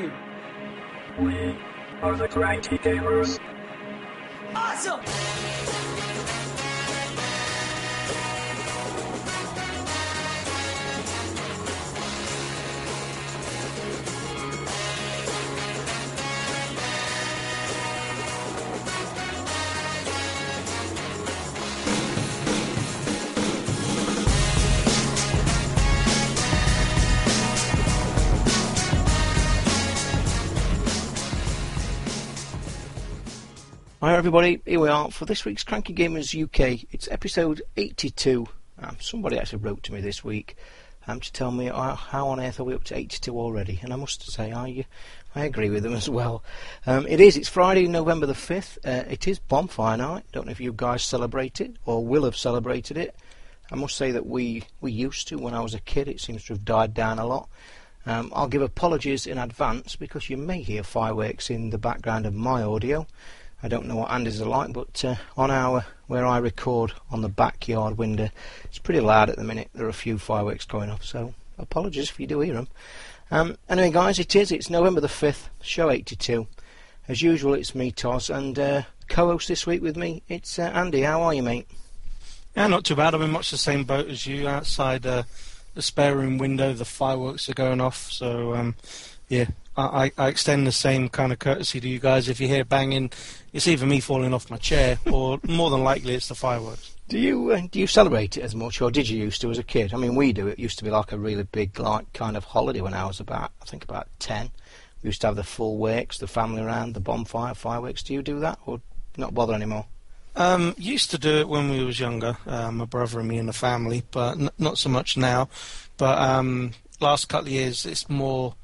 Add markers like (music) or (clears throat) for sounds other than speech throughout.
you? We are the Cranky Gamers. Awesome! Hi everybody, here we are for this week's Cranky Gamers UK. It's episode 82. Um, somebody actually wrote to me this week um, to tell me uh, how on earth are we up to 82 already, and I must say I I agree with them (laughs) as well. Um, it is. It's Friday, November the 5th. Uh, it is bonfire night. Don't know if you guys celebrate it or will have celebrated it. I must say that we we used to when I was a kid. It seems to have died down a lot. Um, I'll give apologies in advance because you may hear fireworks in the background of my audio. I don't know what Andy's are like, but uh, on our where I record on the backyard window, it's pretty loud at the minute. There are a few fireworks going off, so apologies if you do hear them. Um, anyway, guys, it is. It's November the fifth, show eighty-two. As usual, it's me, Toz, and uh, co-host this week with me. It's uh, Andy. How are you, mate? Yeah, not too bad. I'm in much the same boat as you. Outside uh, the spare room window, the fireworks are going off. So, um, yeah, I, I extend the same kind of courtesy to you guys. If you hear banging, it's either me falling off my chair, (laughs) or more than likely it's the fireworks. Do you uh, do you celebrate it as much, or did you used to as a kid? I mean, we do. It used to be like a really big, like kind of holiday when I was about, I think about ten. We used to have the full works, the family around, the bonfire, fireworks. Do you do that, or not bother anymore? Um, used to do it when we was younger, uh, my brother and me and the family, but n- not so much now. But um, last couple of years, it's more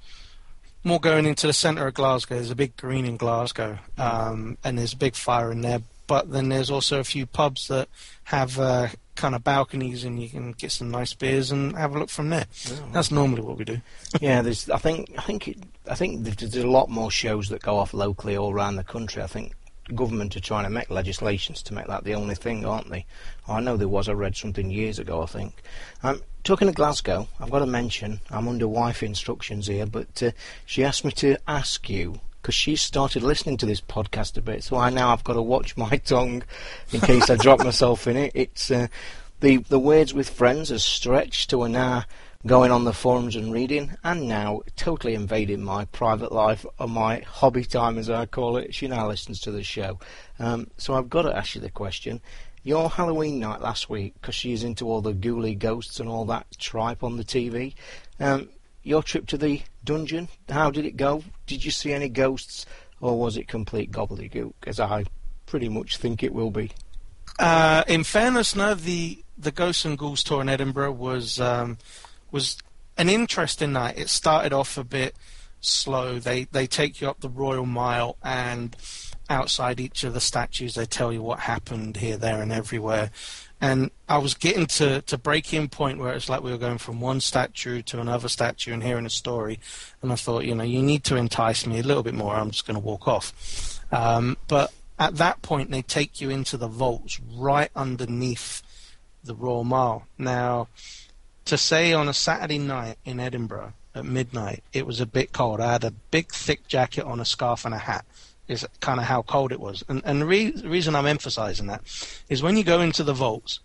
more going into the centre of Glasgow. There's a big green in Glasgow, um, and there's a big fire in there. But then there's also a few pubs that have uh, kind of balconies, and you can get some nice beers and have a look from there. That's normally what we do. yeah, there's. I think. I think. It, I think there's a lot more shows that go off locally all around the country. I think government are trying to make legislations to make that the only thing, aren't they? I know there was. I read something years ago. I think. Um, talking of Glasgow, I've got to mention I'm under wife instructions here, but uh, she asked me to ask you because she started listening to this podcast a bit, so I now I've got to watch my (laughs) tongue in case I drop myself in it. It's uh, the the words with friends has stretched to a now going on the forums and reading, and now totally invading my private life or my hobby time, as I call it. She now listens to the show, um, so I've got to ask you the question. Your Halloween night last week, because she's into all the ghouly ghosts and all that tripe on the TV. Um, your trip to the dungeon, how did it go? Did you see any ghosts, or was it complete gobbledygook, as I pretty much think it will be? Uh, in fairness, no, the the Ghosts and Ghouls tour in Edinburgh was um, was an interesting night. It started off a bit slow. They they take you up the Royal Mile and outside each of the statues they tell you what happened here, there, and everywhere. And I was getting to to breaking point where it's like we were going from one statue to another statue and hearing a story. And I thought, you know, you need to entice me a little bit more. I'm just going to walk off. Um, but at that point, they take you into the vaults right underneath the Royal Mile. Now, to say on a Saturday night in Edinburgh at midnight, it was a bit cold. I had a big, thick jacket on, a scarf, and a hat. Is kind of how cold it was. And, and the re- reason I'm emphasizing that is when you go into the vaults,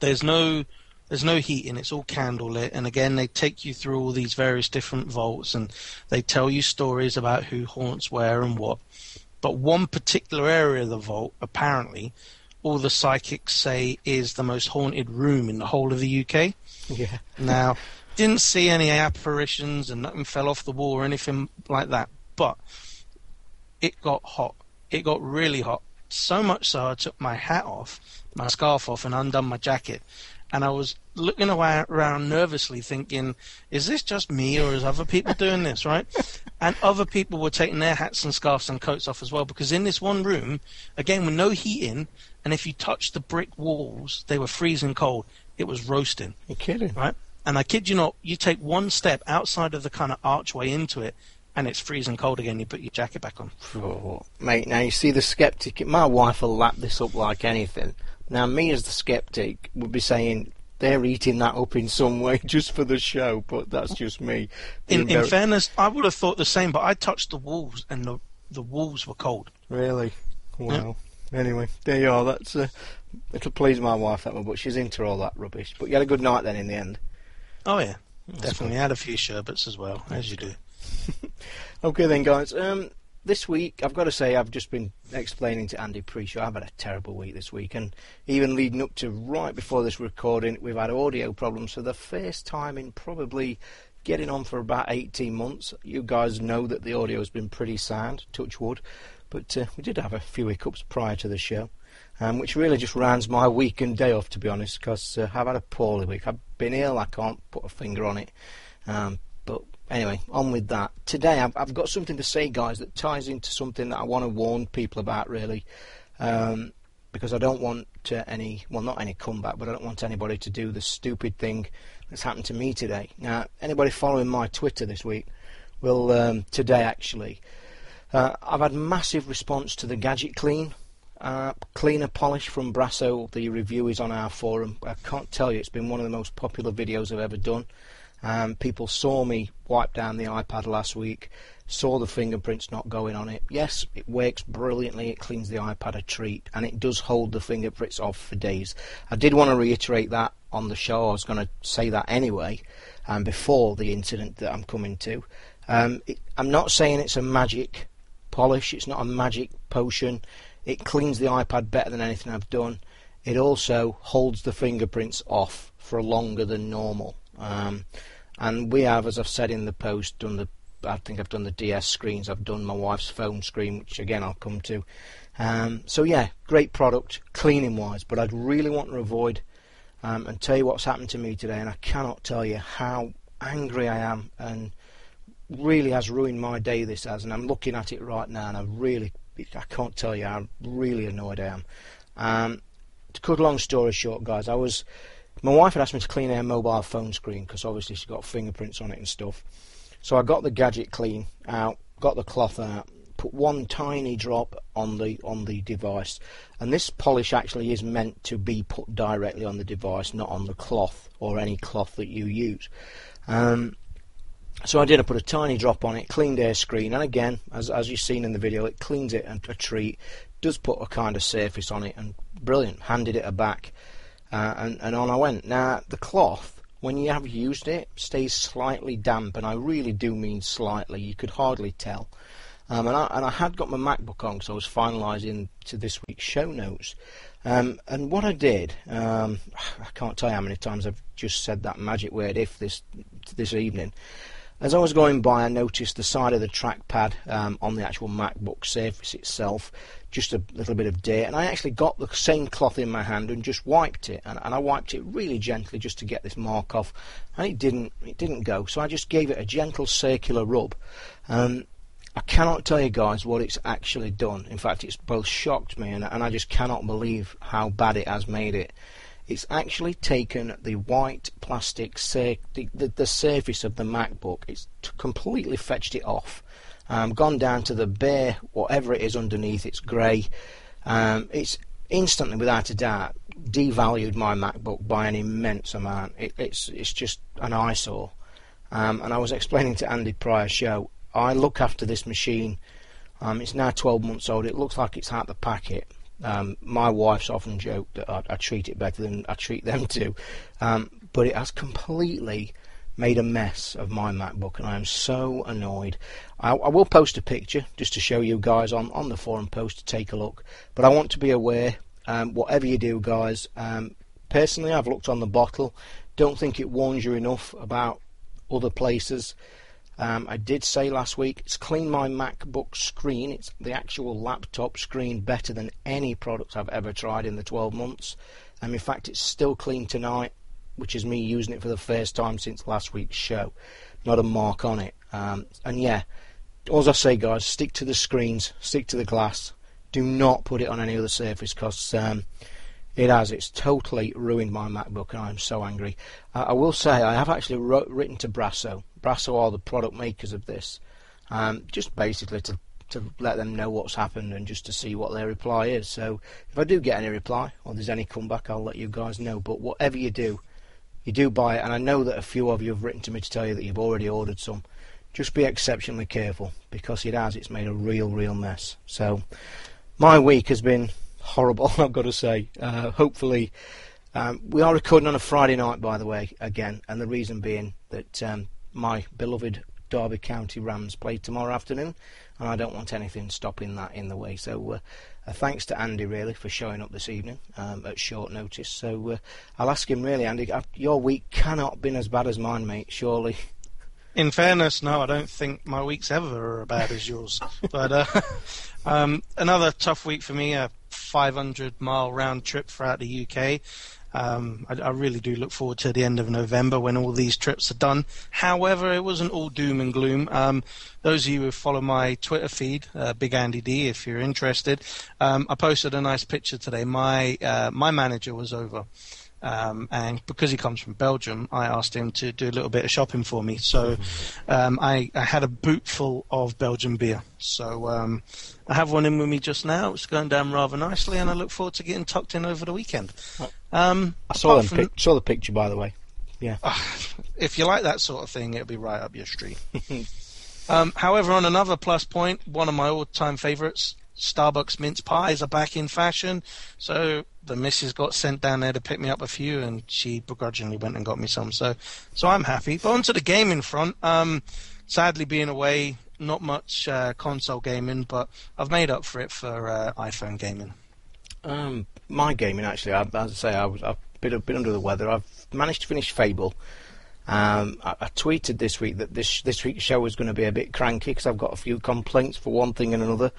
there's no there's no heating it's all candlelit and again they take you through all these various different vaults and they tell you stories about who haunts where and what but one particular area of the vault apparently all the psychics say is the most haunted room in the whole of the UK Yeah. (laughs) now didn't see any apparitions and nothing fell off the wall or anything like that but it got hot it got really hot so much so I took my hat off my scarf off and undone my jacket and I was looking around nervously, thinking, "Is this just me, or is other people doing this?" Right? (laughs) And other people were taking their hats and scarves and coats off as well, because in this one room, again with no heating, and if you touched the brick walls, they were freezing cold. It was roasting, You're kidding. right? And I kid you not, you take one step outside of the kind of archway into it, and it's freezing cold again. You put your jacket back on. Oh, mate, now you see the skeptic. My wife will lap this up like anything. Now, me as the skeptic would be saying, they're eating that up in some way (laughs) just for the show, but that's just me. In, in fairness, I would have thought the same, but I touched the walls and the the walls were cold. Really? Wow. Anyway, there you are. That's uh, it'll please my wife that one, but she's into all that rubbish. But you had a good night then in the end. Oh yeah, definitely had a few sherbets as well, as you do. (laughs) Okay then, guys. Um, this week I've got to say I've just been explaining to Andy pre-show. I've had a terrible week this week, and even leading up to right before this recording, we've had audio problems for the first time in probably getting on for about 18 months. You guys know that the audio has been pretty sound, touch wood, but uh, we did have a few hiccups prior to the show. Um, which really just rounds my week and day off, to be honest, because uh, I've had a poorly week. I've been ill, I can't put a finger on it. Um, anyway, on with that. Today I've, I've got something to say, guys, that ties into something that I want to warn people about, really. Um, because I don't want uh, any, well, not any comeback, but I don't want anybody to do the stupid thing that's happened to me today. Now, anybody following my Twitter this week will, um, today actually, uh, I've had massive response to the gadget clean. Uh, cleaner polish from Brasso. The review is on our forum. I can't tell you, it's been one of the most popular videos I've ever done. Um, people saw me wipe down the iPad last week, saw the fingerprints not going on it. Yes, it works brilliantly. It cleans the iPad a treat, and it does hold the fingerprints off for days. I did want to reiterate that on the show. I was going to say that anyway, um, before the incident that I'm coming to. Um, it, I'm not saying it's a magic polish. It's not a magic potion. It cleans the iPad better than anything I've done. It also holds the fingerprints off for longer than normal. Um, and we have, as I've said in the post, done the. I think I've done the DS screens. I've done my wife's phone screen, which again I'll come to. Um, so yeah, great product, cleaning wise. But I'd really want to avoid um, and tell you what's happened to me today, and I cannot tell you how angry I am, and really has ruined my day. This has, and I'm looking at it right now, and I really, I can't tell you how really annoyed I am. Um, to cut a long story short, guys, I was. My wife had asked me to clean her mobile phone screen because obviously she's got fingerprints on it and stuff. So I got the gadget clean out, got the cloth out, put one tiny drop on the on the device, and this polish actually is meant to be put directly on the device, not on the cloth or any cloth that you use. Um, so I did. I put a tiny drop on it, cleaned her screen, and again, as as you've seen in the video, it cleans it and a treat. Does put a kind of surface on it, and brilliant. Handed it her back, uh, and and on I went. Now the cloth, when you have used it, stays slightly damp, and I really do mean slightly. You could hardly tell. Um, and, I, and I had got my MacBook on because I was finalising to this week's show notes. Um, and what I did, um, (sighs) I can't tell you how many times I've just said that magic word "if" this this evening. As I was going by, I noticed the side of the trackpad um, on the actual MacBook surface itself, just a little bit of dirt, and I actually got the same cloth in my hand and just wiped it, and, and I wiped it really gently just to get this mark off, and it didn't it didn't go, so I just gave it a gentle circular rub. Um, I cannot tell you guys what it's actually done. In fact, it's both shocked me and, and I just cannot believe how bad it has made it. It's actually taken the white plastic, the, the, the surface of the MacBook, it's completely fetched it off. Um, gone down to the bare, whatever it is underneath, it's grey. Um, it's instantly, without a doubt, devalued my MacBook by an immense amount. It, it's, it's just an eyesore. Um, and I was explaining to Andy prior show, I look after this machine. Um, it's now 12 months old. It looks like it's out the packet. Um, my wife's often joked that I, I, treat it better than I treat them (laughs) too, um, but it has completely made a mess of my MacBook, and I am so annoyed. I, I, will post a picture just to show you guys on, on the forum post to take a look, but I want to be aware. Um, whatever you do, guys. Um, personally, I've looked on the bottle. Don't think it warns you enough about other places. Um, I did say last week it's cleaned my MacBook screen. It's the actual laptop screen better than any product I've ever tried in the 12 months. And in fact, it's still clean tonight, which is me using it for the first time since last week's show. Not a mark on it. Um, and yeah, as I say, guys, stick to the screens, stick to the glass. Do not put it on any other surface because um, it has. It's totally ruined my MacBook, and I'm so angry. Uh, I will say I have actually wrote, written to Brasso. Brasso are the product makers of this, um, just basically to to let them know what's happened and just to see what their reply is. So if I do get any reply or there's any comeback, I'll let you guys know. But whatever you do, you do buy it, and I know that a few of you have written to me to tell you that you've already ordered some. Just be exceptionally careful because it has. It's made a real, real mess. So, my week has been horrible. (laughs) I've got to say. Uh, hopefully, um, we are recording on a Friday night, by the way, again, and the reason being that um, my beloved Derby County Rams play tomorrow afternoon, and I don't want anything stopping that in the way. So, uh, uh, thanks to Andy really for showing up this evening um, at short notice. So, uh, I'll ask him really, Andy. uh, Your week cannot have been as bad as mine, mate. Surely. (laughs) In fairness, no, I don't think my weeks ever are as bad as yours. (laughs) but uh, (laughs) um, another tough week for me, a 500 mile round trip throughout the UK. Um, I, I, really do look forward to the end of November when all these trips are done. However, it wasn't all doom and gloom. Um, those of you who follow my Twitter feed, uh, Big Andy D, if you're interested, um, I posted a nice picture today. My uh, my manager was over. Um, and because he comes from Belgium, I asked him to do a little bit of shopping for me. So um, I, I, had a boot full of Belgian beer. So um, I have one in with me just now. It's going down rather nicely, and I look forward to getting tucked in over the weekend. Um, I saw, from, pic- saw the picture, by the way. Yeah. Uh, if you like that sort of thing, it'll be right up your street. (laughs) Um, however, on another plus point, one of my all-time favourites, Starbucks mince pies are back in fashion. So the missus got sent down there to pick me up a few, and she begrudgingly went and got me some. So, so I'm happy. But onto the gaming front. Um, sadly, being away, not much uh, console gaming, but I've made up for it for uh, iPhone gaming. Um, my gaming actually, I, as I say, I was I've been bit under the weather. I've managed to finish Fable. Um, I, I, tweeted this week that this this week's show was going to be a bit cranky because I've got a few complaints for one thing and another.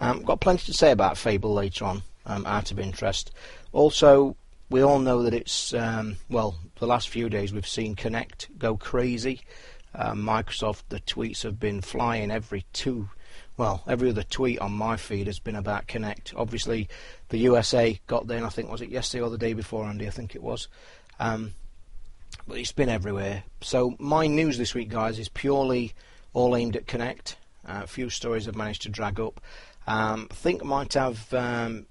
Um, got plenty to say about Fable later on, um, out of interest. Also, we all know that it's um, well, the last few days we've seen Kinect go crazy. Uh, Microsoft, the tweets have been flying every two, well, every other tweet on my feed has been about Kinect. Obviously, the USA got there, I think was it yesterday or the day before, Andy? I think it was. Um, but it's been everywhere. So my news this week, guys, is purely all aimed at Kinect. Uh, a few stories I've managed to drag up. Um, I think I might have um,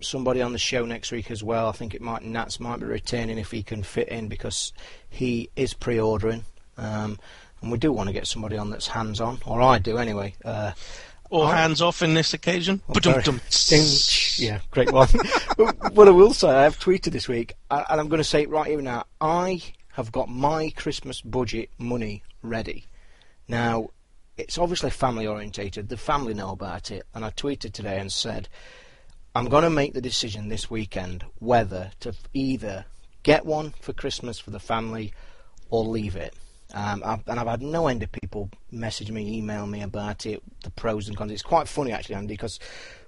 somebody on the show next week as well. I think it might Nats might be returning if he can fit in because he is pre-ordering, um, and we do want to get somebody on that's hands-on, or I do anyway. Uh, or hands off in this occasion. (laughs) yeah, great one. (laughs) what I will say, I have tweeted this week, and I'm going to say it right here now. I have got my Christmas budget money ready. Now, it's obviously family orientated. The family know about it, and I tweeted today and said, I'm going to make the decision this weekend whether to either get one for Christmas for the family or leave it. Um, I've, and I've had no end of people message me, email me about it, the pros and cons. It's quite funny actually, Andy, because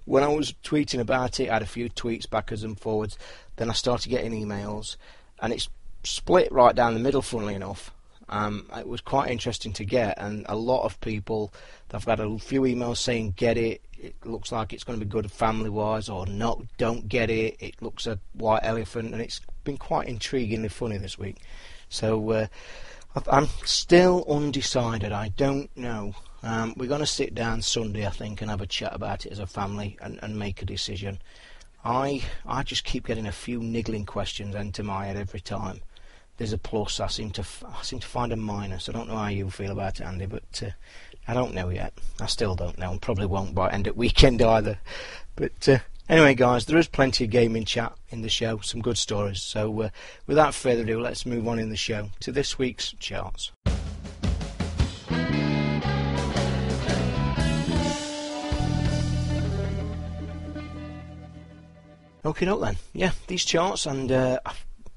when I was tweeting about it, I had a few tweets backwards and forwards. Then I started getting emails, and it's split right down the middle. Funnily enough, um, it was quite interesting to get, and a lot of people. I've got a few emails saying get it. It looks like it's going to be good family-wise, or no, don't get it. It looks a white elephant, and it's been quite intriguingly funny this week. So uh, I'm still undecided. I don't know. Um, we're going to sit down Sunday, I think, and have a chat about it as a family and, and make a decision. I I just keep getting a few niggling questions into my head every time there's a plus. I seem to I seem to find a minus. I don't know how you feel about it, Andy, but uh, I don't know yet. I still don't know, and probably won't by end of weekend either. But uh, anyway, guys, there is plenty of gaming chat in the show. Some good stories. So uh, without further ado, let's move on in the show to this week's charts. Okay, up then. Yeah, these charts, and uh,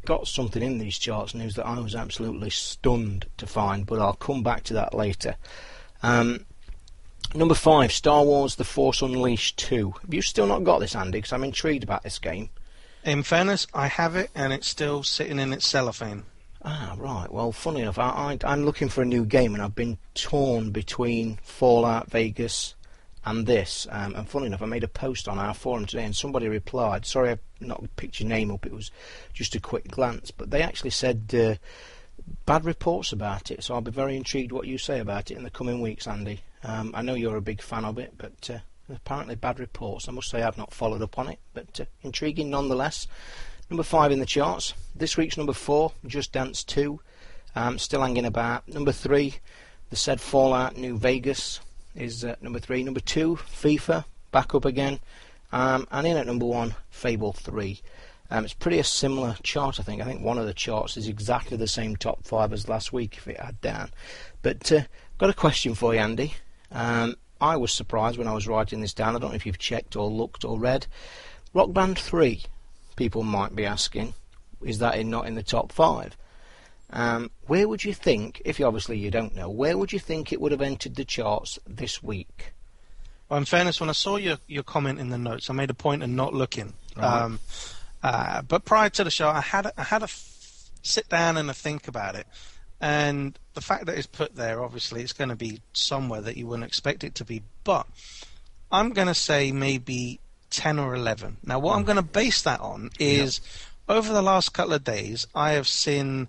got something in these charts news that I was absolutely stunned to find, but I'll come back to that later. Um, number five, Star Wars: The Force Unleashed 2. Have you still not got this, Andy? Because I'm intrigued about this game. In fairness, I have it, and it's still sitting in its cellophane. Ah, right. Well, funny enough, I, I, I'm looking for a new game, and I've been torn between Fallout Vegas and this. Um, and funny enough, I made a post on our forum today, and somebody replied. Sorry, I've not picked your name up. It was just a quick glance, but they actually said uh, bad reports about it. So I'll be very intrigued what you say about it in the coming weeks, Andy. Um, I know you're a big fan of it, but uh, apparently bad reports. I must say I've not followed up on it, but uh, intriguing nonetheless. Number five in the charts. This week's number four, Just Dance 2. Um, still hanging about. Number three, the said Fallout New Vegas is uh, number three. Number two, FIFA, back up again. Um, and in at number one, Fable 3. Um, it's pretty a similar chart, I think. I think one of the charts is exactly the same top five as last week if it had down. But uh, got a question for you, Andy. Um, I was surprised when I was writing this down. I don't know if you've checked or looked or read. Rock Band 3 people might be asking, is that in, not in the top five? Um, where would you think, if you obviously you don't know, where would you think it would have entered the charts this week? Well, in fairness, when I saw your, your comment in the notes, I made a point of not looking. Right. Um, uh, but prior to the show, I had I had a f- sit down and a think about it, and the fact that it's put there, obviously, it's going to be somewhere that you wouldn't expect it to be. But I'm going to say maybe 10 or 11. Now, what I'm hmm. going to base that on is yep. over the last couple of days, I have seen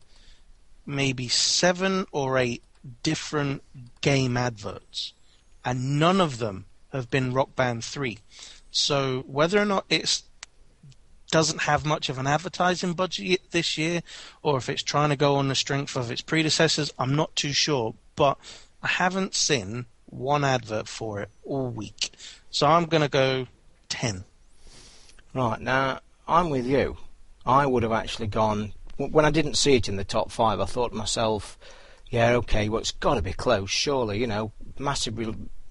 maybe seven or eight different game adverts, and none of them have been Rock Band 3. So, whether or not it doesn't have much of an advertising budget this year, or if it's trying to go on the strength of its predecessors, I'm not too sure. But I haven't seen one advert for it all week. So I'm going to go 10. Right, now, I'm with you. I would have actually gone. When I didn't see it in the top five, I thought to myself, yeah, okay, well, it's got to be close, surely, you know, massive,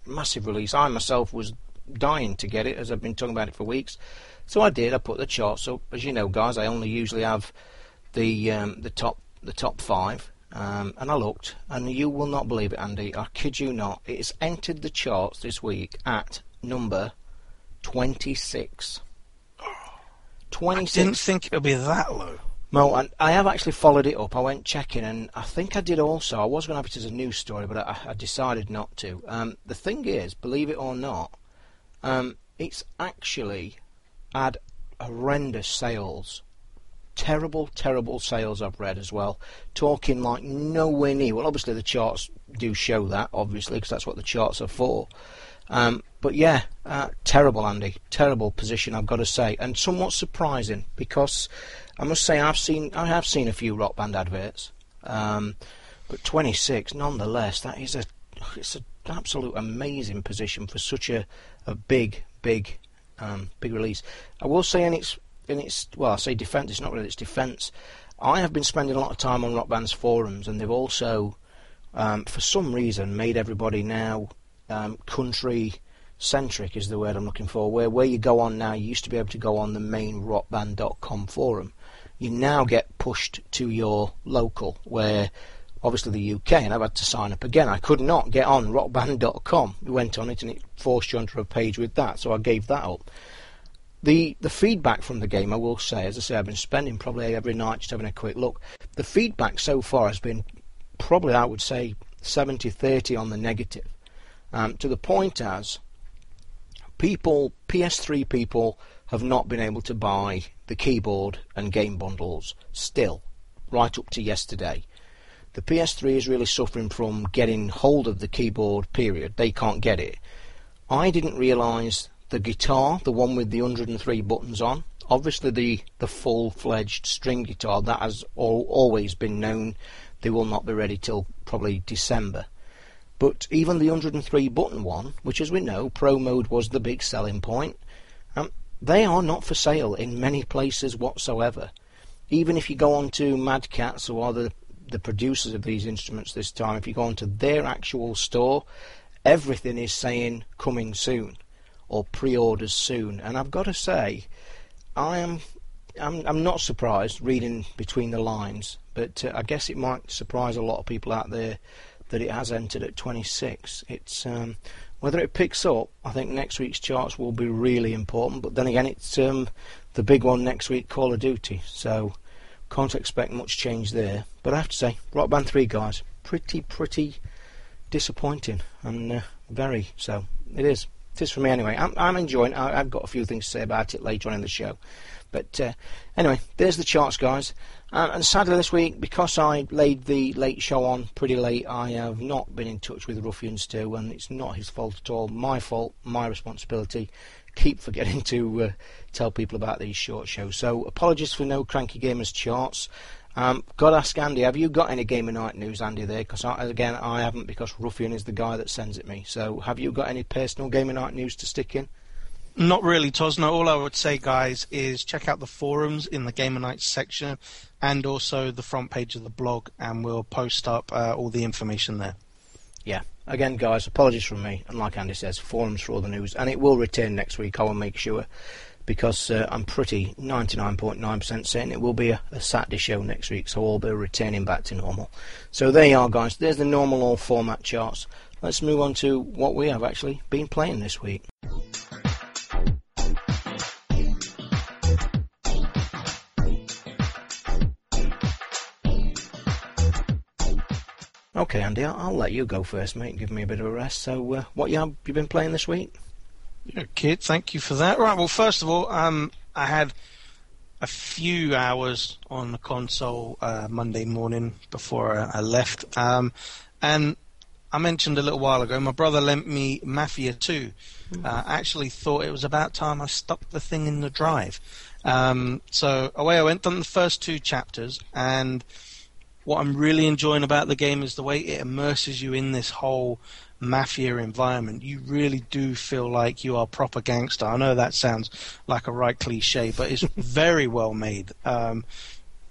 massive release. I myself was dying to get it, as I've been talking about it for weeks. So I did. I put the charts up. As you know, guys, I only usually have the um, the top the top five, um, and I looked, and you will not believe it, Andy. I kid you not. It has entered the charts this week at number 26. 26. I didn't think it would be that low. No, and I have actually followed it up. I went checking, and I think I did also. I was going to have it as a news story, but I, I decided not to. Um, the thing is, believe it or not, um, it's actually had horrendous sales. Terrible, terrible sales I've read as well. Talking like nowhere near. Well, obviously the charts do show that, obviously, because that's what the charts are for. Um, but yeah, uh, terrible, Andy. Terrible position, I've got to say, and somewhat surprising because I must say I've seen I have seen a few rock band adverts, um, but 26, nonetheless, that is a it's an absolute amazing position for such a, a big, big, um, big release. I will say in its in its well, I say defence. It's not really its defence. I have been spending a lot of time on rock bands forums, and they've also, um, for some reason, made everybody now um, country centric is the word I'm looking for. Where where you go on now, you used to be able to go on the main rockband.com forum. You now get pushed to your local, where obviously the UK, and I've had to sign up again. I could not get on rockband.com. We went on it and it forced you onto a page with that, so I gave that up. The the feedback from the game, I will say, as I say, I've been spending probably every night just having a quick look. The feedback so far has been probably, I would say, 70-30 on the negative. Um, to the point as people, PS3 people, have not been able to buy the keyboard and game bundles still, right up to yesterday. The PS3 is really suffering from getting hold of the keyboard, period. They can't get it. I didn't realise the guitar, the one with the 103 buttons on, obviously the, the full-fledged string guitar, that has all, always been known. They will not be ready till probably December. But even the 103 button one, which as we know, Pro Mode was the big selling point, um, they are not for sale in many places whatsoever. Even if you go on to Mad Catz, who are the, the producers of these instruments this time, if you go onto their actual store, everything is saying coming soon or pre-orders soon. And I've got to say, I am I'm, I'm not surprised reading between the lines, but uh, I guess it might surprise a lot of people out there that it has entered at 26. It's um, whether it picks up. I think next week's charts will be really important. But then again, it's um, the big one next week, Call of Duty. So can't expect much change there. But I have to say, Rock Band 3 guys, pretty pretty disappointing and uh, very so. It is. It is for me anyway. I'm, I'm enjoying. I, I've got a few things to say about it later on in the show. But uh, anyway, there's the charts, guys. Uh, and sadly, this week, because I laid the late show on pretty late, I have not been in touch with Ruffians 2, and it's not his fault at all. My fault, my responsibility. keep forgetting to uh, tell people about these short shows. So apologies for no Cranky Gamers charts. Um, got ask Andy, have you got any Gamer Night news, Andy, there? Because, again, I haven't because Ruffian is the guy that sends it me. So have you got any personal Gamer Night news to stick in? Not really, Tosno. All I would say, guys, is check out the forums in the Gamer Nights section and also the front page of the blog, and we'll post up uh, all the information there. Yeah. Again, guys, apologies from me. And like Andy says, forums for all the news. And it will return next week, I will make sure. Because uh, I'm pretty 99.9% certain it will be a, a, Saturday show next week, so I'll be returning back to normal. So there you are, guys. There's the normal all format charts. Let's move on to what we have actually been playing this week. Okay, Andy, I'll, let you go first, mate. Give me a bit of a rest. So, uh, what you have you been playing this week? Yeah, kid, thank you for that. Right, well, first of all, um, I had a few hours on the console uh, Monday morning before I, I left, um, and I mentioned a little while ago, my brother lent me Mafia 2. Mm. Uh, actually thought it was about time I stuck the thing in the drive. Um, so away I went, done the first two chapters, and what I'm really enjoying about the game is the way it immerses you in this whole mafia environment. You really do feel like you are a proper gangster. I know that sounds like a right cliche, but it's (laughs) very well made. Um,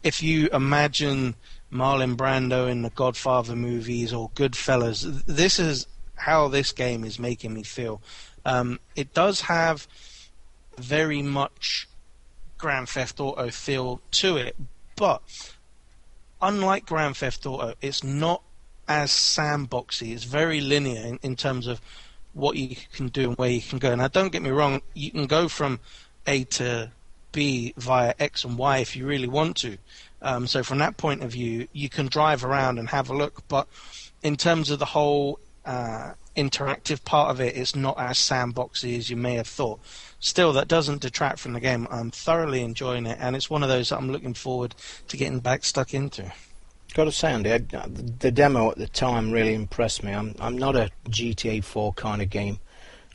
if you imagine Marlon Brando in the Godfather movies or Goodfellas, this is how this game is making me feel. Um, it does have very much Grand Theft Auto feel to it, but unlike Grand Theft Auto, it's not as sandboxy. It's very linear in, in terms of what you can do and where you can go. Now, don't get me wrong, you can go from A to B via X and Y if you really want to. Um, so, from that point of view, you can drive around and have a look. But in terms of the whole uh, interactive part of it, it's not as sandboxy as you may have thought. Still, that doesn't detract from the game. I'm thoroughly enjoying it, and it's one of those that I'm looking forward to getting back stuck into. Got to say, Andy, I, the demo at the time really impressed me. I'm I'm not a GTA 4 kind of game,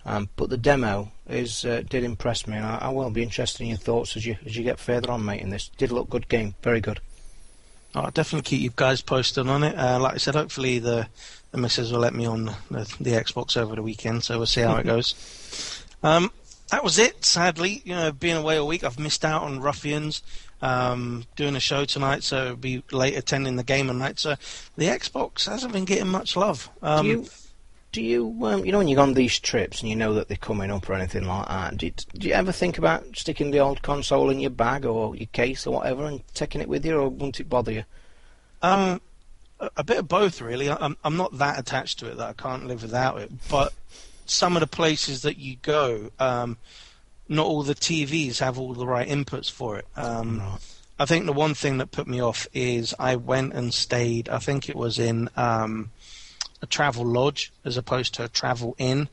um, but the demo is uh, did impress me, and I, I, will be interested in your thoughts as you as you get further on, mate. In this, did look good game, very good. I'll definitely keep you guys posted on it. Uh, like I said, hopefully the the missus will let me on the, the Xbox over the weekend, so we'll see how it (laughs) goes. Um, that was it. Sadly, you know, being away a week, I've missed out on Ruffians. Um, doing a show tonight, so it'll be late attending the game tonight. So the Xbox hasn't been getting much love. Um, do you, do you, um, you know, when you go on these trips and you know that they're coming up or anything like that, do you, do you ever think about sticking the old console in your bag or your case or whatever and taking it with you, or won't it bother you? Um, a bit of both, really. I'm I'm not that attached to it that I can't live without it. But some of the places that you go, um, not all the TVs have all the right inputs for it. Um, I think the one thing that put me off is I went and stayed. I think it was in um, a travel lodge as opposed to a travel inn,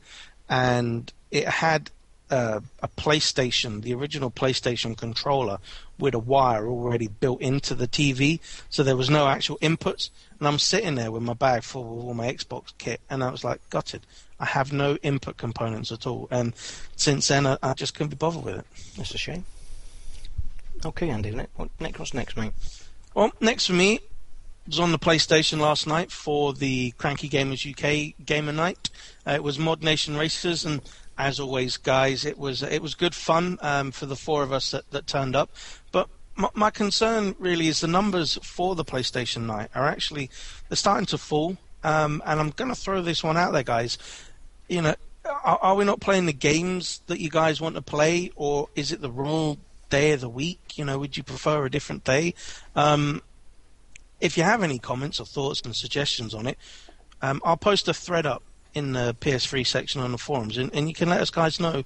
and it had uh, a PlayStation, the original PlayStation controller, with a wire already built into the TV, so there was no actual inputs. And I'm sitting there with my bag full of all my Xbox kit, and I was like, gutted. I have no input components at all. And since then, I, I just couldn't be bothered with it. That's a shame. Okay, Andy. What next? What's next, mate? Well, next for me was on the PlayStation last night for the Cranky Gamers UK Gamer Night. Uh, it was ModNation Racers, and as always, guys, it was it was good fun um, for the four of us that, that turned up. But my, my, concern really is the numbers for the PlayStation night are actually they're starting to fall. Um, and I'm going to throw this one out there, guys. You know, are, are, we not playing the games that you guys want to play, or is it the wrong day of the week? You know, would you prefer a different day? Um, if you have any comments or thoughts and suggestions on it, um, I'll post a thread up in the PS3 section on the forums, and, and you can let us guys know,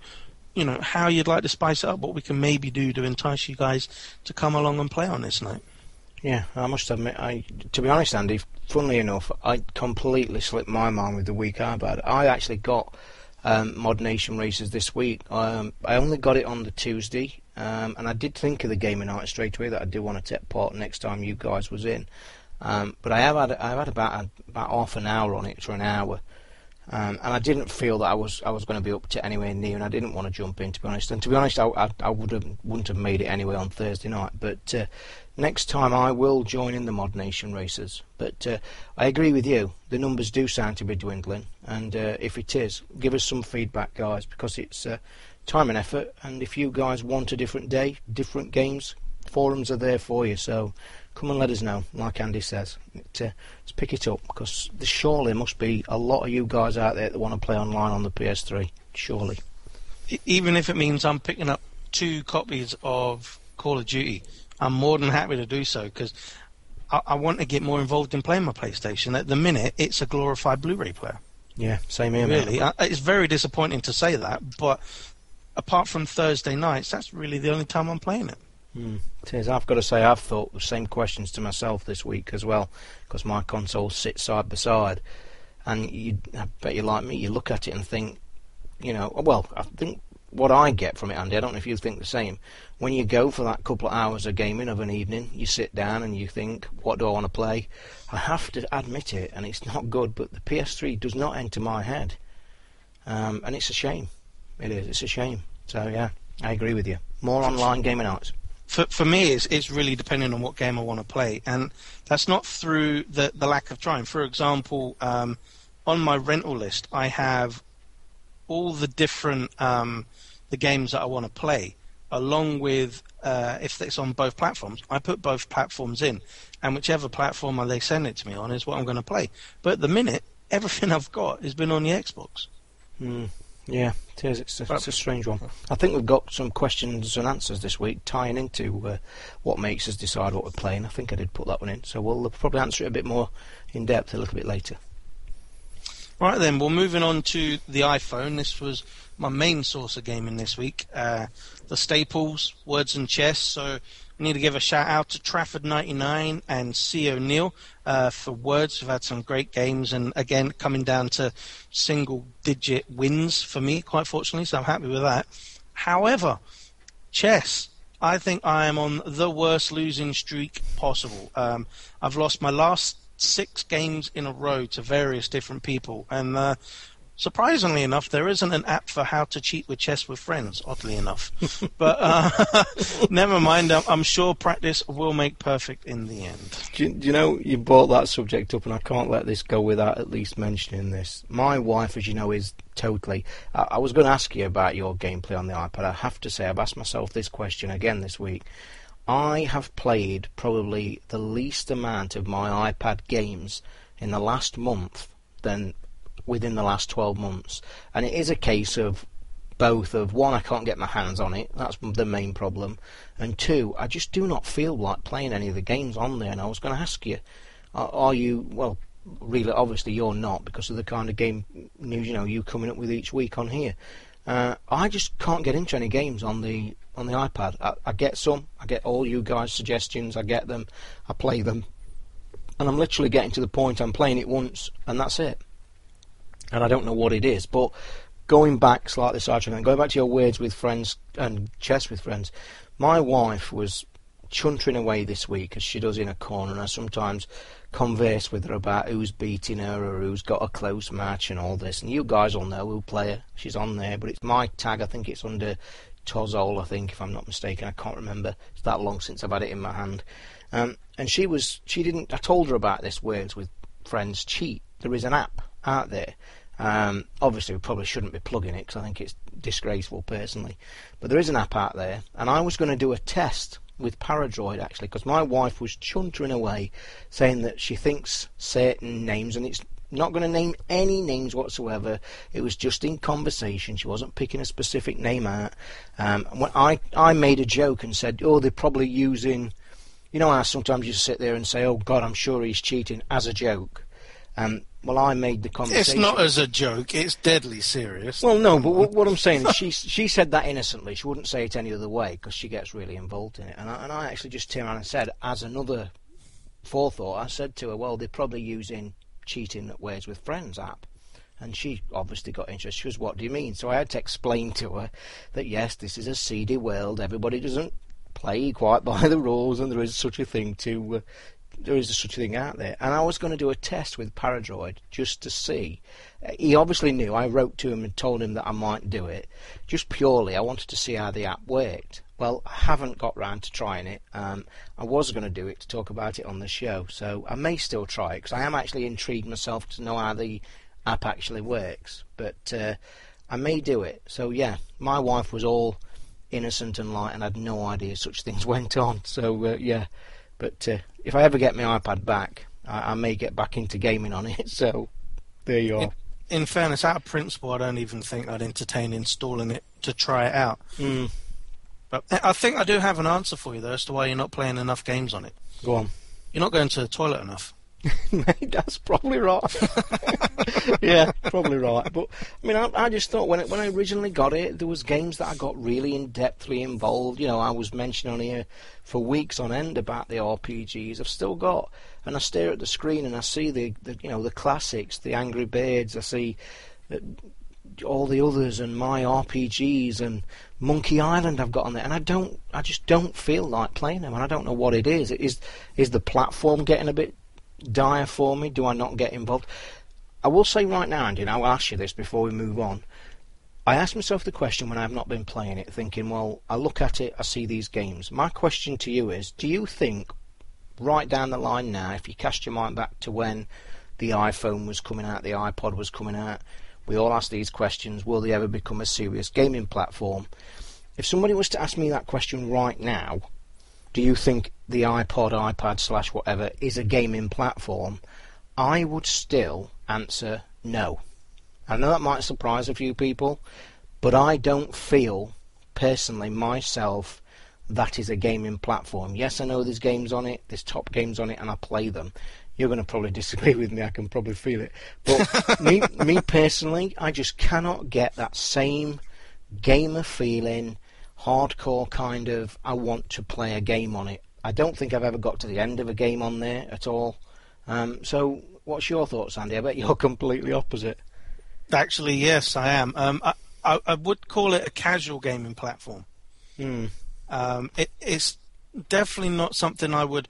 you know, how you'd like to spice it up, what we can maybe do to entice you guys to come along and play on this night. Yeah, I must admit, I to be honest, Andy, funnily enough, I completely slipped my mind with the week I had. I actually got um, ModNation races this week. Um, I only got it on the Tuesday, um, and I did think of the Gamer Night straight away that I do want to take part next time you guys was in. Um, but I have had I've had about about half an hour on it for an hour, Um, and I didn't feel that I was I was going to be up to anywhere near, and I didn't want to jump in to be honest. And to be honest, I, I, I would have wouldn't have made it anyway on Thursday night. But uh, next time I will join in the ModNation races. But uh, I agree with you. The numbers do sound to be dwindling, and uh, if it is, give us some feedback, guys, because it's uh, time and effort. And if you guys want a different day, different games, forums are there for you. So come and let us know, like Andy says. It, uh, let's pick it up because there surely must be a lot of you guys out there that want to play online on the PS3. Surely. Even if it means I'm picking up two copies of Call of Duty, I'm more than happy to do so because I, I want to get more involved in playing my PlayStation. At the minute, it's a glorified Blu-ray player. Yeah, same here. Really, I, it's very disappointing to say that, but apart from Thursday nights, that's really the only time I'm playing it. Mm, it is. I've got to say, I've thought the same questions to myself this week as well, because my console sits side by side, and you, I bet you like me, you look at it and think, you know, well, I think what I get from it, Andy, I don't know if you think the same. When you go for that couple of hours of gaming of an evening, you sit down and you think, what do I want to play? I have to admit it, and it's not good, but the PS3 does not enter my head, um, and it's a shame. It is. It's a shame. So yeah, I agree with you. More online gaming nights. For for me, it's it's really depending on what game I want to play, and that's not through the the lack of trying. For example, um, on my rental list, I have all the different um, the games that I want to play, along with uh, if it's on both platforms. I put both platforms in, and whichever platform they send it to me on is what I'm going to play. But at the minute, everything (laughs) I've got has been on the Xbox. Mm, yeah, it is. It's a, it's a strange one. I think we've got some questions and answers this week tying into uh, what makes us decide what we're playing. I think I did put that one in, so we'll probably answer it a bit more in depth a little bit later. Right then, well, moving on to the iPhone. This was my main source of gaming this week. Uh, the staples, Words and Chess. So we need to give a shout out to Trafford99 and C. O'Neill uh, for Words. We've had some great games, and again, coming down to single digit wins for me, quite fortunately, so I'm happy with that. However, Chess. I think I am on the worst losing streak possible. Um, I've lost my last six games in a row to various different people, and uh, surprisingly enough, there isn't an app for how to cheat with chess with friends. Oddly enough, (laughs) but uh, (laughs) never mind. I'm, sure practice will make perfect in the end. Do you, do you, know you brought that subject up, and I can't let this go without at least mentioning this. My wife, as you know, is totally. I, I was going to ask you about your gameplay on the iPad. I have to say, I've asked myself this question again this week. I have played probably the least amount of my iPad games in the last month than within the last 12 months. And it is a case of both of one, I can't get my hands on it, that's the main problem, and two, I just do not feel like playing any of the games on there. And I was going to ask you, are, you, well, really, obviously you're not because of the kind of game news you know you coming up with each week on here. Uh, I just can't get into any games on the on the iPad. I, I, get some. I get all you guys' suggestions. I get them. I play them, and I'm literally getting to the point. I'm playing it once, and that's it. And I don't know what it is. But going back slightly, sidetracking, going back to your words with friends and chess with friends, my wife was chuntering away this week as she does in a corner, and I sometimes converse with her about who's beating her or who's got a close match and all this. And you guys all know who play her. She's on there, but it's my tag. I think it's under Tozol, I think, if I'm not mistaken. I can't remember. It's that long since I've had it in my hand. Um, and she was, she didn't. I told her about this words with friends cheat. There is an app out there. Um, obviously, we probably shouldn't be plugging it because I think it's disgraceful personally. But there is an app out there, and I was going to do a test with Paradroid actually because my wife was chuntering away saying that she thinks certain names, and it's not going to name any names whatsoever. It was just in conversation. She wasn't picking a specific name out. Um, when I I made a joke and said, "Oh, they're probably using." You know how sometimes you sit there and say, "Oh God, I'm sure he's cheating," as a joke. Um, well, I made the conversation. It's not as a joke. It's deadly serious. Well, no, but what, what I'm saying is (laughs) she she said that innocently. She wouldn't say it any other way because she gets really involved in it. And I, and I actually just turned around and said, as another forethought, I said to her, well, they're probably using cheating at Words with Friends app. And she obviously got interested. She was, what do you mean? So I had to explain to her that yes, this is a seedy world. Everybody doesn't play quite by the rules, and there is such a thing to uh, there is such a thing out there, and I was going to do a test with Paradroid just to see. He obviously knew. I wrote to him and told him that I might do it, just purely. I wanted to see how the app worked. Well, I haven't got round to trying it. Um, I was going to do it to talk about it on the show, so I may still try it because I am actually intrigued myself to know how the app actually works. But uh, I may do it. So yeah, my wife was all innocent and light and had no idea such (laughs) things went on. So uh, yeah, but uh, if I ever get my iPad back, I, I may get back into gaming on it. (laughs) So there you are. In fairness, out of principle, I don't even think I'd entertain installing it to try it out. Mm, But I think I do have an answer for you though as to why you're not playing enough games on it. go on. You're not going to the toilet enough. (laughs) Mate, that's probably right. (laughs) yeah, (laughs) probably right. But I mean, I, I just thought when it, when I originally got it, there was games that I got really in depthly involved. You know, I was mentioning on here for weeks on end about the RPGs. I've still got, and I stare at the screen and I see the, the you know the classics, the Angry Birds. I see. Uh, all the others and my RPGs and Monkey Island I've got on there, and I don't, I just don't feel like playing them, and I don't know what it is. Is is the platform getting a bit dire for me? Do I not get involved? I will say right now, Andy, and I will ask you this before we move on. I ask myself the question when I've not been playing it, thinking, well, I look at it, I see these games. My question to you is, do you think, right down the line now, if you cast your mind back to when the iPhone was coming out, the iPod was coming out, we all ask these questions, will they ever become a serious gaming platform? If somebody was to ask me that question right now, do you think the iPod, iPad, slash whatever is a gaming platform? I would still answer no. I know that might surprise a few people, but I don't feel, personally, myself, that is a gaming platform. Yes, I know there's games on it, there's top games on it, and I play them. You're going to probably (laughs) disagree with me, I can probably feel it. But (laughs) me, me personally, I just cannot get that same gamer feeling, hardcore kind of, I want to play a game on it. I don't think I've ever got to the end of a game on there at all. Um, so, what's your thoughts, Andy? I bet you're (laughs) completely opposite. Actually, yes, I am. Um, I, I, I would call it a casual gaming platform. Hmm. Um, it, it's definitely not something I would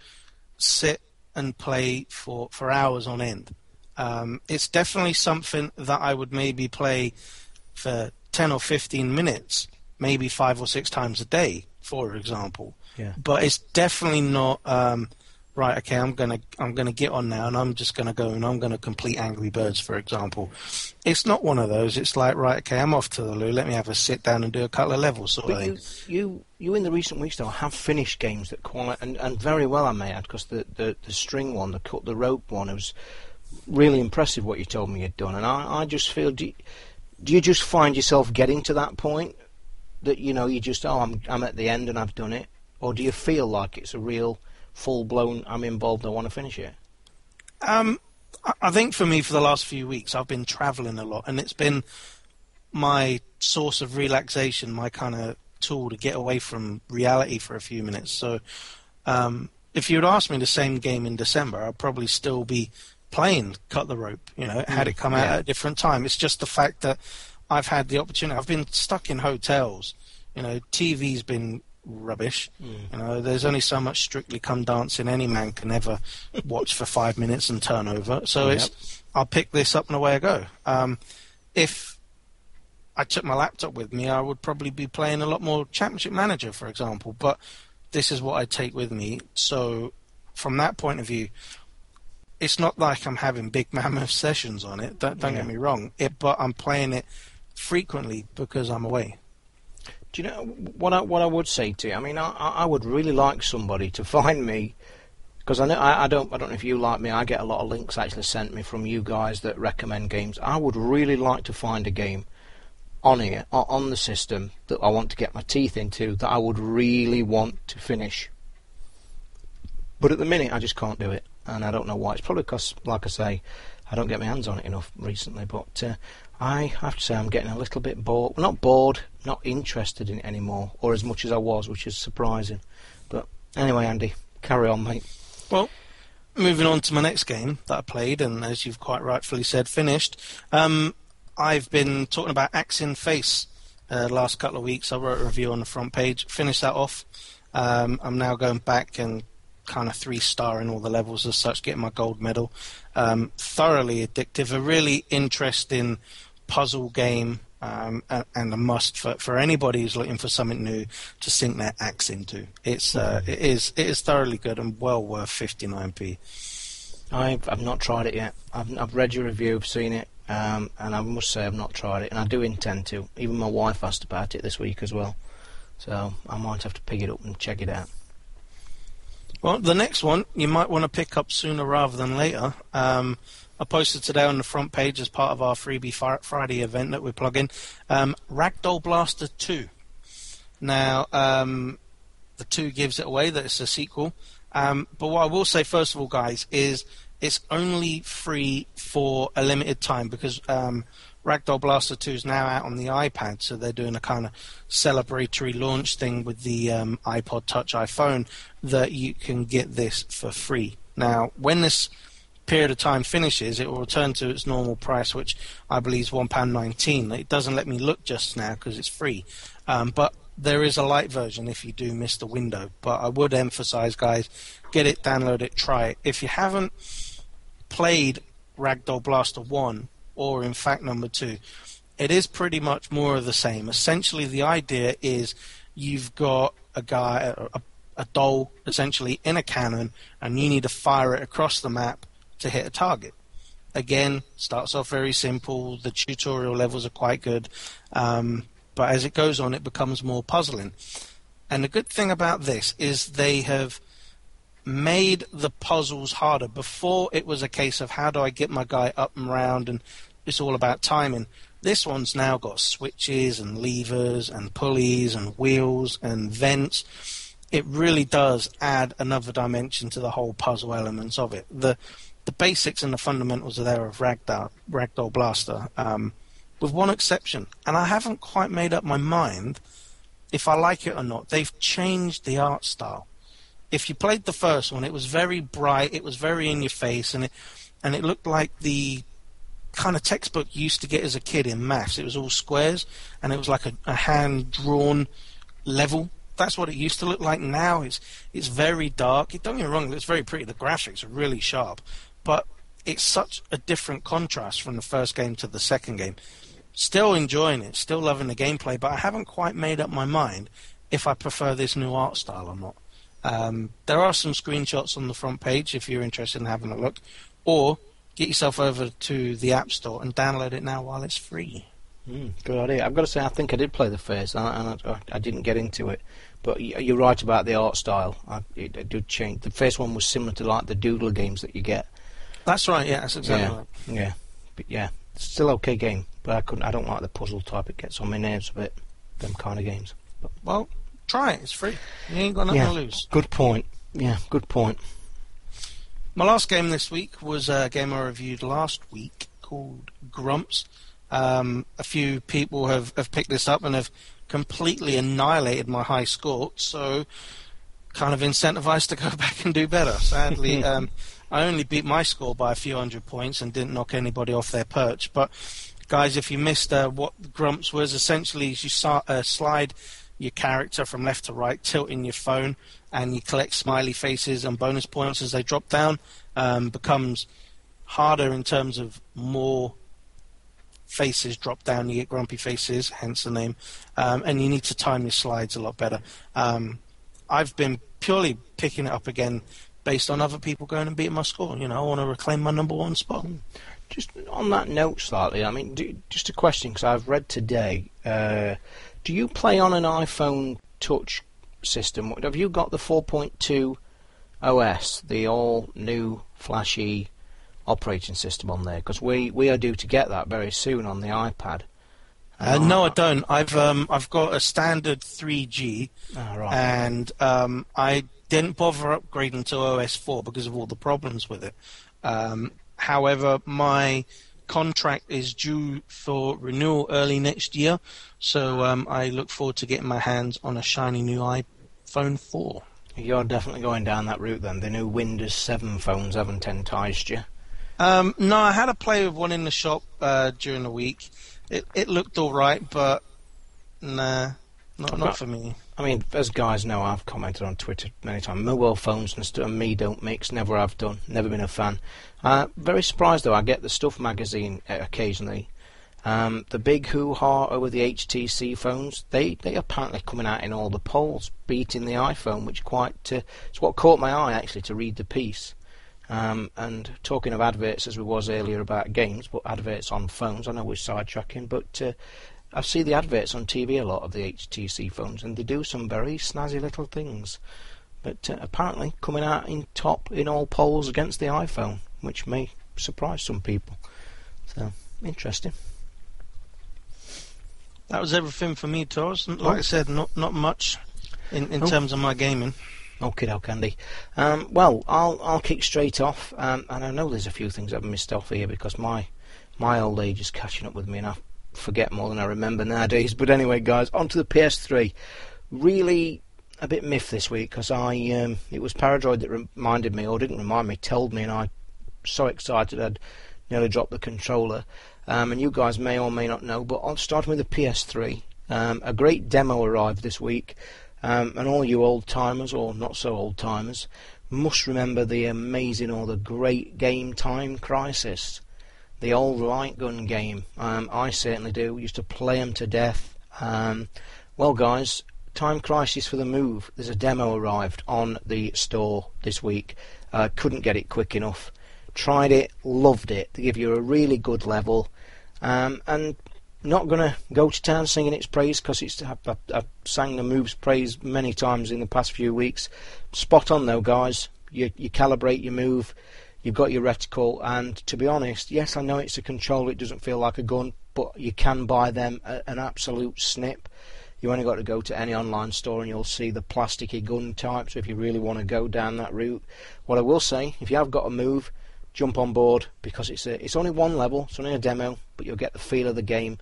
sit and play for, for hours on end. Um, it's definitely something that I would maybe play for 10 or 15 minutes, maybe five or six times a day, for example. Yeah. But it's definitely not um, right. Okay, I'm gonna I'm gonna get on now, and I'm just gonna go and I'm gonna complete Angry Birds, for example. It's not one of those. It's like right, okay, I'm off to the loo. Let me have a sit down and do a couple of levels, sort of But thing. you, you, you in the recent weeks though have finished games that quality and, and very well, I may add, because the, the the string one, the cut the rope one, it was really impressive what you told me you'd done, and I, I just feel do you, do you just find yourself getting to that point that you know you just oh I'm I'm at the end and I've done it, or do you feel like it's a real full blown I'm involved I want to finish it? Um, I- I think for me, for the last few weeks, I've been traveling a lot, and it's been my source of relaxation, my kind of tool to get away from reality for a few minutes. So, um, if you'd asked me the same game in December, I'd probably still be playing Cut the Rope. You know, had it come out yeah. at a different time. It's just the fact that I've had the opportunity. I've been stuck in hotels. You know, TV's been rubbish. You know, there's only so much Strictly Come Dancing any man can ever watch for five minutes and turn over. So Yep. it's I'll pick this up and away I go. Um, if I took my laptop with me, I would probably be playing a lot more Championship Manager, for example. But this is what I take with me. So from that point of view, it's not like I'm having big (laughs) mammoth sessions on it. Don't, don't get me wrong. It, but I'm playing it frequently because I'm away. Do you know what I, what I would say to you? I mean, I, I would really like somebody to (laughs) find me because I know I, I don't I don't know if you like me. I get a lot of links actually sent me from you guys that recommend games. I would really like to find a game on here on the system that I want to get my teeth into that I would really want to finish. But at the minute, I just can't do it, and I don't know why. It's probably because, like I say, I don't get my hands on it enough recently. But uh, I have to say, I'm getting a little bit bored. Not bored, not interested in it anymore, or as much as I was, which is surprising. But anyway, Andy, carry on, mate. Well, moving on to my next game that I played, and as you've quite rightfully said, finished. Um, I've been talking about Axe in Face uh, last couple of weeks. I wrote a review on the front page. Finished that off. Um, I'm now going back and kind of three star in all the levels as such, getting my gold medal. Um, thoroughly addictive, a really interesting puzzle game. Um, and, and, a must for, for anybody who's looking for something new to sink their axe into. It's uh, it is it is thoroughly good and well worth 59p. I've I've not tried it yet. I've I've read your review, I've seen it, um, and I must say I've not tried it, and I do intend to. Even my wife asked about it this week as well, so I might have to pick it up and check it out. Well, the next one you might want to pick up sooner rather than later. Um, I posted today on the front page as part of our freebie Friday event that we're plugging. Um, Ragdoll Blaster 2. Now, um, the 2 gives it away that it's a sequel. Um, but what I will say, first of all, guys, is it's only free for a limited time because um, Ragdoll Blaster 2 is now out on the iPad, so they're doing a kind of celebratory launch thing with the um, iPod Touch iPhone that you can get this for free. Now, when this period of time finishes, it will return to its normal price, which I believe is £1.19. It doesn't let me look just now because it's free. Um, but there is a light version if you do miss the window. But I would emphasize, guys, get it, download it, try it. If you haven't played Ragdoll Blaster 1 or in fact number 2, it is pretty much more of the same. Essentially, the idea is you've got a guy, a, a doll, essentially in a cannon, and you need to fire it across the map to hit a target. Again, starts off very simple. The tutorial levels are quite good. Um, but as it goes on, it becomes more puzzling. And the good thing about this is they have made the puzzles harder. Before it was a case of how do I get my guy up and round, and it's all about timing. This one's now got switches and levers and pulleys and wheels and vents. It really does add another dimension to the whole puzzle elements of it. The the basics and the fundamentals are there of Ragdoll, Ragdoll Blaster. Um, with one exception, and I haven't quite made up my mind if I like it or not. They've changed the art style. If you played the first one, it was very bright, it was very in your face, and it and it looked like the kind of textbook you used to get as a kid in maths. It was all squares, and it was like a, a hand drawn level. That's what it used to look like. Now it's it's very dark. Don't get me wrong; it's very pretty. The graphics are really sharp, but it's such a different contrast from the first game to the second game Still enjoying it, still loving the gameplay, but I haven't quite made up my mind if I prefer this new art style or not. Um, there are some screenshots on the front page if you're interested in having a look, or get yourself over to the App Store and download it now while it's free. Mm, good idea. I've got to say, I think I did play the first, and I, I, didn't get into it. But you're right about the art style. I, it, it, did change. The first one was similar to like the Doodle games that you get. That's right. Yeah, that's exactly yeah, right. Yeah, but yeah, still okay game. But I couldn't. I don't like the puzzle type. It gets on my nerves a bit. Them kind of games. But, well, try it. It's free. You ain't got nothing yeah, to lose. Good point. Yeah, good point. My last game this week was a game I reviewed last week called Grumps. Um, a few people have, have picked this up and have completely annihilated my high score, so kind of incentivized to go (laughs) back and do better. Sadly, (laughs) um, I only beat my score by a few hundred points and didn't knock anybody off their perch. But guys, if you missed uh, what Grumps was, essentially you uh, slide your character from left to right, tilting your phone, and you collect smiley faces and bonus points as they drop down. Um, becomes harder in terms of more faces drop down. You get grumpy faces, hence the name, um, and you need to time your slides a lot better. Um, I've been purely picking it up again based on other people going and beating my score. You know, I want to reclaim my number one spot. Just on that note, slightly. I mean, do, just a question because I've read today. Uh, do you play on an iPhone Touch system? Have you got the 4.2 OS, the all new flashy operating system on there? Because we we are due to get that very soon on the iPad. Uh, no, I don't. I've um, I've got a standard 3G, oh, right. and um, I didn't bother upgrading to OS 4 because of all the problems with it. Um, However, my contract is due for renewal early next year, so um, I look forward to getting my hands on a shiny new iPhone 4. You're definitely going down that route then. The new Windows 7 phones haven't enticed you. Um, no, I had a play with one in the shop uh, during the week. It it looked all right, but nah, not not for me. I mean, as guys know, I've commented on Twitter many times. Mobile phones and, and me don't mix. Never have done. Never been a fan. Uh, very surprised though. I get the Stuff magazine uh, occasionally. Um, the big hoo-ha over the HTC phones, they they apparently coming out in all the polls, beating the iPhone, which quite uh, it's what caught my eye actually to read the piece. Um, and talking of adverts, as we was earlier about games, but adverts on phones, I know we're sidetracking, but uh, I see the adverts on TV a lot of the HTC phones, and they do some very snazzy little things. But uh, apparently coming out in top in all polls against the iPhone, which may surprise some people. So interesting. That was everything for me, Toz. Like I said, not not much in, in Oh. terms of my gaming. Okay, now, Candy. Um, well, I'll I'll kick straight off, um, and I know there's a few things I've missed off here because my my old age is catching up with me, and I forget more than I remember nowadays. But anyway, guys, on to the PS3. Really a bit miffed this week because I um, it was Paradroid that reminded me, or didn't remind me, told me, and I so excited I'd nearly dropped the controller. Um, and you guys may or may not know, but I'll start with the PS3. Um, a great demo arrived this week. Um, and all you old timers, or not so old timers, must remember the amazing or the great game Time Crisis. The old light gun game. Um, I certainly do. We used to play them to death. Um, well, guys, Time Crisis for the Move. There's a demo arrived on the store this week. Uh, couldn't get it quick enough. Tried it, loved it. They give you a really good level. Um, and not going to go to town singing its praise because it's I've, I've sang the moves praise many times in the past few weeks. Spot on though, guys. You you calibrate your move. You've got your reticle, and to be honest, yes, I know it's a controller. It doesn't feel like a gun, but you can buy them at an absolute snip. You only got to go to any online store and you'll see the plasticky gun type. So if you really want to go down that route, what I will say, if you have got a move, jump on board because it's a, it's only one level, it's only a demo, but you'll get the feel of the game,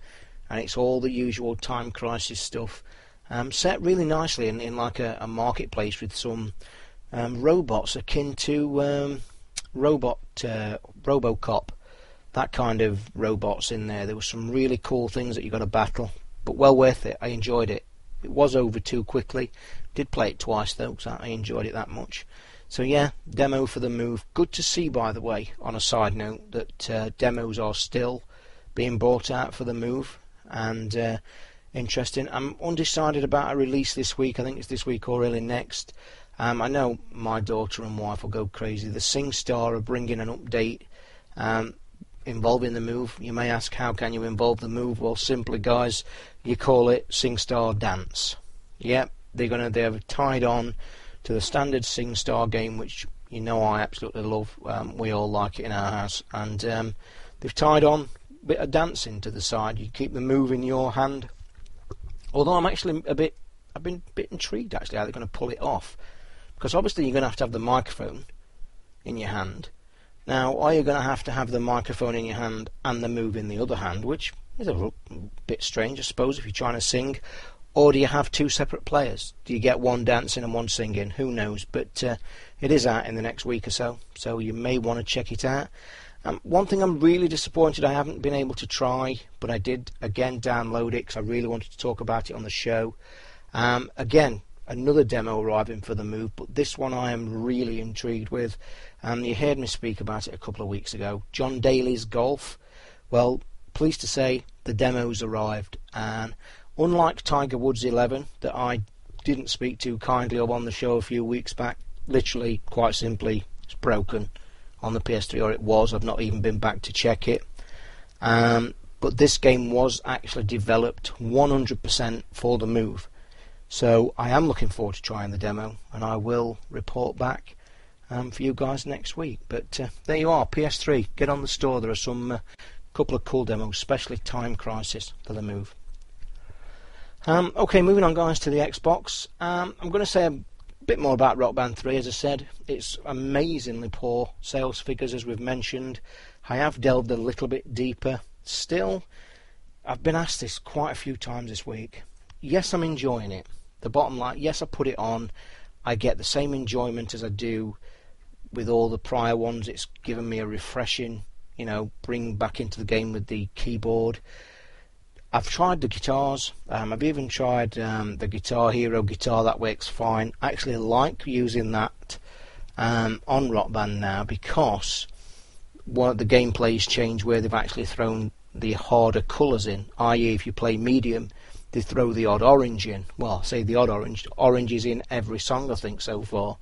and it's all the usual time crisis stuff. Um, set really nicely in, in like a, a marketplace with some um, robots akin to um, robot uh, RoboCop, that kind of robots in there. There were some really cool things that you got to battle, but well worth it. I enjoyed it. It was over too quickly. Did play it twice though, because I enjoyed it that much. So yeah, demo for the move. Good to see, by the way, on a side note, that uh, demos are still being brought out for the move, and uh, interesting. I'm undecided about a release this week. I think it's this week or early next. Um, I know my daughter and wife will go crazy. The SingStar are bringing an update um, involving the move. You may ask, how can you involve the move? Well, simply, guys, you call it SingStar Dance. Yep, they're gonna they have tied on to the standard SingStar game, which you know I absolutely love. Um, we all like it in our house, and um, they've tied on a bit of dancing to the side. You keep the move in your hand. Although I'm actually a bit, I've been a bit intrigued actually how they're going to pull it off, because obviously you're going to have to have the microphone in your hand. Now, are you going to have to have the microphone in your hand and the move in the other hand, which is a bit strange, I suppose, if you're trying to sing? Or do you have two separate players? Do you get one dancing and one singing? Who knows? But uh, it is out in the next week or so, so you may want to check it out. Um, one thing I'm really disappointed I haven't been able to try, but I did again download it because I really wanted to talk about it on the show. Um, again, another demo arriving for the move, but this one I am really intrigued with. Um, you heard me speak about it a couple of weeks ago. John Daly's Golf. Well, pleased to say the demo's arrived, and unlike Tiger Woods 11 that I didn't speak to kindly of on the show a few weeks back, literally, quite simply, it's broken on the PS3, or it was. I've not even been back to check it. Um, but this game was actually developed 100% for the move. So I am looking forward to trying the demo, and I will report back um, for you guys next week. But uh, there you are, PS3. Get on the store. There are some uh, couple of cool demos, especially Time Crisis for the move. Um, okay, moving on, guys, to the Xbox. Um, I'm going to say a bit more about Rock Band 3. As I said, it's amazingly poor sales figures, as we've mentioned. I have delved a little bit deeper. Still, I've been asked this quite a few times this week. Yes, I'm enjoying it. The bottom line, yes, I put it on. I get the same enjoyment as I do with all the prior ones. It's given me a refreshing, you know, bring back into the game with the keyboard. I've tried the guitars. Um, I've even tried um, the Guitar Hero guitar. That works fine. I actually like using that um, on Rock Band now because what the gameplay's changed where they've actually thrown the harder colours in. I.e., if you play medium, they throw the odd orange in. Well, say the odd orange. Orange is in every song I think so far.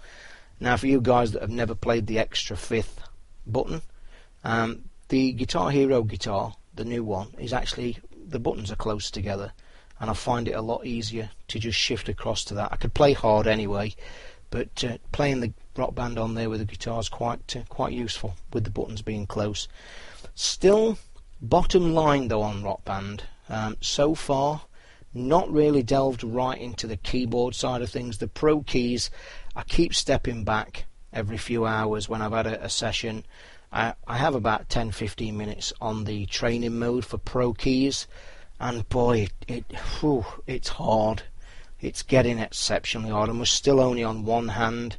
Now, for you guys that have never played the extra fifth button, um, the Guitar Hero guitar, the new one, is actually the buttons are close together, and I find it a lot easier to just shift across to that. I could play hard anyway, but uh, playing the rock band on there with the guitar is quite uh, quite useful with the buttons being close. Still, bottom line though on rock band, um, so far, not really delved right into the keyboard side of things. The pro keys, I keep stepping back every few hours when I've had a, a session I, I have about 10 15 minutes on the training mode for pro keys, and boy, it, it whew, it's hard. It's getting exceptionally hard, and we're still only on one hand.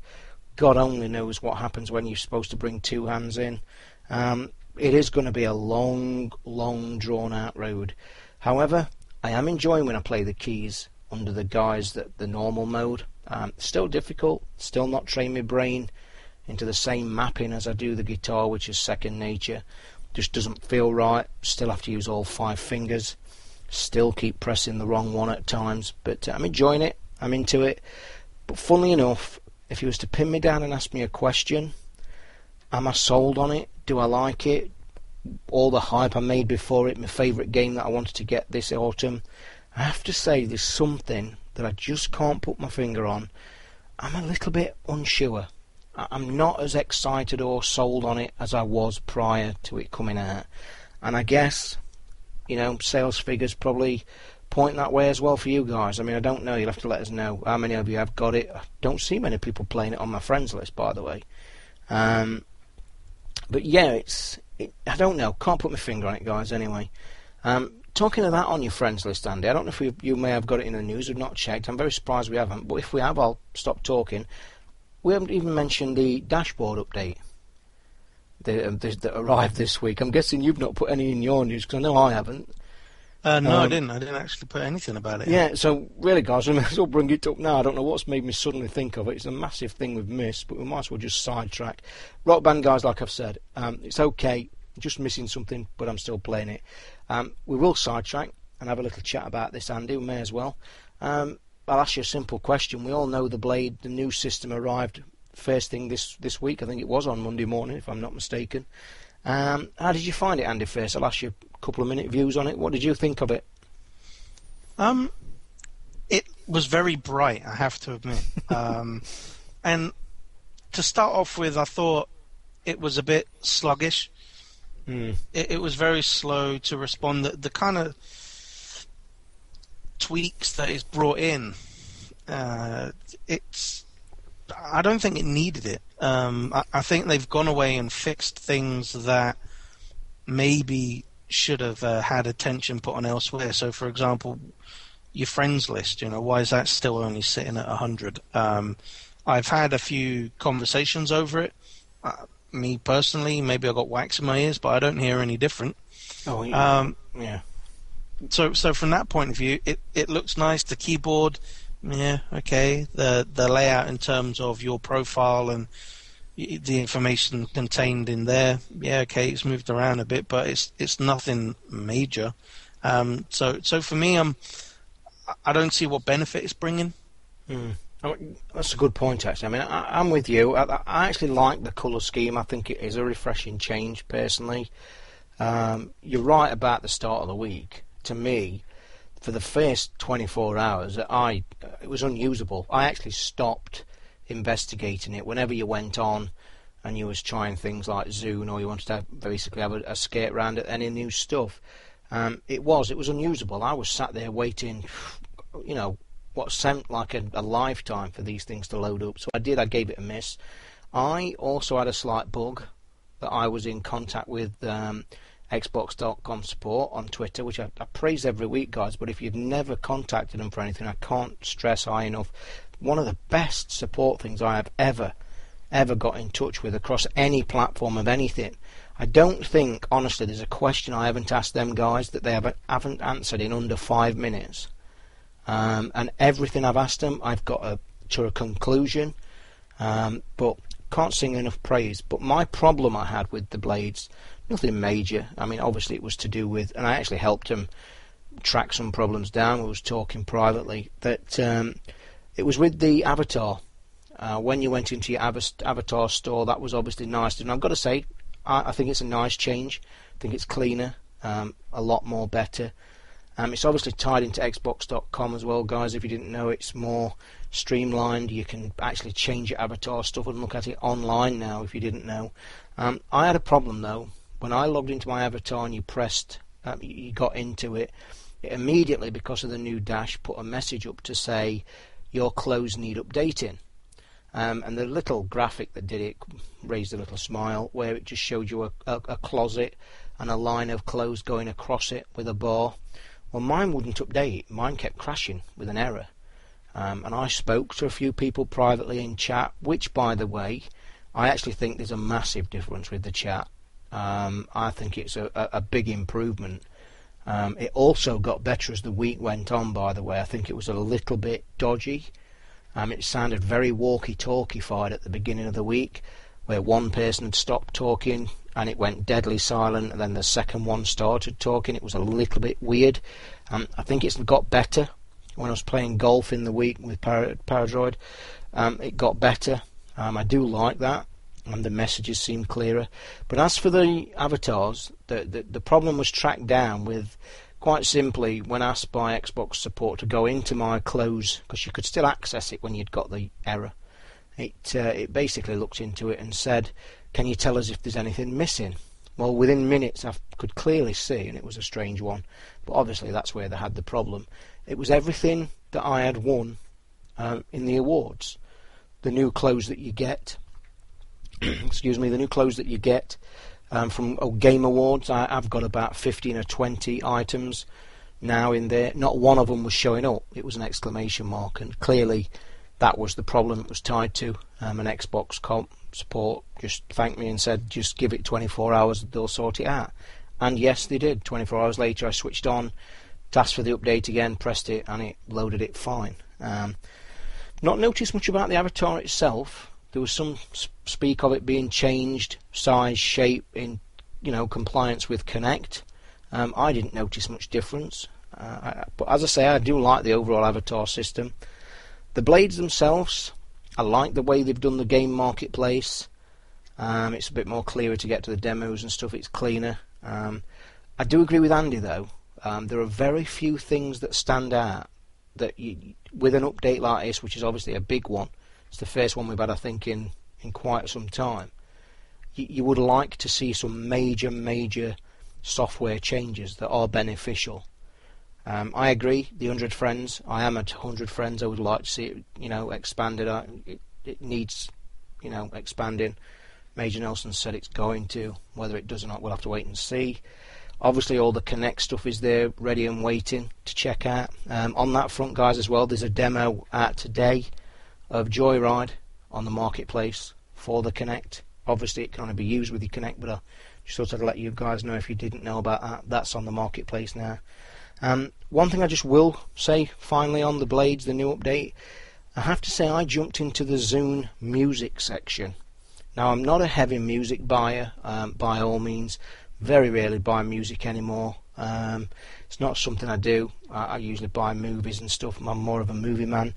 God only knows what happens when you're supposed to bring two hands in. Um, it is going to be a long, long, drawn out road. However, I am enjoying when I play the keys under the guise that the normal mode. Um, still difficult, still not train my brain into the same mapping as I do the guitar, which is second nature. Just doesn't feel right. Still have to use all five fingers. Still keep pressing the wrong one at times, but uh, I'm enjoying it. I'm into it. But funnily enough, if you was to pin me down and ask me a question, am I sold on it? Do I like it? All the hype I made before it, my favourite game that I wanted to get this autumn. I have to say, there's something that I just can't put my finger on. I'm a little bit unsure. I'm not as excited or sold on it as I was prior to it coming out. And I guess, you know, sales figures probably point that way as well for you guys. I mean, I don't know. You'll have to let us know how many of you have got it. I don't see many people playing it on my friends list, by the way. Um, but yeah, it's. It, I don't know. Can't put my finger on it, guys. Anyway, um, talking of that on your friends list, Andy. I don't know if we, you may have got it in the news. We've not checked. I'm very surprised we haven't. But if we have, I'll stop talking. We haven't even mentioned the dashboard update that, um, that arrived this week. I'm guessing you've not put any in your news because I know I haven't. Uh, no, um, I didn't. I didn't actually put anything about it. Yeah, so really, guys, (laughs) I may as well bring it up now. I don't know what's made me suddenly think of it. It's a massive thing we've missed, but we might as well just sidetrack. Rock Band, guys, like I've said, um, it's okay. Just missing something, but I'm still playing it. Um, we will sidetrack and have a little chat about this, Andy. We may as well. Um, I'll ask you a simple question. We all know the Blade, the new system arrived first thing this this week. I think it was on Monday morning, if I'm not mistaken. Um, how did you find it, Andy? First, I'll ask you couple of minute views on it. What did you think of it? Um, it was very bright, I have to admit. um, (laughs) and to start off with, I thought it was a bit sluggish. Mm. It, it, was very slow to respond. The, the kind of tweaks that is brought in. Uh, it's. I don't think it needed it. Um, I, I, think they've gone away and fixed things that maybe should have uh, had attention put on elsewhere. So, for example, your friends list. You know, why is that still only sitting at hundred? Um, I've had a few conversations over it. Uh, me personally, maybe I got wax in my ears, but I don't hear any different. Oh, yeah. Um, yeah so so from that point of view, it, it looks nice. The keyboard, yeah, okay. The the layout in terms of your profile and the information contained in there, yeah, okay. It's moved around a bit, but it's it's nothing major. Um, so so for me, um, I don't see what benefit it's bringing. Mm. that's a good point, actually. I mean, I, am with you. I, I, actually like the colour scheme. I think it is a refreshing change, personally. Um, you're right about the start of the week to me, for the first 24 hours, I it was unusable. I actually stopped investigating it whenever you went on and you was trying things like Zune or you wanted to basically have a, a, skate round at any new stuff. Um, it was it was unusable. I was sat there waiting, (sighs) you know, what seemed like a, a lifetime for these things to load up. So I did. I gave it a miss. I also had a slight bug that I was in contact with. Um, Xbox.com support on Twitter, which I, I, praise every week, guys. But if you've never contacted them for anything, I can't stress high enough. One of the best support things I have ever, ever got in touch with across any platform of anything. I don't think, honestly, there's a question I haven't asked them guys that they haven't, haven't answered in under five minutes. Um, and everything I've asked them, I've got a, to a conclusion. Um, but can't sing enough praise. But my problem I had with the blades, nothing major. I mean, obviously it was to do with, and I actually helped them track some problems down. We was talking privately that um, it was with the avatar. Uh, when you went into your avatar store, that was obviously nice. And I've got to say, I, I think it's a nice change. I think it's cleaner, um, a lot more better. Um, it's obviously tied into Xbox.com as well, guys. If you didn't know, it's more streamlined. You can actually change your avatar stuff and look at it online now. If you didn't know, um, I had a problem though when I logged into my avatar and you pressed, um, you got into it. It immediately, because of the new dash, put a message up to say your clothes need updating. Um, and the little graphic that did it raised a little smile where it just showed you a, a, a, closet and a line of clothes going across it with a bar. Well, mine wouldn't update. Mine kept crashing with an error. Um, and I spoke to a few people privately in chat, which, by the way, I actually think there's a massive difference with the chat. Um, I think it's a, a, a big improvement. Um, it also got better as the week went on, by the way. I think it was a little bit dodgy. Um, it sounded very walkie-talkie-fied at the beginning of the week, where one person had stopped talking and it went deadly silent, and then the second one started talking. It was a little bit weird. Um, I think it's got better. When I was playing golf in the week with Par- Paradroid, um, it got better. Um, I do like that, and the messages seem clearer. But as for the avatars, the, the, the problem was tracked down with quite simply, when asked by Xbox support to go into my close, because you could still access it when you'd got the error, it uh, it basically looked into it and said, "Can you tell us if there's anything missing?" Well, within minutes, I could clearly see, and it was a strange one. But obviously, that's where they had the problem. It was everything that I had won um, in the awards, the new clothes that you get. (clears throat) excuse me, the new clothes that you get um, from oh, Game Awards. I, have got about 15 or 20 items now in there. Not one of them was showing up. It was an exclamation mark, and clearly that was the problem it was tied to. Um, an Xbox.com support just thanked me and said, just give it 24 hours, they'll sort it out. And yes, they did. 24 hours later, I switched on, asked for the update again, pressed it, and it loaded it fine. Um, not noticed much about the avatar itself. There was some speak of it being changed, size, shape, in you know compliance with Kinect. Um, I didn't notice much difference, uh, I, but as I say, I do like the overall avatar system. The blades themselves, I like the way they've done the game marketplace. Um, it's a bit more clearer to get to the demos and stuff. It's cleaner. Um, I do agree with Andy though. Um, there are very few things that stand out that you, with an update like this, which is obviously a big one, it's the first one we've had, I think, in, in quite some time. You, you would like to see some major, major software changes that are beneficial. Um, I agree. The hundred friends. I am at hundred friends. I would like to see it, you know, expanded. It, it, needs, you know, expanding. Major Nelson said it's going to. Whether it does or not, we'll have to wait and see. Obviously, all the Kinect stuff is there, ready and waiting to check out. Um, on that front, guys, as well, there's a demo out today of Joyride on the marketplace for the Kinect. Obviously, it can only be used with your Kinect, but I just thought I'd let you guys know if you didn't know about that. That's on the marketplace now. Um, one thing I just will say finally on the Blades, the new update, I have to say I jumped into the Zune music section. Now, I'm not a heavy music buyer um, by all means. Very rarely buy music anymore. Um, it's not something I do. I, I, usually buy movies and stuff. I'm more of a movie man.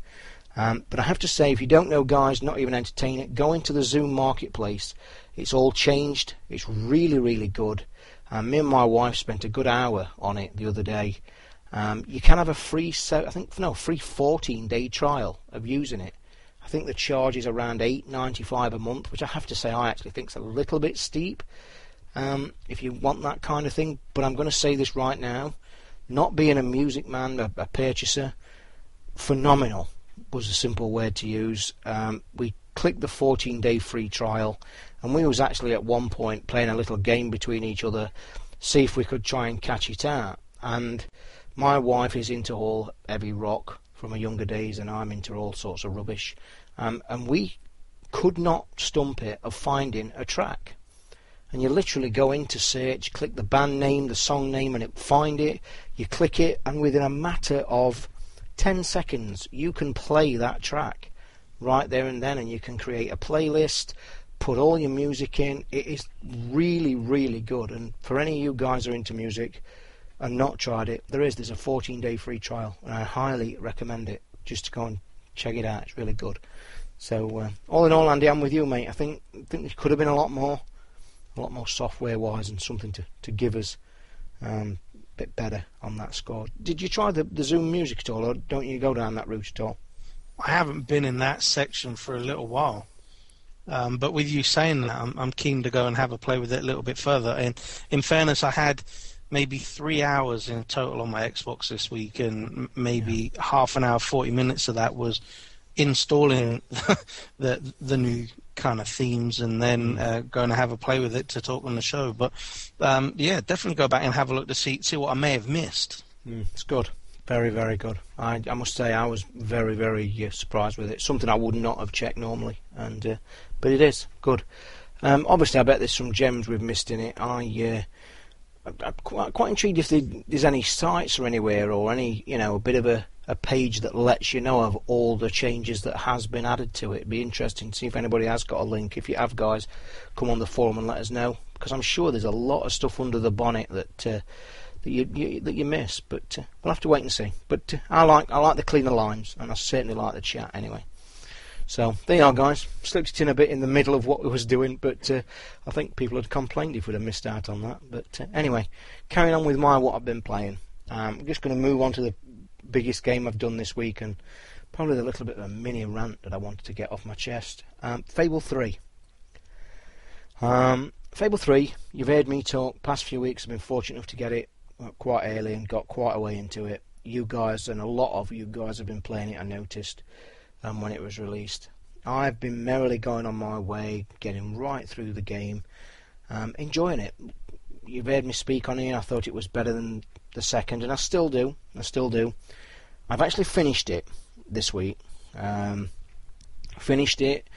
Um, but I have to say, if you don't know, guys, not even entertain it, go into the Zune marketplace. It's all changed. It's really, really good. Um, me and my wife spent a good hour on it the other day. Um, you can have a free, I think no, free 14-day trial of using it. I think the charge is around 8.95 a month, which I have to say I actually think is a little bit steep. Um, if you want that kind of thing, but I'm going to say this right now, not being a music man, a, a purchaser, phenomenal was a simple word to use. Um, we clicked the 14 day free trial, and we was actually at one point playing a little game between each other, see if we could try and catch it out. And my wife is into all heavy rock from her younger days, and I'm into all sorts of rubbish. Um, and we could not stump it of finding a track. and you literally go into search, click the band name, the song name, and it find it. You click it, and within a matter of 10 seconds, you can play that track right there and then, and you can create a playlist, put all your music in. It is really, really good. And for any of you guys who are into music and not tried it, there is there's a 14 day free trial, and I highly recommend it. Just to go and check it out. It's really good. So uh, all in all, Andy, I'm with you, mate. I think I think there could have been a lot more, a lot more software wise, and something to, to give us um, bit better on that score. Did you try the the Zune music at all, or don't you go down that route at all? I haven't been in that section for a little while. Um, but with you saying that, I'm, I'm, keen to go and have a play with it a little bit further. And in fairness, I had maybe three hours in total on my Xbox this week, and maybe yeah. half an hour, 40 minutes of that was installing (laughs) the the new kind of themes and then mm. uh, going to have a play with it to talk on the show. But um, yeah, definitely go back and have a look to see see what I may have missed. Mm, it's good, very very good. I, I must say I was very very uh, surprised with it. Something I would not have checked normally, and uh, but it is good. Um, obviously, I bet there's some gems we've missed in it. I uh, I'm quite, quite intrigued if there's any sites or anywhere or any, you know, a bit of a, a page that lets you know of all the changes that has been added to it. It'd be interesting to see if anybody has got a link. If you have, guys, come on the forum and let us know because I'm sure there's a lot of stuff under the bonnet that uh, that you, you, that you miss. But uh, we'll have to wait and see. But uh, I like I like the cleaner lines and I certainly like the chat anyway. So there you are, guys. Slipped it in a bit in the middle of what we was doing, but uh, I think people had complained if we'd have missed out on that. But uh, anyway, carrying on with my what I've been playing. Um, I'm just going to move on to the biggest game I've done this week, and probably a little bit of a mini rant that I wanted to get off my chest. Um, Fable 3. Um, Fable 3, you've heard me talk past few weeks. I've been fortunate enough to get it quite early and got quite a way into it. You guys and a lot of you guys have been playing it. I noticed um, when it was released. I've been merrily going on my way, getting right through the game, um, enjoying it. You've heard me speak on it. I thought it was better than the second, and I still do. I still do. I've actually finished it this week. Um, finished it.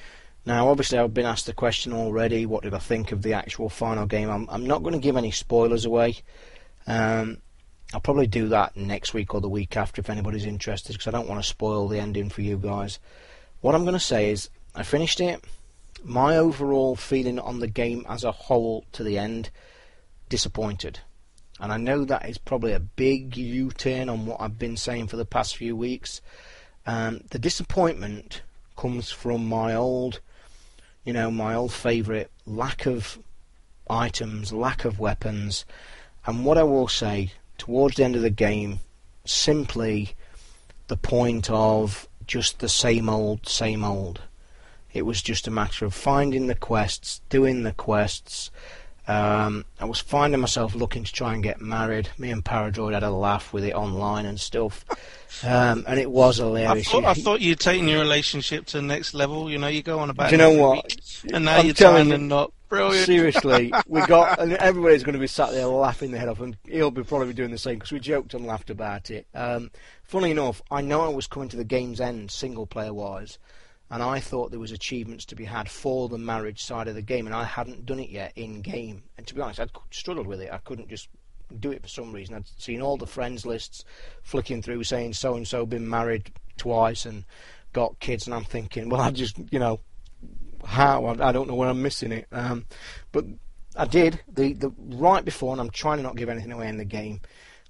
Now, obviously, I've been asked the question already. What did I think of the actual final game? I'm, I'm not going to give any spoilers away. Um, I'll probably do that next week or the week after if anybody's interested because I don't want to spoil the ending for you guys. What I'm going to say is I finished it. My overall feeling on the game as a whole to the end, disappointed. And I know that is probably a big U turn on what I've been saying for the past few weeks. Um, the disappointment comes from my old, you know, my old favourite lack of items, lack of weapons. And what I will say, towards the end of the game simply the point of just the same old, same old. It was just a matter of finding the quests, doing the quests. Um, I was finding myself looking to try and get married. Me and Paradroid had a laugh with it online and stuff. Um, and it was hilarious. I thought, I thought you'd taken your relationship to the next level. You know, you go on about. Do you know what? Week, and now I'm you're telling and not. Brilliant. Seriously, we got, (laughs) and everybody's going to be sat there laughing their head off, and he'll be probably doing the same because we joked and laughed about it. Um, funny enough, I know I was coming to the game's end, single player wise, and I thought there was achievements to be had for the marriage side of the game, and I hadn't done it yet in game. And to be honest, I'd struggled with it. I couldn't just do it for some reason. I'd seen all the friends lists flicking through saying so and so been married twice and got kids, and I'm thinking, well, I just, you know, how I, don't know where I'm missing it. Um, but I did the the right before, and I'm trying to not give anything away in the game.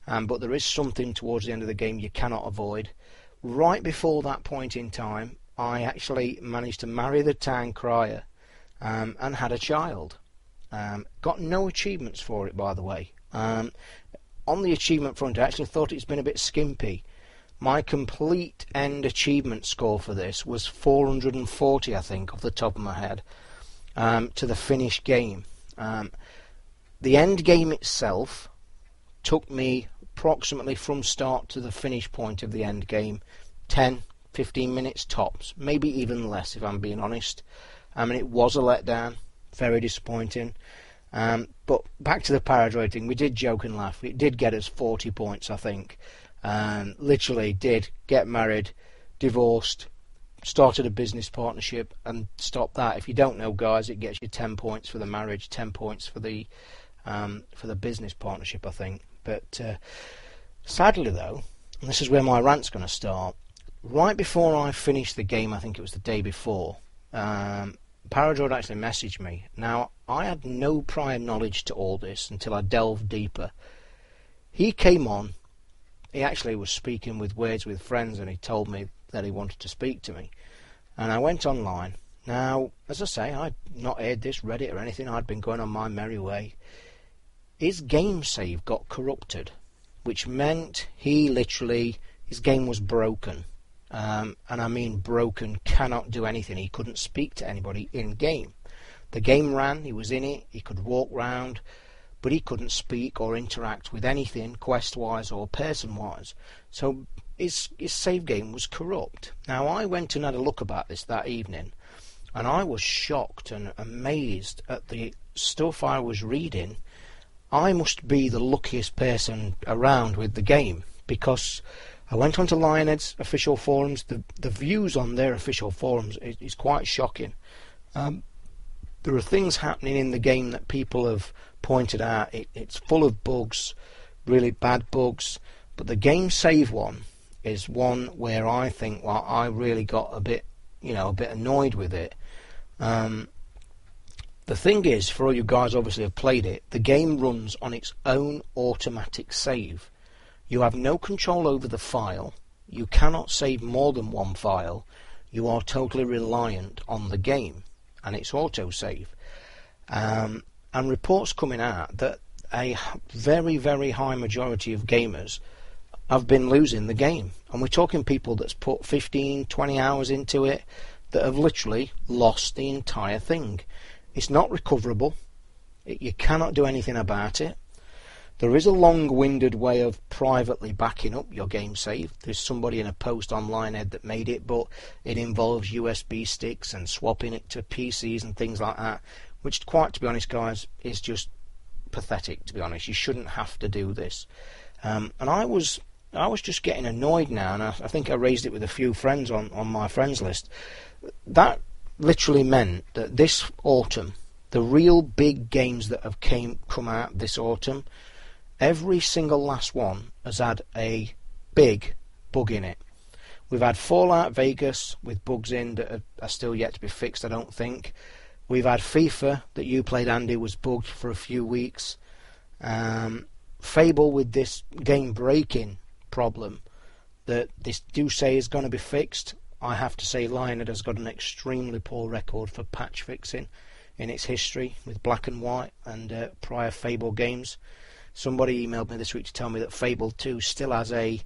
Um, but there is something towards the end of the game you cannot avoid. Right before that point in time, I actually managed to marry the town crier um, and had a child. Um, got no achievements for it, by the way. Um, on the achievement front, I actually thought it's been a bit skimpy. My complete end achievement score for this was 440, I think, off the top of my head, um, to the finished game. Um, the end game itself took me approximately from start to the finish point of the end game 10, 15 minutes tops, maybe even less if I'm being honest. I mean, it was a letdown, very disappointing. Um, but back to the Paradroid thing, we did joke and laugh. It did get us 40 points, I think and literally did get married, divorced, started a business partnership and stopped that. If you don't know, guys, it gets you ten points for the marriage, ten points for the um, for the business partnership, I think. But uh, sadly, though, and this is where my rant's going to start. Right before I finished the game, I think it was the day before, um, Paradroid actually messaged me. Now, I had no prior knowledge to all this until I delved deeper. He came on, he actually was speaking with words with friends, and he told me that he wanted to speak to me. And I went online. Now, as I say, I'd not heard this, read it, or anything. I'd been going on my merry way. His game save got corrupted, which meant he literally, his game was broken. Um, and I mean broken, cannot do anything. He couldn't speak to anybody in game. The game ran, he was in it, he could walk round, but he couldn't speak or interact with anything, quest wise or person wise. So his, his save game was corrupt. Now, I went and had a look about this that evening, and I was shocked and amazed at the stuff I was reading. I must be the luckiest person around with the game because I went onto Lionhead's official forums. The the views on their official forums is, is quite shocking. Um, there are things happening in the game that people have pointed out. It, it's full of bugs, really bad bugs. But the game save one is one where I think, well, I really got a bit, you know, a bit annoyed with it. Um, the thing is, for all you guys obviously have played it, the game runs on its own automatic save. You have no control over the file. You cannot save more than one file. You are totally reliant on the game and its autosave. Um, and reports coming out that a very, very high majority of gamers have been losing the game. And we're talking people that's put 15, 20 hours into it that have literally lost the entire thing. It's not recoverable. It, you cannot do anything about it. There is a long-winded way of privately backing up your game save. There's somebody in a post online Ed that made it, but it involves USB sticks and swapping it to PCs and things like that, which, quite to be honest, guys, is just pathetic. To be honest, you shouldn't have to do this. Um, and I was, I was just getting annoyed now, and I, I think I raised it with a few friends on on my friends list. That literally meant that this autumn, the real big games that have came come out this autumn Every single last one has had a big bug in it. We've had Fallout Vegas with bugs in that are, still yet to be fixed, I don't think. We've had FIFA that you played, Andy, was bugged for a few weeks. Um, Fable with this game breaking problem that this do say is going to be fixed. I have to say, Lionhead has got an extremely poor record for patch fixing in its history with Black and White and uh, prior Fable games. Somebody emailed me this week to tell me that Fable 2 still has a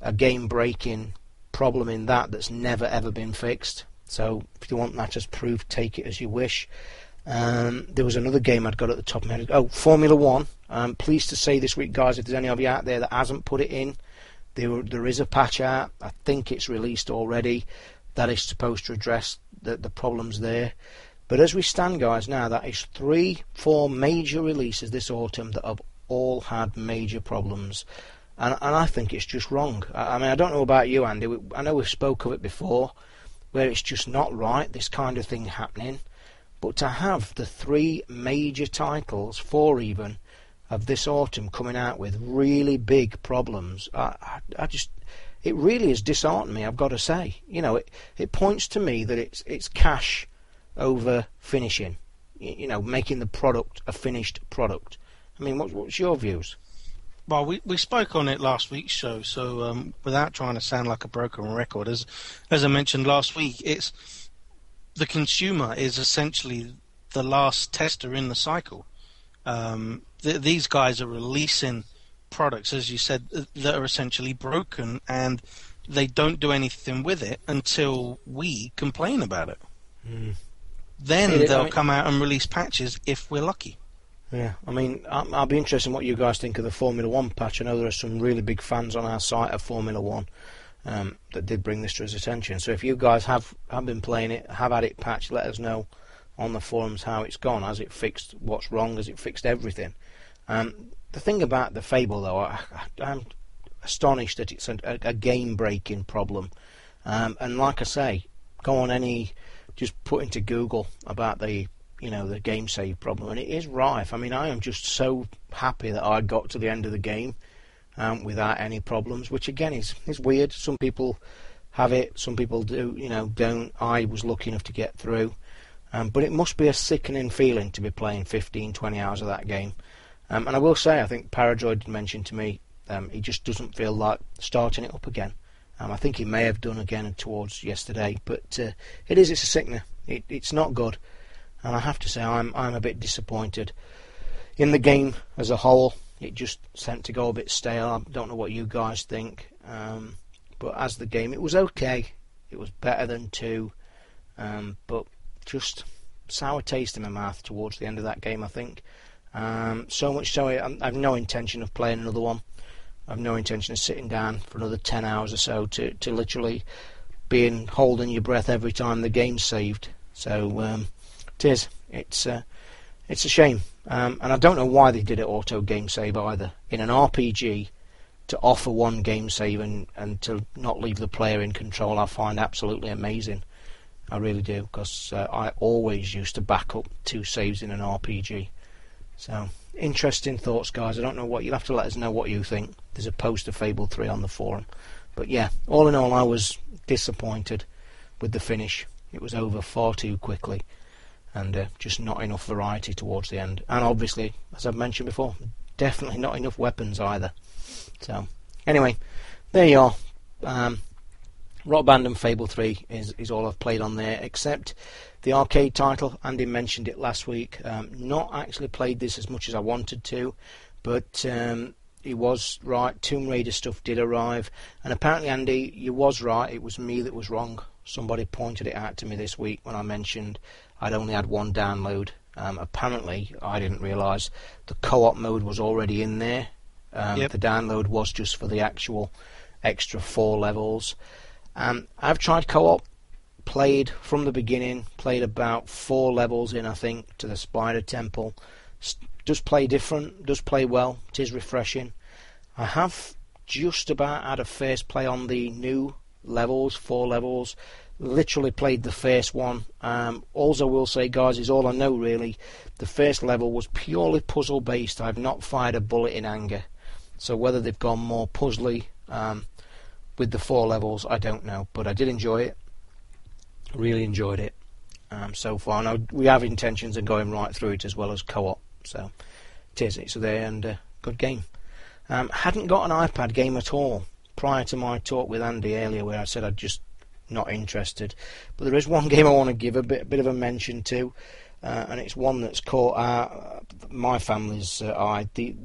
a game breaking problem in that that's never ever been fixed. So if you want that as proof, take it as you wish. Um, there was another game I'd got at the top of my head. Oh, Formula One. I'm pleased to say this week, guys, if there's any of you out there that hasn't put it in, there there is a patch out. I think it's released already. That is supposed to address the the problems there. But as we stand, guys, now that is three, four major releases this autumn that have all had major problems. And, and I think it's just wrong. I, I mean, I don't know about you, Andy. I know we've spoke of it before, where it's just not right, this kind of thing happening. But to have the three major titles, four even, of this autumn coming out with really big problems, I, I, I just, it really has disheartened me. I've got to say, you know, it it points to me that it's it's cash over finishing, you know, making the product a finished product. I mean, what, what's your views? Well, we, we spoke on it last week's show, so um, without trying to sound like a broken record, as as I mentioned last week, it's the consumer is essentially the last tester in the cycle. Um, th- these guys are releasing products, as you said, that are essentially broken, and they don't do anything with it until we complain about it. Mm. Then it, they'll I mean, come out and release patches if we're lucky. Yeah, I mean, I'll be interested in what you guys think of the Formula One patch. I know there are some really big fans on our site of Formula One um, that did bring this to his attention. So if you guys have, have been playing it, have had it patched, let us know on the forums how it's gone. Has it fixed what's wrong? Has it fixed everything? Um, the thing about the Fable, though, I, am astonished that it's a, a game-breaking problem. Um, and like I say, go on any, just put into Google about the you know the game save problem, and it is rife. I mean, I am just so happy that I got to the end of the game um, without any problems, which again is is weird. Some people have it, some people do, you know, don't. I was lucky enough to get through, um, but it must be a sickening feeling to be playing 15, 20 hours of that game. Um, and I will say, I think Paradroid mentioned to me um, he just doesn't feel like starting it up again. Um, I think he may have done again towards yesterday, but uh, it is it's a sickener. It, it's not good, and I have to say I'm I'm a bit disappointed in the game as a whole. It just sent to go a bit stale. I don't know what you guys think, um, but as the game, it was okay. It was better than two, um, but just sour taste in my mouth towards the end of that game. I think um, so much so I, have no intention of playing another one. I've no intention of sitting down for another 10 hours or so to, to literally being holding your breath every time the game's saved. So um, it is. It's uh, it's a shame, um, and I don't know why they did it auto game save either. In an RPG, to offer one game save and, and to not leave the player in control, I find absolutely amazing. I really do, because uh, I always used to back up two saves in an RPG. So interesting thoughts, guys. I don't know what you'll have to let us know what you think. There's a post of Fable 3 on the forum. But yeah, all in all, I was disappointed with the finish. It was over far too quickly, and uh, just not enough variety towards the end. And obviously, as I've mentioned before, definitely not enough weapons either. So, anyway, there you are. Um, Rock Band and Fable 3 is, is all I've played on there, except the arcade title. Andy mentioned it last week. Um, not actually played this as much as I wanted to, but um, he was right. Tomb Raider stuff did arrive, and apparently, Andy, you was right. It was me that was wrong. Somebody pointed it out to me this week when I mentioned I'd only had one download. Um, apparently, I didn't realise the co-op mode was already in there. Um, yep. The download was just for the actual extra four levels. Um, I've tried co-op, played from the beginning, played about four levels in, I think, to the Spider Temple. does play different, does play well. It is refreshing. I have just about had a first play on the new levels, four levels. Literally played the first one. Um, all I will say, guys, is all I know really. The first level was purely puzzle based. I've not fired a bullet in anger. So whether they've gone more puzzly um, with the four levels, I don't know. But I did enjoy it. Really enjoyed it um, so far. Now we have intentions of going right through it as well as co-op. So it is. It's there and uh, good game. Um, hadn't got an iPad game at all prior to my talk with Andy earlier, where I said I'd just not interested. But there is one (laughs) game I want to give a bit, a bit of a mention to, uh, and it's one that's caught uh, my family's uh, eye. The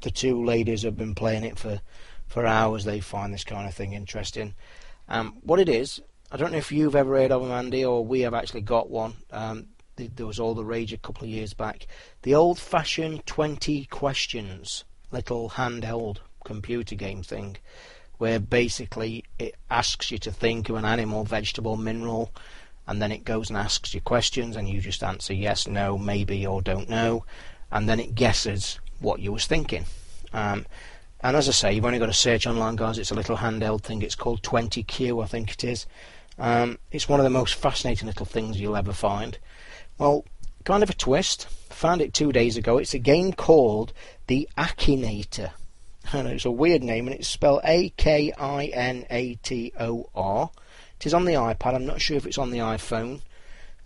the two ladies have been playing it for for hours. They find this kind of thing interesting. Um, what it is, I don't know if you've ever heard of them, Andy, or we have actually got one. Um, the, there was all the rage a couple of years back. The old-fashioned 20 questions, little handheld computer game thing, where basically it asks you to think of an animal, vegetable, mineral, and then it goes and asks you questions, and you just answer yes, no, maybe, or don't know, and then it guesses what you was thinking. Um, and as I say, you've only got to search online, guys. It's a little handheld thing. It's called 20Q, I think it is. Um, it's one of the most fascinating little things you'll ever find. Well, kind of a twist. Found it two days ago. It's a game called The Akinator. It's a weird name, and it's spelled A-K-I-N-A-T-O-R. It is on the iPad. I'm not sure if it's on the iPhone,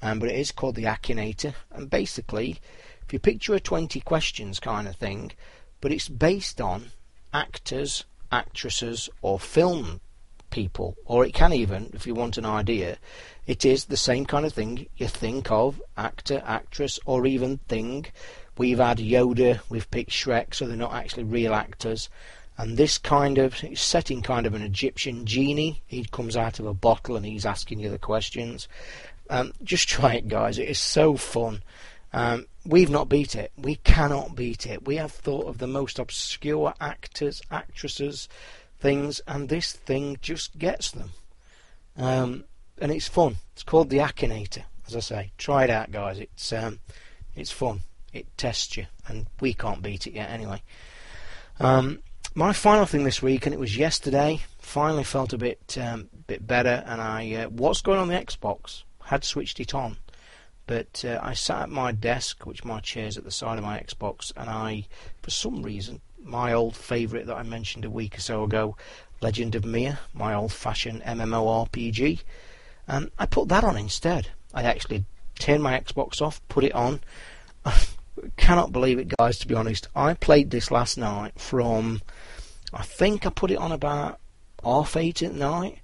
um, but it is called The Akinator. And basically, if you picture a 20 questions kind of thing, but it's based on actors, actresses, or film people, or it can even, if you want an idea, it is the same kind of thing you think of actor, actress, or even thing. We've had Yoda, we've picked Shrek, so they're not actually real actors. And this kind of setting kind of an Egyptian genie. He comes out of a bottle and he's asking you the questions. Um, just (laughs) try it, guys. It is so fun. Um, we've not beat it. We cannot beat it. We have thought of the most obscure actors, actresses, things, and this thing just gets them. Um, and it's fun. It's called the Akinator, as I say. Try it out, guys. It's um, it's fun. It tests you, and we can't beat it yet anyway. Um, my final thing this week, and it was yesterday, finally felt a bit um, bit better, and I uh, what's going on the Xbox had switched it on, but uh, I sat at my desk, which my chair's at the side of my Xbox, and I, for some reason, my old favourite that I mentioned a week or so ago, Legend of Mir, my old-fashioned MMORPG, um, I put that on instead. I actually turned my Xbox off, put it on. Cannot believe it, guys. To be honest, I played this last night from. I think I put it on about half eight at night.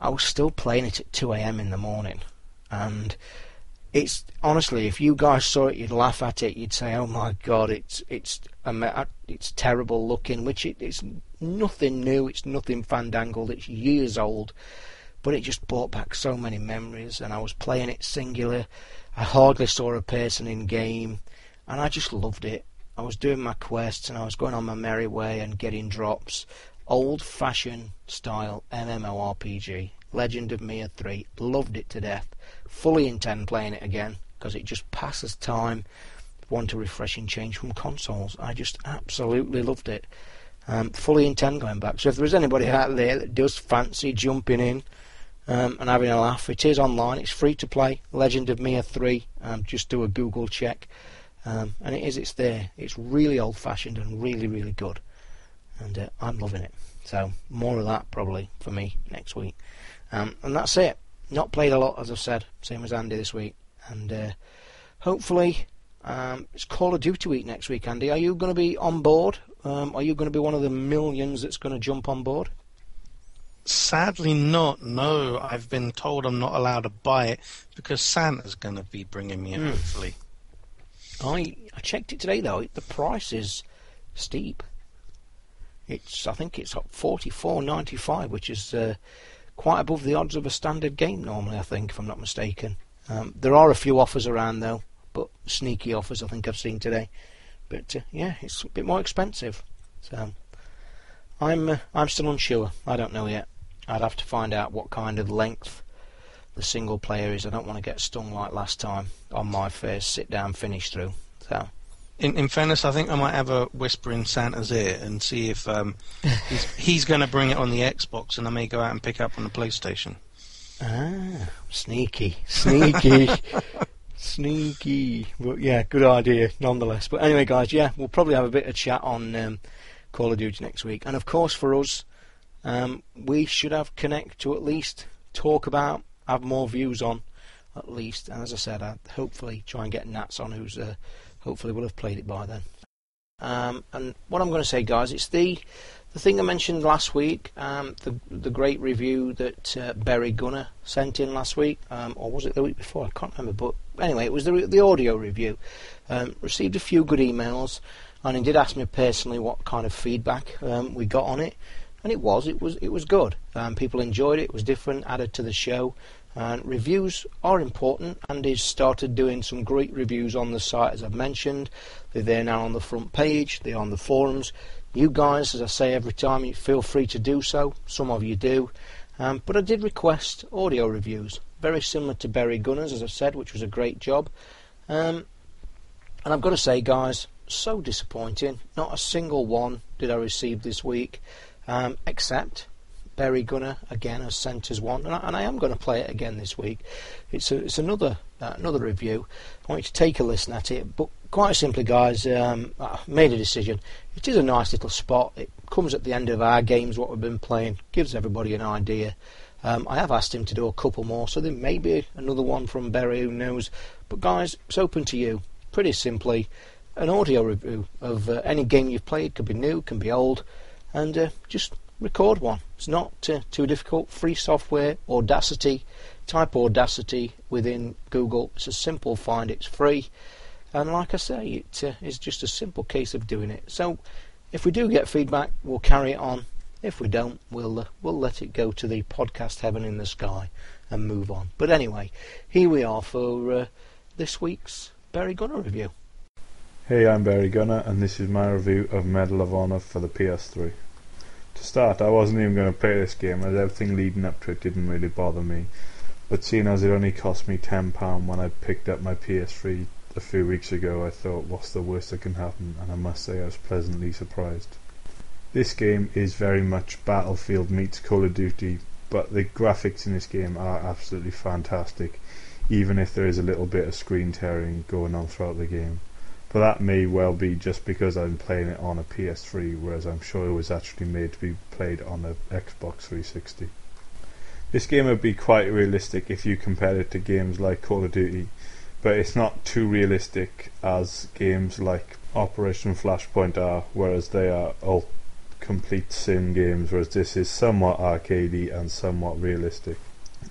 I was still playing it at 2 a.m. in the morning, and it's honestly, if you guys saw it, you'd laugh at it. You'd say, "Oh my God, it's it's it's terrible looking." Which it, it's nothing new. It's nothing fandangled. It's years old, but it just brought back so many memories. And I was playing it singular. I hardly saw a person in game, and I just loved it. I was doing my quests and I was going on my merry way and getting drops. Old-fashioned style MMORPG. Legend of Mir 3. Loved it to death fully intend playing it again because it just passes time. Want a refreshing change from consoles. I just absolutely loved it. Um, fully intend going back. So if there's anybody out there that does fancy jumping in um, and having a laugh, it is online. It's free to play. Legend of Mir 3. Um, just do a Google check. Um, and it is, it's there. It's really old fashioned and really, really good. And uh, I'm loving it. So more of that probably for me next week. Um, and that's it. Not played a lot, as I've said, same as Andy this week. And uh, hopefully, um, it's Call of Duty week next week, Andy. Are you going to be on board? Um, are you going to be one of the millions that's going to jump on board? Sadly, not. No, I've been told I'm not allowed to buy it because Santa's going to be bringing me it. Mm. Hopefully, I I checked it today though. The price is steep. It's I think it's up forty four ninety five, which is uh, quite above the odds of a standard game normally, I think, if I'm not mistaken. Um, there are a few offers around though, but sneaky offers I think I've seen today. But uh, yeah, it's a bit more expensive. So I'm uh, I'm still unsure. I don't know yet. I'd have to find out what kind of length the single player is. I don't want to get stung like last time on my first sit down finish through. So in, in fairness, I think I might have a whisper in Santa's ear and see if um, (laughs) he's, he's going to bring it on the Xbox, and I may go out and pick up on the PlayStation. Ah, sneaky, sneaky, (laughs) sneaky. But yeah, good idea nonetheless. But anyway, guys, yeah, we'll probably have a bit of chat on um, Call of Duty next week, and of course for us, um, we should have Kinect to at least talk about, have more views on, at least. And as I said, I'd hopefully try and get Nats on, who's uh, Hopefully, we'll have played it by then. Um, and what I'm going to say, guys, it's the the thing I mentioned last week, um, the the great review that uh, Barry Gunner sent in last week, um, or was it the week before? I can't remember. But anyway, it was the the audio review. Um, received a few good emails, and he did ask me personally what kind of feedback um, we got on it, and it was it was it was good. Um, people enjoyed it. It was different, added to the show. And reviews are important. Andy's started doing some great reviews on the site, as I've mentioned. They're there now on the front page, they're on the forums. You guys, as I say every time, you feel free to do so. Some of you do. Um, but I did request audio reviews, very similar to Barry Gunners, as I said, which was a great job. Um, and I've got to say, guys, so disappointing. Not a single one did I receive this week, um, except Barry Gunner again as Centres one, and I, and I am going to play it again this week. It's a, it's another uh, another review. I want you to take a listen at it, but quite simply, guys, um, I made a decision. It is a nice little spot. It comes at the end of our games, what we've been playing, gives everybody an idea. Um, I have asked him to do a couple more, so there may be another one from Barry, who knows. But guys, it's open to you. Pretty simply, an audio review of uh, any game you've played. Could be new, can be old, and uh, just record one. It's not uh, too difficult. Free software, Audacity. Type Audacity within Google. It's a simple find. It's free, and like I say, it uh, is just a simple case of doing it. So, if we do get feedback, we'll carry it on. If we don't, we'll uh, we'll let it go to the podcast heaven in the sky and move on. But anyway, here we are for uh, this week's Barry Gunner review. Hey, I'm Barry Gunner, and this is my review of Medal of Honor for the PS3 to start, I wasn't even going to play this game, as everything leading up to it didn't really bother me. But seeing as it only cost me £10 when I picked up my PS3 a few weeks ago, I thought, what's the worst that can happen? And I must say, I was pleasantly surprised. This game is very much Battlefield meets Call of Duty, but the graphics in this game are absolutely fantastic, even if there is a little bit of screen tearing going on throughout the game. But that may well be just because I'm playing it on a PS3, whereas I'm sure it was actually made to be played on a Xbox 360. This game would be quite realistic if you compared it to games like Call of Duty, but it's not too realistic as games like Operation Flashpoint are, whereas they are all complete sim games, whereas this is somewhat arcadey and somewhat realistic.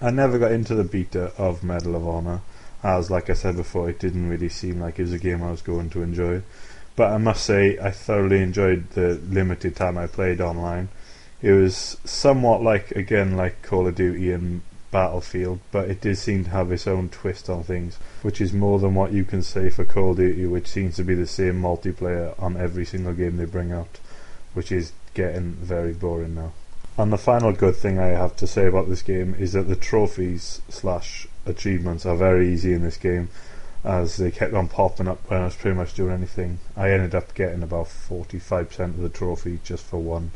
I never got into the beta of Medal of Honor, as like I said before, it didn't really seem like it was a game I was going to enjoy. But I must say, I thoroughly enjoyed the limited time I played online. It was somewhat like, again, like Call of Duty and Battlefield, but it did seem to have its own twist on things, which is more than what you can say for Call of Duty, which seems to be the same multiplayer on every single game they bring out, which is getting very boring now. And the final good thing I have to say about this game is that the trophies slash achievements are very easy in this game, as they kept on popping up when I was pretty much doing anything. I ended up getting about 45% of the trophy just for one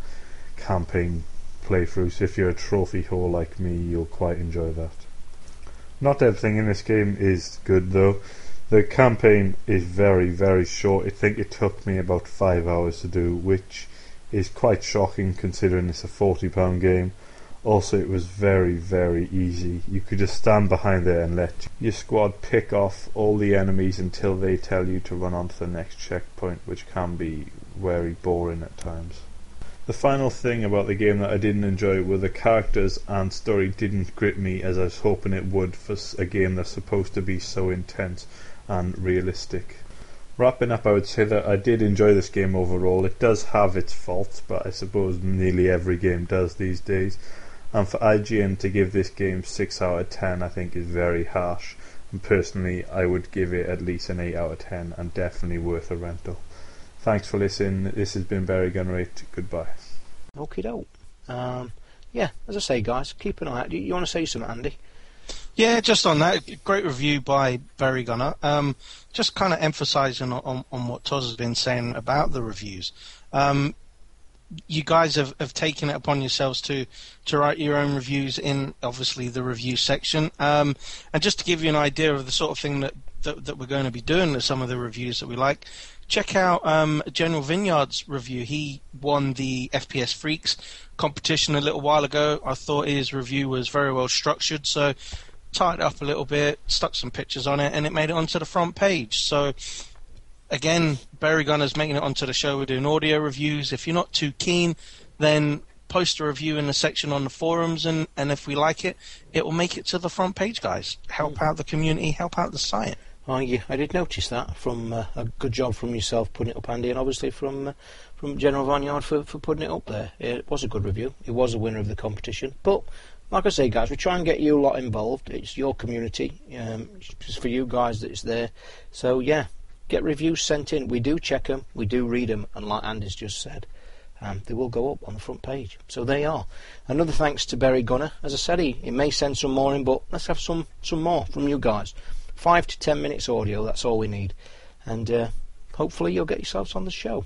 campaign playthrough, so if you're a trophy whore like me, you'll quite enjoy that. Not everything in this game is good though. The campaign is very, very short. I think it took me about five hours to do, which is quite shocking considering it's a £40 game. Also, it was very, very easy. You could just stand behind there and let your squad pick off all the enemies until they tell you to run on to the next checkpoint, which can be very boring at times. The final thing about the game that I didn't enjoy were the characters and story didn't grip me as I was hoping it would for a game that's supposed to be so intense and realistic. Wrapping up, I would say that I did enjoy this game overall. It does have its faults, but I suppose nearly every game does these days. And for IGN to give this game 6 out of 10, I think is very harsh. And personally, I would give it at least an 8 out of 10 and definitely worth a rental. Thanks for listening. This has been Barry Gunner. Goodbye. Okie doke. Um, yeah, as I say, guys, keep an eye out. You, you want to say something, Andy? Yeah, just on that, great review by Barry Gunner. Um, just kind of emphasising on, on what Toz has been saying about the reviews. Um, you guys have, have taken it upon yourselves to, to write your own reviews in obviously the review section. Um, and just to give you an idea of the sort of thing that, that, that we're going to be doing with some of the reviews that we like, check out um, General Vineyard's review. He won the FPS Freaks competition a little while ago. I thought his review was very well structured, so tied it up a little bit, stuck some pictures on it, and it made it onto the front page. So again, Barry Gunner's making it onto the show. We're doing audio reviews. If you're not too keen, then post a review in the section on the forums, and, and if we like it, it will make it to the front page, guys. Help out the community, help out the site. Oh, yeah, I did notice that. From uh, a good job from yourself putting it up, Andy, and obviously from uh, from General Vineyard for, for putting it up there. It was a good review. It was a winner of the competition. But like I say, guys, we try and get you a lot involved. It's your community. Um, it's for you guys that it's there. So yeah, get reviews sent in. We do check them. We do read them, and like Andy's just said. Um, they will go up on the front page. So they are. Another thanks to Barry Gunner. As I said, he, he may send some more in, but let's have some, some more from you guys five to ten minutes audio. That's all we need, and uh, hopefully you'll get yourselves on the show.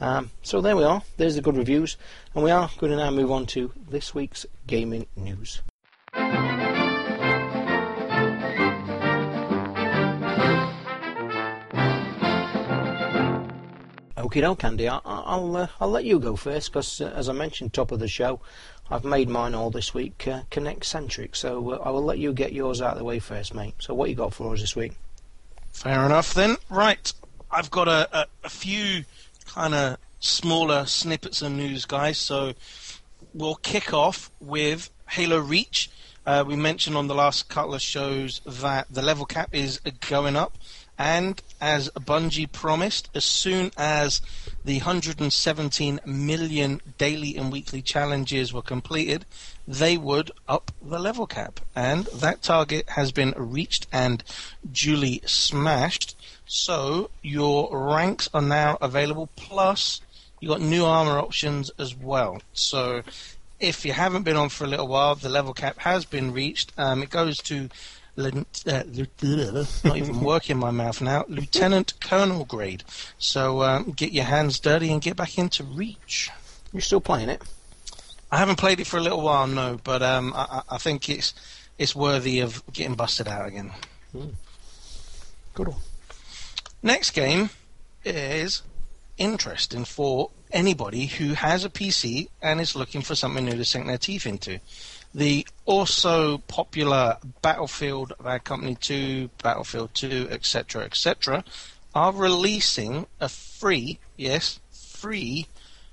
Um, so there we are. There's the good reviews, and we are going to now move on to this week's gaming news. Okay, no, Candy. I'll I'll, uh, I'll let you go first because, uh, as I mentioned, top of the show, I've made mine all this week uh, Kinect centric, so uh, I will let you get yours out of the way first, mate. So, what you got for us this week? Fair enough, then. Right, I've got a, a, a few kind of smaller snippets of news, guys. So, we'll kick off with Halo Reach. Uh, we mentioned on the last couple of shows that the level cap is going up. And as Bungie promised, as soon as the 117 million daily and weekly challenges were completed, they would up the level cap. And that target has been reached and duly smashed. So your ranks are now available, plus you got new armor options as well. So if you haven't been on for a little while, the level cap has been reached. Um, it goes to not even (laughs) working my mouth now, Lieutenant Colonel grade. So um, get your hands dirty and get back into Reach. You're still playing it? I haven't played it for a little while, no, but um, I, I think it's it's worthy of getting busted out again. Good one. Next game is interesting for anybody who has a PC and is looking for something new to sink their teeth into. The also popular Battlefield Bad Company 2, Battlefield 2, etc., etc., are releasing a free, yes, free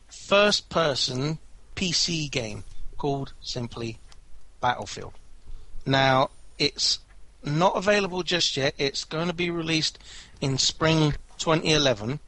first person PC game called simply Battlefield. Now, it's not available just yet. It's going to be released in spring 2011.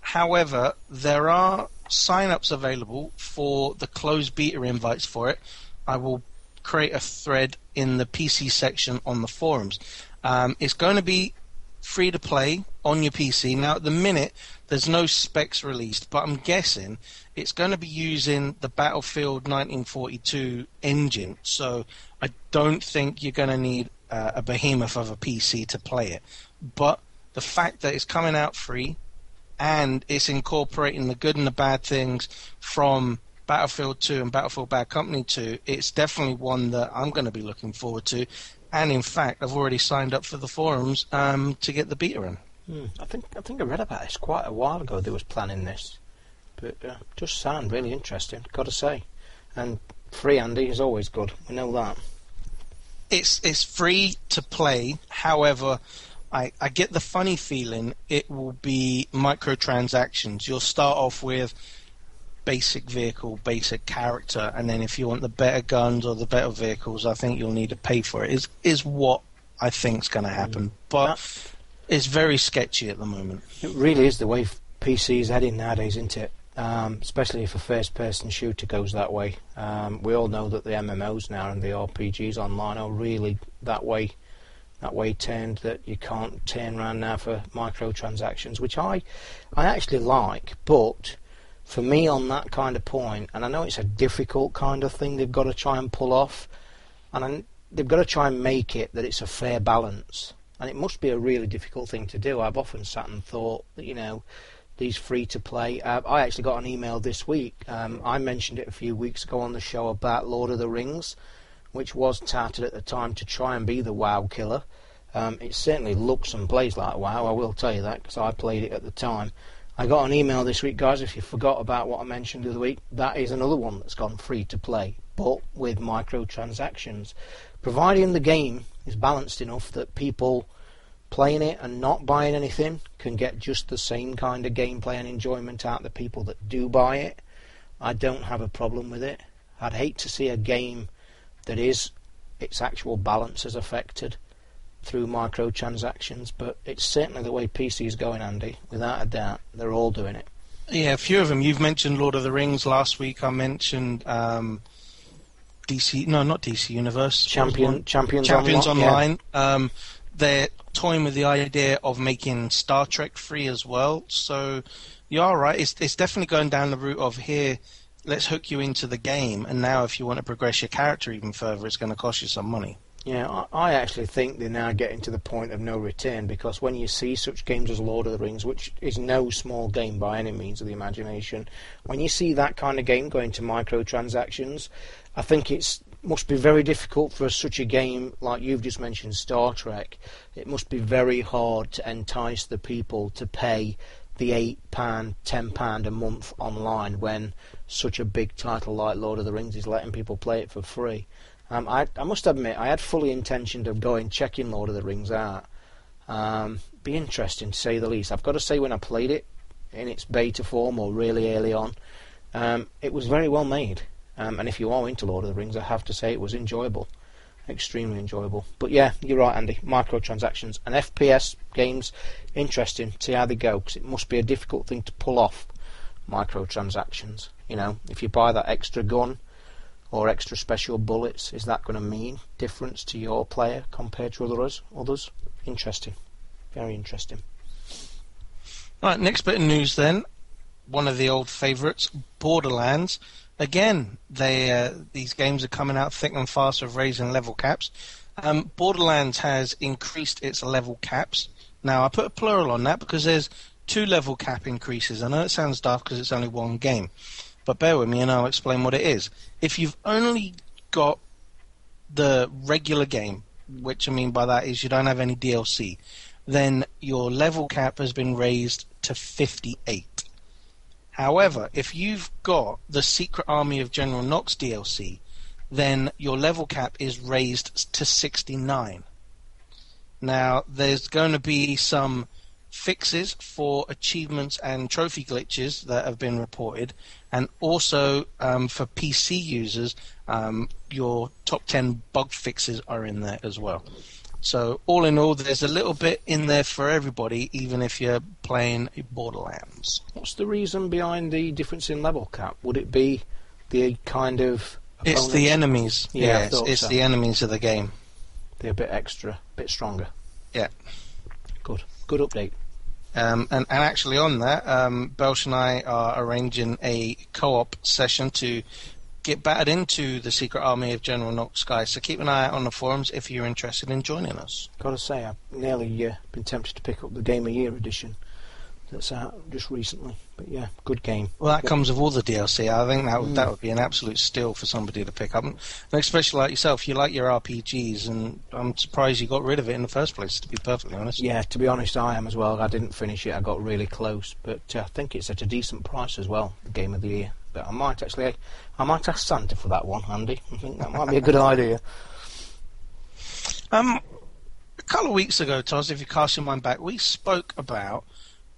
However, there are sign-ups available for the closed beta invites for it. I will create a thread in the PC section on the forums. Um, it's going to be free to play on your PC. Now, at the minute, there's no specs released, but I'm guessing it's going to be using the Battlefield 1942 engine. So I don't think you're going to need uh, a behemoth of a PC to play it. But the fact that it's coming out free and it's incorporating the good and the bad things from Battlefield 2 and Battlefield Bad Company 2, it's definitely one that I'm going to be looking forward to. And in fact, I've already signed up for the forums um, to get the beta in. Hmm. I think I think I read about this quite a while ago. They was planning this, but uh, does sound really interesting. Got to say, and free Andy is always good. We know that. it's it's free to play. However, I, I get the funny feeling it will be microtransactions. You'll start off with basic vehicle, basic character, and then if you want the better guns or the better vehicles, I think you'll need to pay for it. Is is what I think's going to happen, but it's very sketchy at the moment. It really is the way f- PC is heading nowadays, isn't it? Um, especially if a first-person shooter goes that way. Um, we all know that the MMOs now and the RPGs online are really that way, that way turned. That you can't turn around now for microtransactions, which I, I actually like. But for me, on that kind of point, and I know it's a difficult kind of thing they've got to try and pull off, and I, they've got to try and make it that it's a fair balance. And it must be a really difficult thing to do. I've often sat and thought that, you know, these free to play. Uh, I actually got an email this week. Um, I mentioned it a few weeks ago on the show about Lord of the Rings, which was touted at the time to try and be the WoW killer. Um, it certainly looks and plays like WoW, I will tell you that, because I played it at the time. I got an email this week, guys, if you forgot about what I mentioned the other week, that is another one that's gone free to play, but with microtransactions. Providing the game is balanced enough that people playing it and not buying anything can get just the same kind of gameplay and enjoyment out the people that do buy it, I don't have a problem with it. I'd hate to see a game that is its actual balance is affected through microtransactions, but it's certainly the way PC is going, Andy, without a doubt. They're all doing it. Yeah, a few of them. You've mentioned Lord of the Rings last week. I mentioned um, DC. No, not DC Universe. Champion, Champions, Champions Online. yeah. Online. Um, they're toying with the idea of making Star Trek free as well. So you are right. It's it's definitely going down the route of here. Let's hook you into the game, and now if you want to progress your character even further, it's going to cost you some money. Yeah, I, actually think they're now getting to the point of no return because when you see such games as Lord of the Rings, which is no small game by any means of the imagination, when you see that kind of game going to microtransactions, I think it's must be very difficult for such a game like you've just mentioned, Star Trek. It must be very hard to entice the people to pay the eight pound, ten pound a month online when such a big title like Lord of the Rings is letting people play it for free. Um, I, I must admit, I had fully intentioned of going checking Lord of the Rings out. Um, be interesting to say the least. I've got to say, when I played it in its beta form or really early on, um, it was very well made. Um, and if you are into Lord of the Rings, I have to say it was enjoyable, extremely enjoyable. But yeah, you're right, Andy. Microtransactions and FPS games, interesting. To see how they go, because it must be a difficult thing to pull off. Microtransactions. You know, if you buy that extra gun or extra special bullets, is that going to mean difference to your player compared to others? Others, interesting, very interesting. Right, next bit of news then. One of the old favourites, Borderlands. Again, they uh, these games are coming out thick and fast with raising level caps. Um, Borderlands has increased its level caps. Now, I put a plural on that because there's two level cap increases. I know it sounds daft because it's only one game, but bear with me and I'll explain what it is. If you've only got the regular game, which I mean by that is you don't have any DLC, then your level cap has been raised to 58. However, if you've got the Secret Army of General Knox DLC, then your level cap is raised to 69. Now, there's going to be some fixes for achievements and trophy glitches that have been reported, and also um, for PC users, um, your top 10 bug fixes are in there as well. So, all in all, there's a little bit in there for everybody, even if you're playing Borderlands. What's the reason behind the difference in level cap? Would it be the kind of It's the enemies. Yeah, Yeah, it's, it's so. the enemies of the game. They're a bit extra, a bit stronger. Yeah. Good. Good update. Um, and, and actually, on that, um, Belsh and I are arranging a co-op session to get battered into the Secret Army of General Knox, guys. So keep an eye out on the forums if you're interested in joining us. Gotta say, I've nearly uh, been tempted to pick up the Game of Year edition that's out just recently. But yeah, good game. Well, that comes with all the DLC. I think that would, Mm. that would be an absolute steal for somebody to pick up, and especially like yourself, you like your RPGs, and I'm surprised you got rid of it in the first place. To be perfectly honest. Yeah, to be honest, I am as well. I didn't finish it. I got really close, but uh, I think it's at a decent price as well. The Game of the Year. But I might actually, I might ask Santa for that one, Andy. I think that might be a good (laughs) idea. Um, a couple of weeks ago, Toz, if you cast your mind back, we spoke about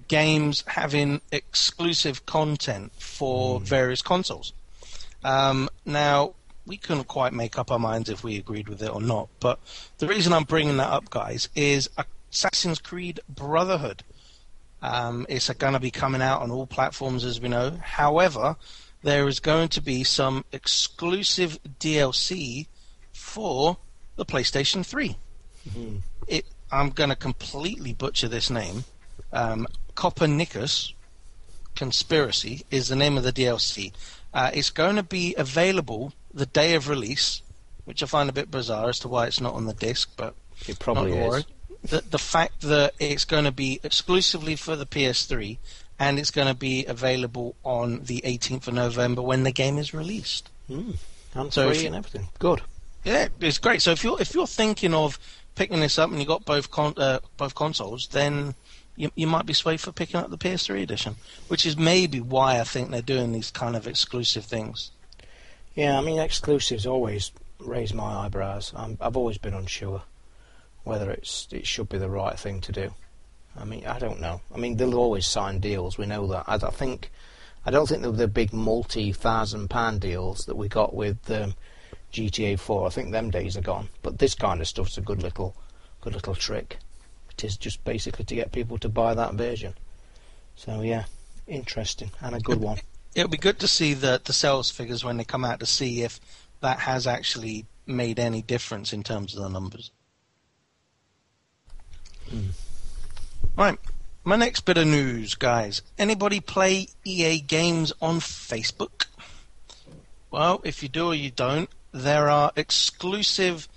games having exclusive content for various consoles. Um, now, we couldn't quite make up our minds if we agreed with it or not, but the reason I'm bringing that up, guys, is Assassin's Creed Brotherhood. Um, it's going to be coming out on all platforms, as we know. However, there is going to be some exclusive DLC for the PlayStation 3. It, I'm going to completely butcher this name. Um, Copernicus Conspiracy is the name of the DLC. Uh, it's going to be available the day of release, which I find a bit bizarre as to why it's not on the disc, but It probably is. The, the fact that it's going to be exclusively for the PS3 and it's going to be available on the 18th of November when the game is released. Mm. And So free and everything. Good. Yeah, it's great. So if you're if you're thinking of picking this up and you got both con- uh, both consoles, then you you might be swayed for picking up the PS3 edition, which is maybe why I think they're doing these kind of exclusive things. Yeah, I mean, exclusives always raise my eyebrows. I'm, I've always been unsure whether it's it should be the right thing to do. I mean, I don't know. I mean, they'll always sign deals. We know that. I, I think, I don't think they're the big multi-thousand pound deals that we got with um, GTA 4. I think them days are gone. But this kind of stuff's a good little, good little trick. Is just basically to get people to buy that version. So yeah, interesting and a good one. It'll be good to see the the sales figures when they come out to see if that has actually made any difference in terms of the numbers. Hmm. Right. My next bit of news, guys. Anybody play EA games on Facebook? Well, if you do or you don't, there are exclusive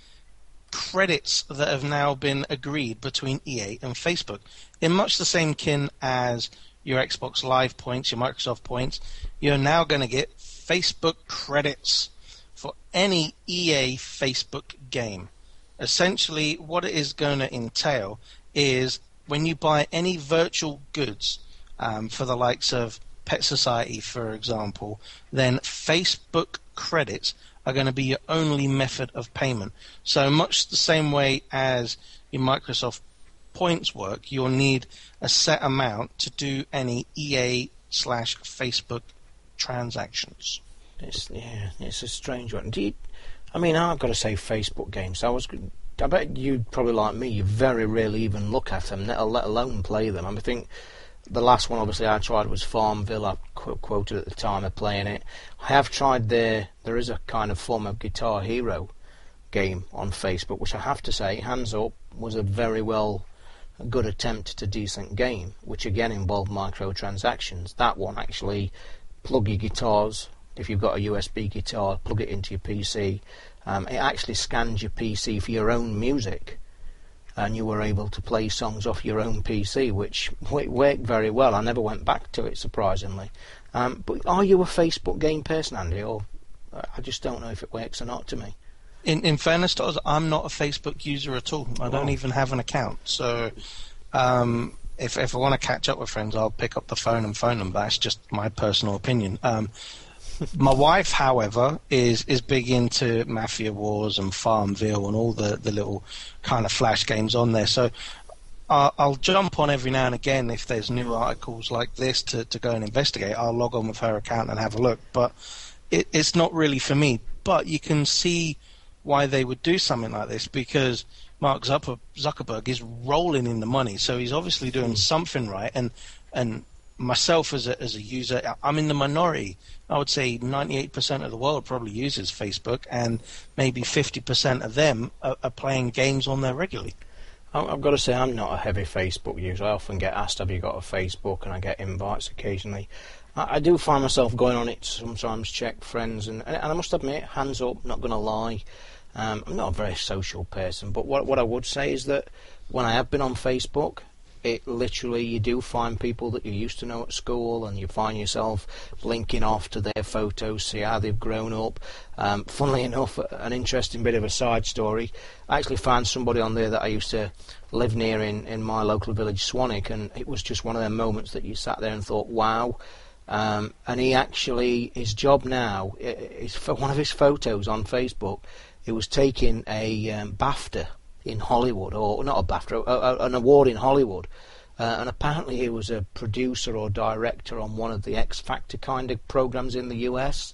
credits that have now been agreed between EA and Facebook in much the same kin as your Xbox Live points, your Microsoft points. You're now going to get Facebook credits for any EA Facebook game. Essentially, what it is going to entail is when you buy any virtual goods um, for the likes of Pet Society, for example, then Facebook credits are going to be your only method of payment. So much the same way as your Microsoft points work, you'll need a set amount to do any EA slash Facebook transactions. It's yeah, it's a strange one. Do you, I mean, I've got to say, Facebook games. I was, I bet you probably like me. You very rarely even look at them, let alone play them. I think the last one, obviously, I tried was Farmville. I qu- quoted at the time of playing it. I have tried the. There is a kind of form of Guitar Hero game on Facebook, which I have to say, hands up, was a very well a good attempt to decent game, which again involved microtransactions. That one actually plug your guitars if you've got a USB guitar, plug it into your PC. Um, it actually scans your PC for your own music, and you were able to play songs off your own PC, which worked very well. I never went back to it, surprisingly. Um, but are you a Facebook game person, Andy, or I just don't know if it works or not to me. In in fairness to us, I'm not a Facebook user at all. I don't Oh. even have an account. So, um, if if I want to catch up with friends, I'll pick up the phone and phone them. That's just my personal opinion. Um, my wife, however, is is big into Mafia Wars and Farmville and all the the little kind of flash games on there. So. I'll, I'll jump on every now and again if there's new articles like this to, to go and investigate. I'll log on with her account and have a look. But it, it's not really for me. But you can see why they would do something like this because Mark Zuckerberg is rolling in the money, so he's obviously doing hmm. something right. And and myself as a as a user, I'm in the minority. I would say 98% of the world probably uses Facebook, and maybe 50% of them are, are playing games on there regularly. I've got to say, I'm not a heavy Facebook user. I often get asked, "Have you got a Facebook?" and I get invites occasionally. I, I do find myself going on it sometimes, check friends, and, and I must admit, hands up, not going to lie, um, I'm not a very social person. But what what I would say is that when I have been on Facebook, it literally you do find people that you used to know at school, and you find yourself linking off to their photos, see how they've grown up. Um, funnily enough, an interesting bit of a side story. I actually found somebody on there that I used to live near in, in my local village, Swanwick, and it was just one of them moments that you sat there and thought, wow. Um, and he actually, his job now, is for one of his photos on Facebook, it was taking a um, BAFTA in Hollywood, or not a BAFTA, a, a, an award in Hollywood. Uh, and apparently he was a producer or director on one of the X Factor kind of programs in the US.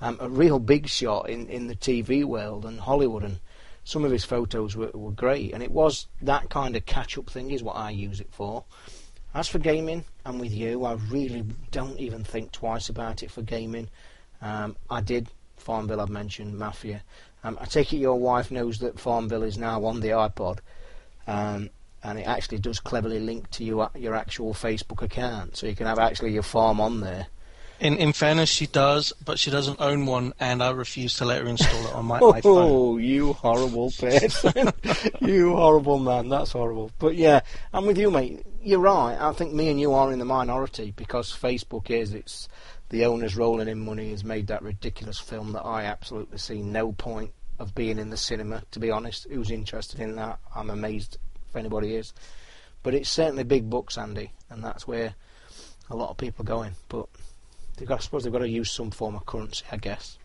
Um, a real big shot in, in the TV world and Hollywood, and some of his photos were, were great. And it was that kind of catch up thing, is what I use it for. As for gaming, I'm with you. I really don't even think twice about it for gaming. Um, I did Farmville, I've mentioned, Mafia. Um, I take it your wife knows that Farmville is now on the iPod, um, and it actually does cleverly link to your your actual Facebook account, so you can have actually your farm on there. In in fairness, she does, but she doesn't own one, and I refuse to let her install it on my (laughs) iPhone. Oh, you horrible person. (laughs) you horrible man. That's horrible. But yeah, I'm with you, mate. You're right. I think me and you are in the minority because Facebook is. It's the owners rolling in money has made that ridiculous film that I absolutely see no point of being in the cinema. To be honest, who's interested in that? I'm amazed if anybody is. But it's certainly big bucks, Andy, and that's where a lot of people are going. But they've got, I suppose they've got to use some form of currency, I guess.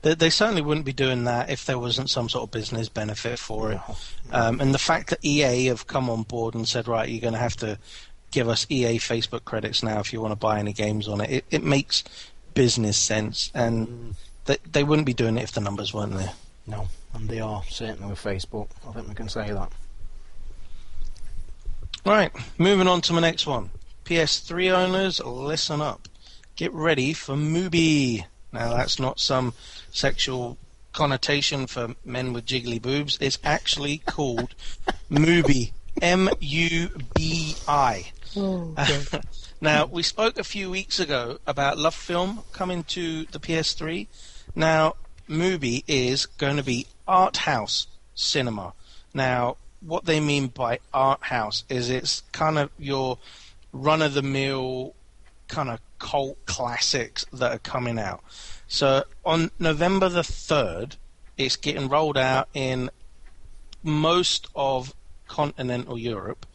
They, they certainly wouldn't be doing that if there wasn't some sort of business benefit for it. No. Um, and the fact that EA have come on board and said, right, you're going to have to give us EA Facebook credits now if you want to buy any games on it, it, it makes business sense. And mm. they, they wouldn't be doing it if the numbers weren't there. No, and they are certainly with Facebook. I think we can say that. Right, moving on to my next one. PS3 owners, listen up. Get ready for Mubi. Now, that's not some sexual connotation for men with jiggly boobs. It's actually called (laughs) Mubi. M U B I. Oh, uh, (laughs) now, we spoke a few weeks ago about Love Film coming to the PS3. Now, Mubi is going to be art house cinema. Now, what they mean by art house is it's kind of your run of the mill kind of cult classics that are coming out. So on November the 3rd, it's getting rolled out in most of continental Europe.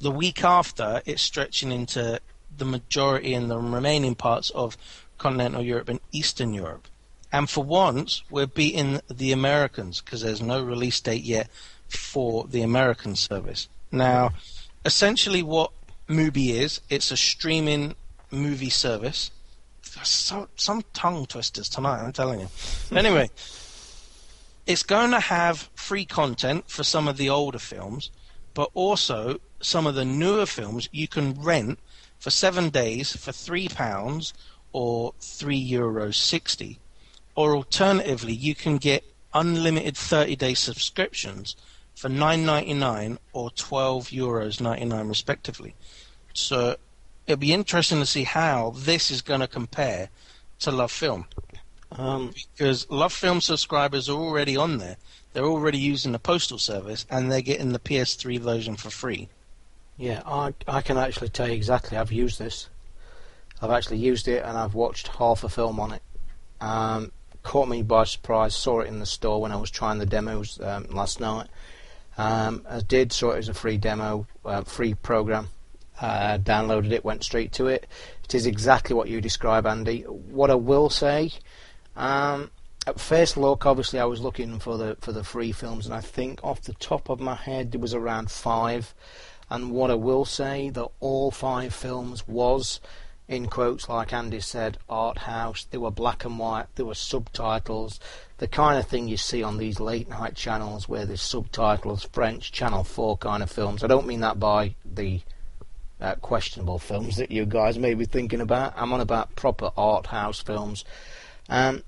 The week after, it's stretching into the majority and the remaining parts of continental Europe and Eastern Europe. And for once, we're beating the Americans because there's no release date yet for the American service. Now, essentially, what Mubi is, it's a streaming movie service. So, some tongue twisters tonight, I'm telling you. (laughs) Anyway, it's going to have free content for some of the older films, but also some of the newer films you can rent for seven days for three pounds or three euros sixty. Or alternatively, you can get unlimited 30-day subscriptions for 9.99 or 12 euros 99 respectively. So it'll be interesting to see how this is going to compare to Love Film. Um, because Love Film subscribers are already on there. They're already using the postal service, and they're getting the PS3 version for free. Yeah, I I can actually tell you exactly. I've used this. I've actually used it, and I've watched half a film on it. Um, caught me by surprise. Saw it in the store when I was trying the demos um, last night. Um, I did saw it as a free demo, uh, free program. Uh, downloaded it, went straight to it. It is exactly what you describe, Andy. What I will say, um, at first look, obviously, I was looking for the for the free films, and I think off the top of my head there was around five. And what I will say that all five films was, in quotes, like Andy said, art house. They were black and white. There were subtitles, the kind of thing you see on these late night channels where there's subtitles, French, Channel Four kind of films. I don't mean that by the uh, questionable films that you guys may be thinking about. I'm on about proper art house films. Um,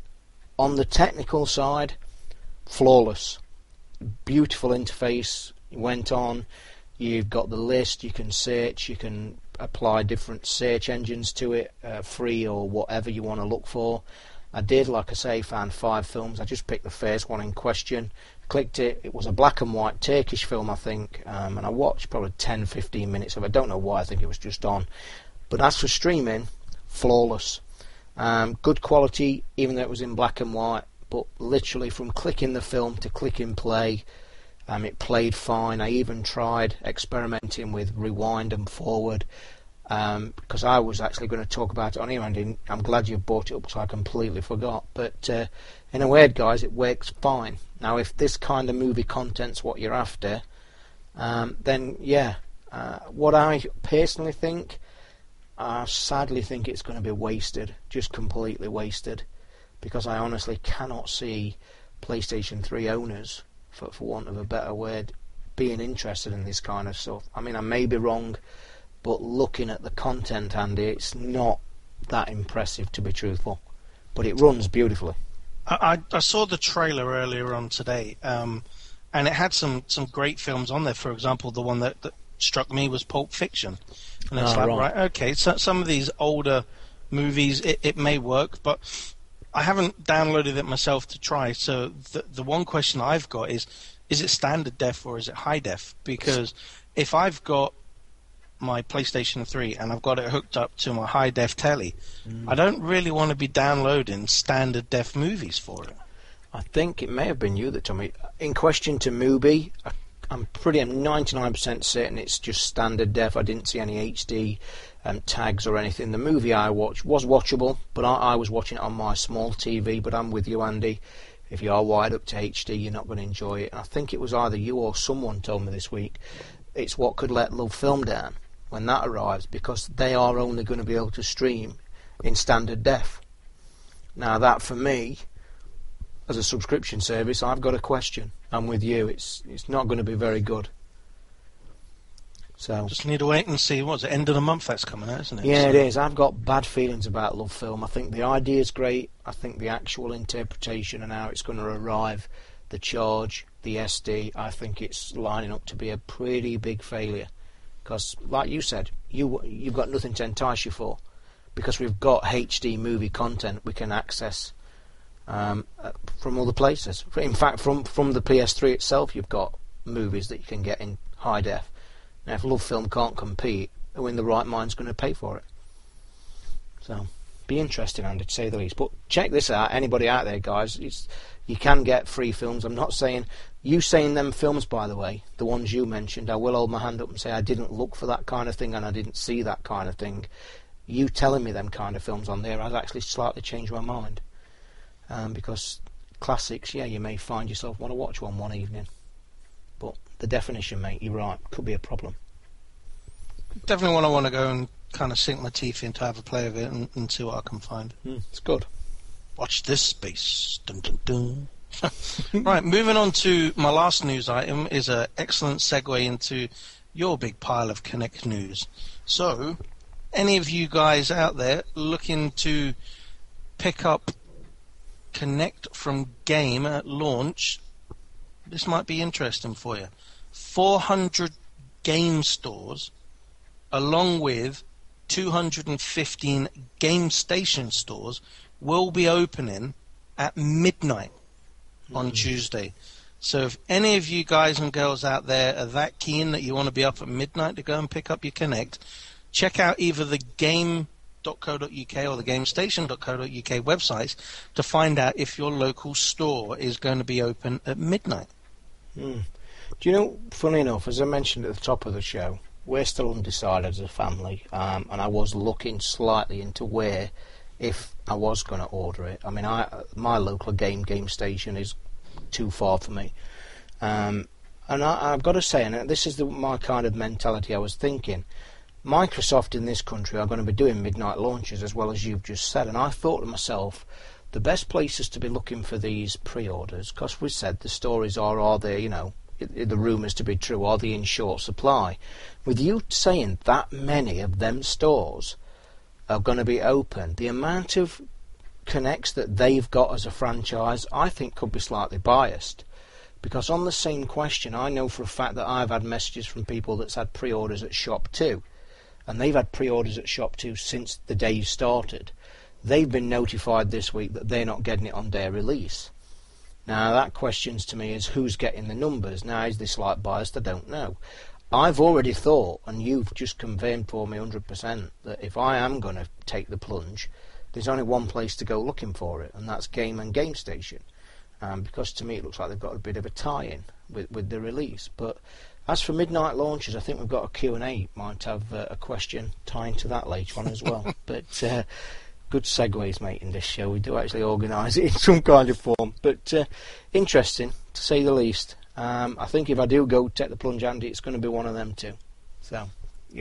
on the technical side, flawless, beautiful interface. Went on. You've got the list. You can search. You can apply different search engines to it, uh, free or whatever you want to look for. I did, like I say, found five films. I just picked the first one in question, clicked it. It was a black and white Turkish film, I think, um, and I watched probably 10, 15 minutes of it. I don't know why, I think it was just on. But as for streaming, flawless. Um, good quality, even though it was in black and white, but literally from clicking the film to clicking play, um, it played fine. I even tried experimenting with rewind and forward um, because I was actually going to talk about it on here, and I'm glad you brought it up, because I completely forgot. But uh, in a word, guys, it works fine. Now, if this kind of movie content's what you're after, um, then yeah. Uh, what I personally think, I sadly think it's going to be wasted, just completely wasted, because I honestly cannot see PlayStation 3 owners, for, for want of a better word, being interested in this kind of stuff. I mean, I may be wrong but looking at the content, Andy, it's not that impressive to be truthful. But it runs beautifully. I, I, I saw the trailer earlier on today, um, and it had some, some great films on there. For example, the one that, that struck me was Pulp Fiction. And it's Oh, like, right. right, okay, so some of these older movies, it, it may work, but I haven't downloaded it myself to try. So the, the one question I've got is, is it standard def or is it high def? Because if I've got my PlayStation 3 and I've got it hooked up to my high def telly, mm. I don't really want to be downloading standard def movies for it. I think it may have been you that told me. In question to Mubi, I'm pretty, I'm 99% certain it's just standard def. I didn't see any HD um, tags or anything. The movie I watched was watchable, but I, I was watching it on my small TV. But I'm with you, Andy. If you are wired up to HD, you're not going to enjoy it. And I think it was either you or someone told me this week. It's what could let Love Film down when that arrives because they are only going to be able to stream in standard def. Now that for me, as a subscription service, I've got a question. I'm with you. It's it's not going to be very good. So Just need to wait and see. What's it? End of the month that's coming out, isn't it? yeah, So- it is. I've got bad feelings about Love Film. I think the idea is great. I think the actual interpretation and how it's going to arrive, the charge, the SD, I think it's lining up to be a pretty big failure. Because, like you said, you you've got nothing to entice you for, because we've got HD movie content we can access um, uh, from other places. In fact, from from the PS3 itself, you've got movies that you can get in high def. Now, if Love Film can't compete, who in the right mind's going to pay for it? So, be interesting, Andy, to say the least. But check this out, anybody out there, guys. It's, you can get free films. I'm not saying you saying them films, by the way, the ones you mentioned. I will hold my hand up and say I didn't look for that kind of thing and I didn't see that kind of thing. You telling me them kind of films on there has actually slightly changed my mind. Um, because classics, yeah, you may find yourself want to watch one one evening, the definition, mate, you're right, could be a problem. Definitely one I want to go and kind of sink my teeth into, have a play of it, and, and see what I can find. Mm, it's good. Watch this space. Dun, dun, dun. (laughs) right, moving on to my last news item is an excellent segue into your big pile of Kinect news. So, any of you guys out there looking to pick up Kinect from game at launch, this might be interesting for you. 400 game stores, along with 215 game station stores, will be opening at midnight on hmm. Tuesday. So if any of you guys and girls out there are that keen that you want to be up at midnight to go and pick up your Kinect, check out either the game.co.uk or the gamestation.co.uk websites to find out if your local store is going to be open at midnight. Hmm. Do you know, funny enough, as I mentioned at the top of the show, we're still undecided as a family, um, and I was looking slightly into where, if I was going to order it. I mean, I my local game game station is too far for me, um, and I, I've got to say, and this is the, my kind of mentality I was thinking. Microsoft in this country are going to be doing midnight launches as well as you've just said, and I thought to myself, the best places to be looking for these pre-orders, because we said the stories are, are they, you know, the rumours to be true, are they in short supply? With you saying that many of them stores are going to be open, the amount of Kinects that they've got as a franchise, I think could be slightly biased. Because on the same question, I know for a fact that I've had messages from people that's had pre-orders at Shop 2, and they've had pre-orders at Shop 2 since the day you started. They've been notified this week that they're not getting it on their release. Now that questions to me is who's getting the numbers. Now is this like biased? I don't know. I've already thought, and you've just confirmed for me 100%, that if I am going to take the plunge, there's only one place to go looking for it, and that's Game and Game Station. Um, because to me it looks like they've got a bit of a tie-in with, with the release. But as for midnight launches, I think we've got a Q&A. Might have uh, a question tying to that later on as well. (laughs) but uh, good segues, mate, in this show. We do actually organise it in some kind of form. But uh, interesting, to say the least. Um, I think if I do go take the plunge, Andy, it's going to be one of them too. So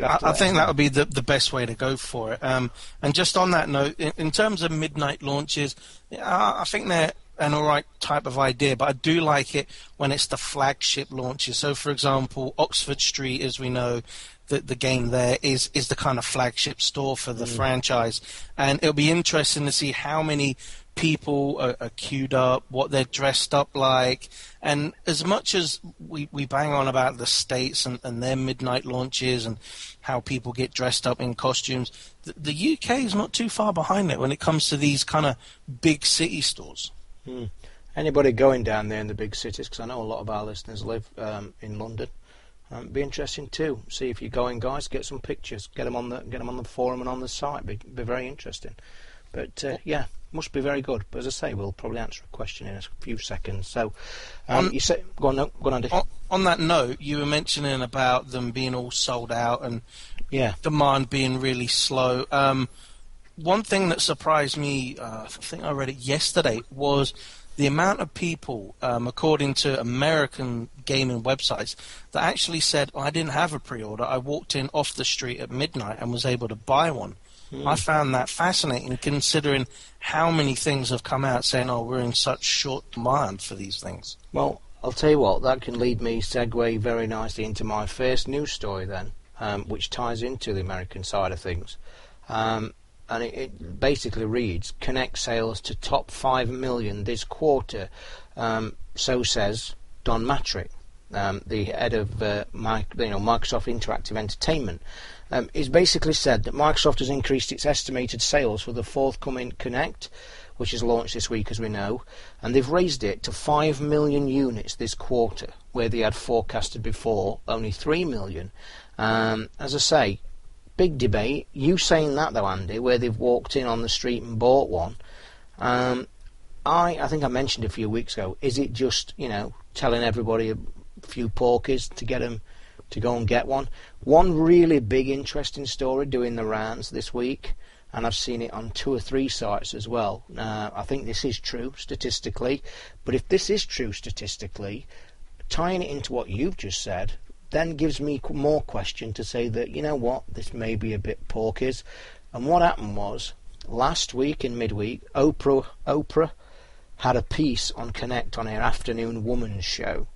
I, I think that would be the, the best way to go for it. Um, and just on that note, in, in terms of midnight launches, I, I think they're an alright type of idea, but I do like it when it's the flagship launches. So, for example, Oxford Street, as we know, the, the game there is, is the kind of flagship store for the franchise. And it'll be interesting to see how many people are, are queued up, what they're dressed up like. And as much as we, we bang on about the States and, and their midnight launches and how people get dressed up in costumes, the, the UK is not too far behind it when it comes to these kind of big city stores. Anybody going down there in the big cities, because I know a lot of our listeners live um, in London. Um, be interesting too. See if you're going, guys. Get some pictures. Get them on the get 'em on the forum and on the site. Be, be very interesting. But uh, yeah, must be very good. But as I say, we'll probably answer a question in a few seconds. So um, On- you say, go on, no, go on, Andy. On, on that note, you were mentioning about them being all sold out and Yeah, demand being really slow. Um, one thing that surprised me, uh, I think I read it yesterday, was the amount of people, um, according to American gaming websites, that actually said, I didn't have a pre order. I walked in off the street at midnight and was able to buy one. I found that fascinating considering how many things have come out saying, oh, we're in such short demand for these things. Well, I'll tell you what, that can lead me segue very nicely into my first news story then, um, which ties into the American side of things. Um, and it, it basically reads, Kinect sales to top 5 million this quarter. Um, so says Don Mattrick, um, the head of uh, Mi- you know, Microsoft Interactive Entertainment. Um, he's basically said that Microsoft has increased its estimated sales for the forthcoming Kinect, which is launched this week, as we know, and they've raised it to 5 million units this quarter, where they had forecasted before only 3 million. Um, as I say, big debate. You saying that though, Andy, where they've walked in on the street and bought one. Um, I, I think I mentioned a few weeks ago. Is it just you know telling everybody a few porkies to get them to go and get one? One really big interesting story doing the rounds this week, and I've seen it on two or three sites as well. Uh, I think this is true statistically, but if this is true statistically, tying it into what you've just said, then gives me more question to say that you know what this may be a bit porkies. And what happened was last week in midweek, Oprah Oprah had a piece on Kinect on her afternoon woman's show.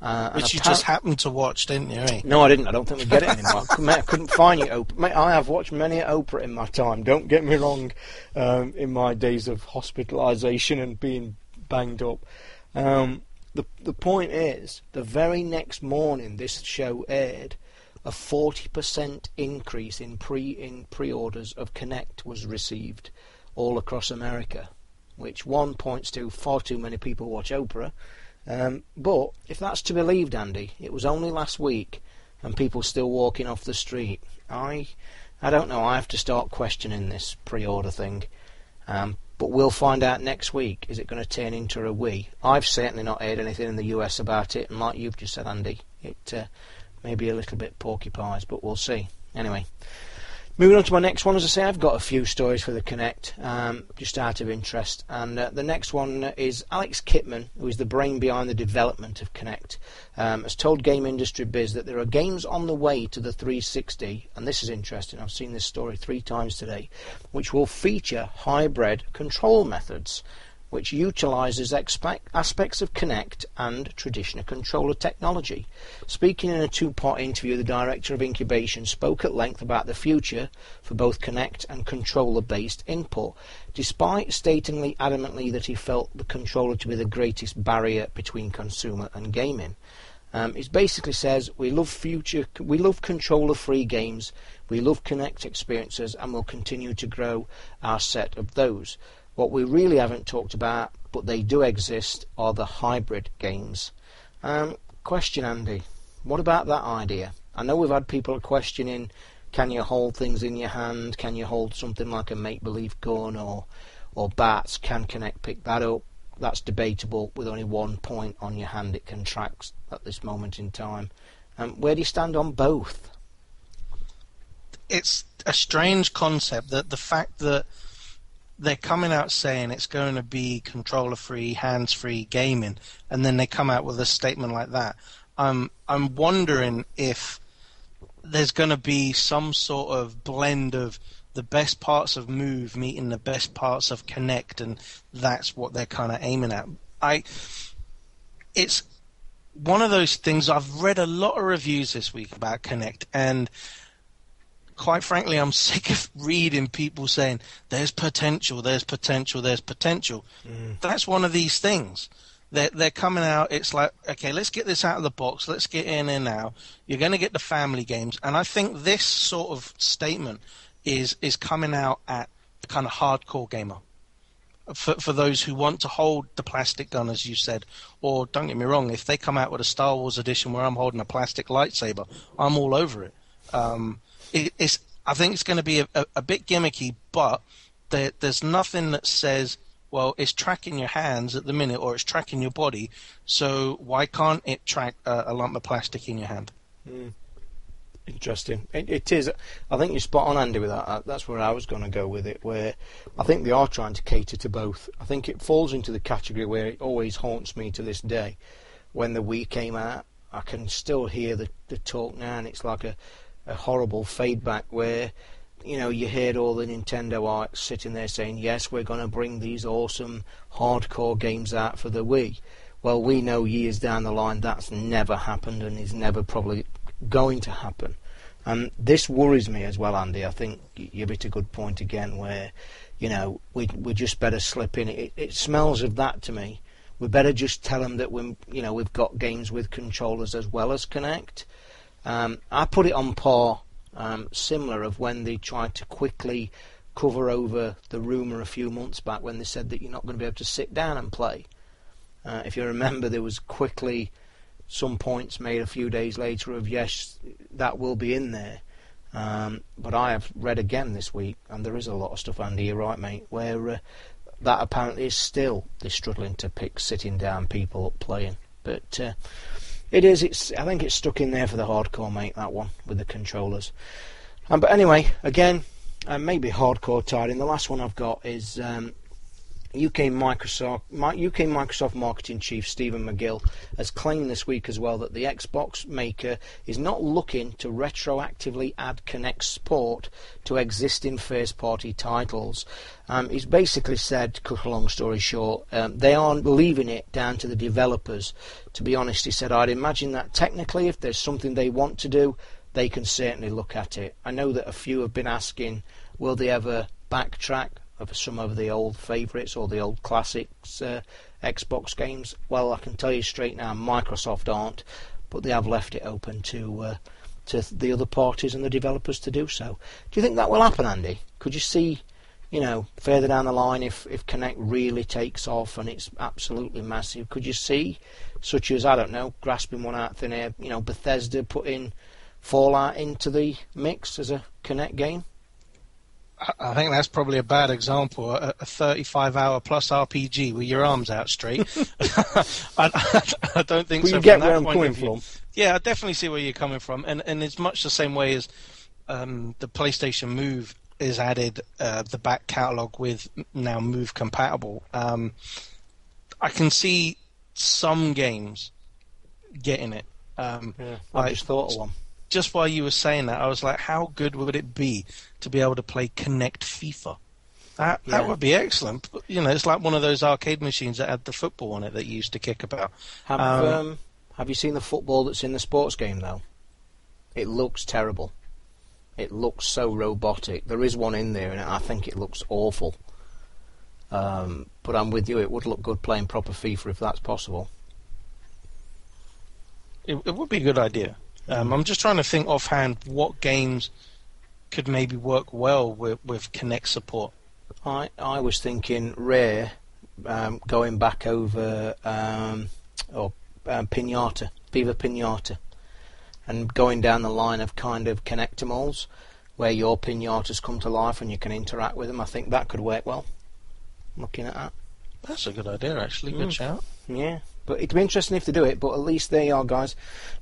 Uh, Which you just happened to watch, didn't you? Eh? no, I didn't. I don't think we get it anymore. (laughs) Mate, I couldn't find you, Oprah. Mate, I have watched many Oprah in my time. Don't get me wrong. Um, in my days of hospitalisation and being banged up, um, the the point is, the very next morning this show aired, a forty percent increase in pre in pre-orders of Kinect was received all across America. which one points to far too many people watch Oprah. Um, but if that's to be believed, Andy, it was only last week, and people still walking off the street. I, I don't know. I have to start questioning this pre-order thing. Um, but we'll find out next week. Is it going to turn into a we? I've certainly not heard anything in the US about it, and like you've just said, Andy, it uh, may be a little bit porcupines, but we'll see. Anyway, moving on to my next one. As I say, I've got a few stories for the Kinect, um, just out of interest. And uh, the next one is Alex Kipman, who is the brain behind the development of Kinect, um, has told Game Industry Biz that there are games on the way to the 360, and this is interesting. I've seen this story three times today, which will feature hybrid control methods which utilizes aspects of Kinect and traditional controller technology. Speaking in a two-part interview, the director of incubation spoke at length about the future for both Kinect and controller-based input, despite stating adamantly that he felt the controller to be the greatest barrier between consumer and gaming. Um, it basically says we love future, we love controller-free games, we love Kinect experiences, and we'll continue to grow our set of those. What we really haven't talked about, but they do exist, are the hybrid games. Um, question, Andy, what about that idea? I know we've had people questioning, can you hold things in your hand? Can you hold something like a make-believe gun or or bats? Can Kinect pick that up? That's debatable. With only one point on your hand, it can track at this moment in time. Um, where do you stand on both? It's a strange concept that the fact that they're coming out saying it's going to be controller free, hands free gaming, and then they come out with a statement like that. I'm I'm wondering if there's going to be some sort of blend of the best parts of Move meeting the best parts of Kinect, and that's what they're kind of aiming at. I, it's one of those things. I've read a lot of reviews this week about Kinect, and quite frankly, I'm (laughs) sick of reading people saying there's potential, there's potential, there's potential. Mm. That's one of these things. They're, they're coming out. It's like, okay, let's get this out of the box. Let's get in there now. You're going to get the family games, and I think this sort of statement is is coming out at the kind of hardcore gamer. For, for those who want to hold the plastic gun, as you said, or don't get me wrong, if they come out with a Star Wars edition where I'm holding a plastic lightsaber, I'm all over it. Um, it, it's I think it's going to be a, a, a bit gimmicky, but there, there's nothing that says, well, it's tracking your hands at the minute or it's tracking your body, so why can't it track a, a lump of plastic in your hand? Mm. Interesting. It, it is. I think you're spot on, Andy, with that. That's where I was going to go with it. Where I think they are trying to cater to both. I think it falls into the category where it always haunts me to this day. When the Wii came out, I can still hear the, the talk now, and it's like a, a horrible feedback where you know, you heard all the Nintendo arcs sitting there saying, yes, we're going to bring these awesome hardcore games out for the Wii. Well, we know years down the line that's never happened and is never probably going to happen. And this worries me as well, Andy. I think you've hit a good point again where, you know, we we just better slip in. It, it smells of that to me. We better just tell them that we, you know, we've got games with controllers as well as Kinect um, I put it on par, um, similar of when they tried to quickly cover over the rumour a few months back when they said that you're not going to be able to sit down and play. Uh, if you remember, there was quickly some points made a few days later of yes, that will be in there. Um, but I have read again this week, and there is a lot of stuff, Andy, you're right, mate, where uh, that apparently is still they're struggling to pick sitting down people up playing. But uh, it is. It's. I think it's stuck in there for the hardcore, mate. That one with the controllers. Um, but anyway, again, uh, maybe hardcore tied in. The last one I've got is um, UK Microsoft UK Microsoft marketing chief Stephen McGill has claimed this week as well that the Xbox maker is not looking to retroactively add Kinect support to existing first-party titles. Um, he's basically said, cut a long story short, um, they aren't leaving it down to the developers. To be honest, he said, I'd imagine that technically, if there's something they want to do, they can certainly look at it. I know that a few have been asking, will they ever backtrack? Of some of the old favourites or the old classics uh, Xbox games? Well, I can tell you straight now, Microsoft aren't, but they have left it open to uh, to the other parties and the developers to do so. Do you think that will happen, Andy? Could you see you know, further down the line, if if Kinect really takes off and it's absolutely massive, could you see, such as I don't know, grasping one out thin air, you know, Bethesda putting Fallout into the mix as a Kinect game? I- I think that's probably a bad example. A, a 35 hour plus RPG with your arms out straight. (laughs) (laughs) I, I don't think But so. you get that where I'm point coming of view. from. Yeah, I definitely see where you're coming from, and and it's much the same way as um, the PlayStation Move is added uh, the back catalog with now Move compatible. Um, I can see some games getting it. Um, I like, just thought of one. Just while you were saying that, I was like, how good would it be to be able to play Kinect FIFA? That Yeah. that would be excellent. But, You know, it's like one of those arcade machines that had the football on it that you used to kick about. Have Um, um, Have you seen the football that's in the sports game though? It looks terrible. It looks so robotic. There is one in there, and I think it looks awful. Um, but I'm with you. It would look good playing proper FIFA if that's possible. It, it would be a good idea. Um, I'm just trying to think offhand what games could maybe work well with, with Kinect support. I I was thinking Rare um, going back over um, or um, Pinata, Viva Pinata, and going down the line of kind of Kinectimals where your pinatas come to life and you can interact with them. I think that could work well. Looking at that. That's a good idea, actually. Good Mm. shout. Yeah, but it'd be interesting if they do it. But at least there you are, guys.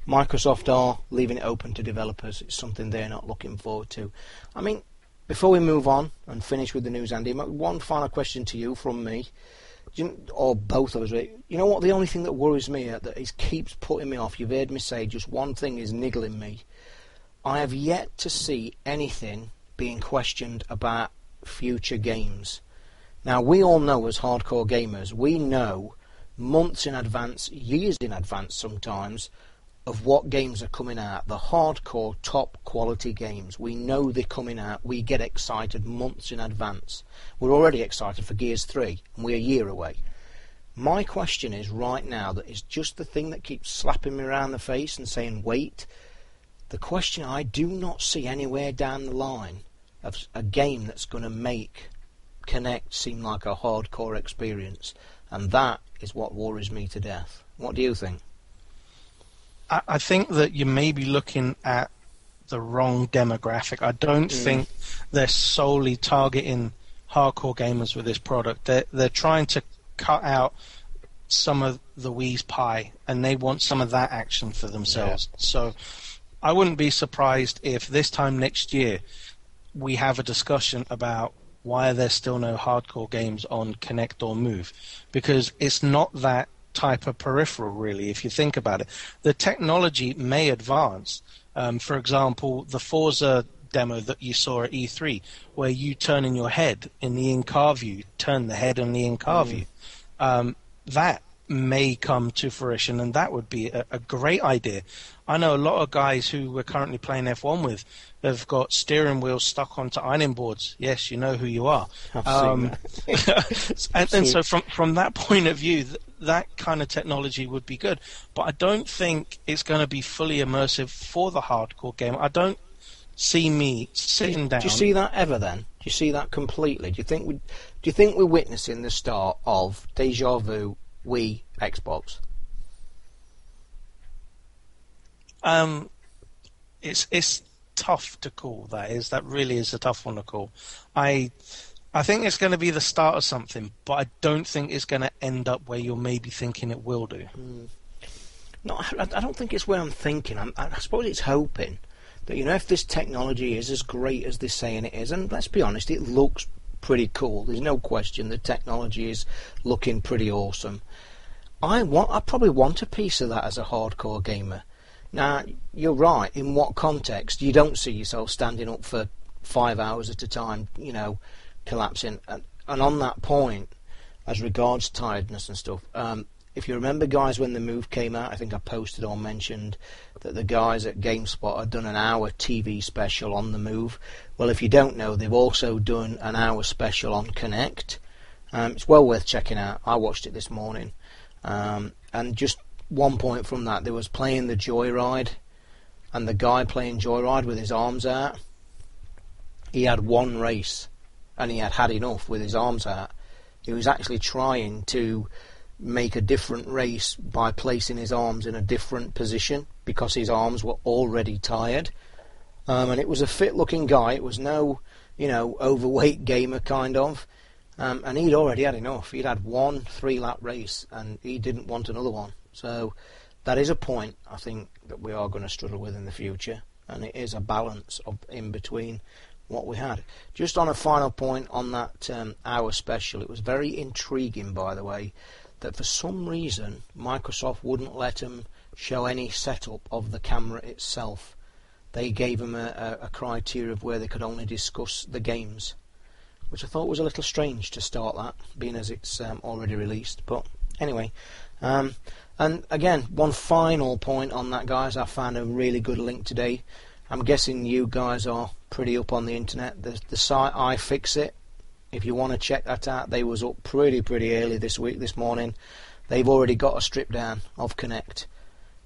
Microsoft are leaving it open to developers. It's something they're not looking forward to. I mean, before we move on and finish with the news, Andy, one final question to you from me, or both of us. You know what? The only thing that worries me uh, that is keeps putting me off. You've heard me say just one thing is niggling me. I have yet to see anything being questioned about future games. Now we all know as hardcore gamers, we know months in advance, years in advance sometimes, of what games are coming out. The hardcore, top quality games. We know they're coming out. We get excited months in advance. We're already excited for Gears 3, and we're a year away. My question is right now that is just the thing that keeps slapping me around the face and saying, wait. The question I do not see anywhere down the line of a game that's going to make Kinect seem like a hardcore experience. And that is what worries me to death. What do you think? I, I think that you may be looking at the wrong demographic. I don't Mm. think they're solely targeting hardcore gamers with this product. They're they're trying to cut out some of the Wii's pie, and they want some of that action for themselves. So I wouldn't be surprised if this time next year we have a discussion about why are there still no hardcore games on Kinect or Move, because it's not that type of peripheral really. If you think about it, the technology may advance. Um, for example, the Forza demo that you saw at E3, where you turn in your head in the in-car view, turn the head in the in-car view. Um, that may come to fruition, and that would be a, a great idea. I know a lot of guys who we're currently playing F1 with have got steering wheels stuck onto ironing boards. Yes, you know who you are. Um, (laughs) (laughs) and, and so from from that point of view, th- that kind of technology would be good. But I don't think it's going to be fully immersive for the hardcore game. I don't see me sitting down. Do you see that ever then? Do you see that completely? Do you think we do you think we're witnessing the start of deja vu Wii Xbox? Um, it's it's tough to call. That is that really is a tough one to call. I I think it's going to be the start of something, but I don't think it's going to end up where you're maybe thinking it will do. No, I, I don't think it's where I'm thinking. I'm, I suppose it's hoping that you know if this technology is as great as they're saying it is, and let's be honest, it looks pretty cool. There's no question the technology is looking pretty awesome. I want, I probably want a piece of that as a hardcore gamer. Now, you're right. In what context? You don't see yourself standing up for five hours at a time, you know, collapsing. And, and on that point, as regards tiredness and stuff, um, if you remember, guys, when the move came out, I think I posted or mentioned that the guys at GameSpot had done an hour TV special on the move. Well, if you don't know, they've also done an hour special on Kinect. Um, it's well worth checking out. I watched it this morning. Um, and just one point from that, there was playing the Joyride, and the guy playing Joyride with his arms out, he had one race and he had had enough with his arms out. He was actually trying to make a different race by placing his arms in a different position because his arms were already tired. Um, and it was a fit-looking guy. It was no, you know, overweight gamer kind of. Um, and he'd already had enough. He'd had one three-lap race, and he didn't want another one. So that is a point I think that we are going to struggle with in the future, and it is a balance of in between what we had. Just on a final point on that um, hour special, it was very intriguing, by the way, that for some reason Microsoft wouldn't let them show any setup of the camera itself. They gave them a, a, a criteria of where they could only discuss the games which I thought was a little strange to start that, being as it's um, already released. But anyway, um, and again, one final point on that, guys. I found a really good link today. I'm guessing you guys are pretty up on the internet. The, the site iFixit, if you want to check that out, they was up pretty pretty early this week, this morning. They've already got a strip down of Kinect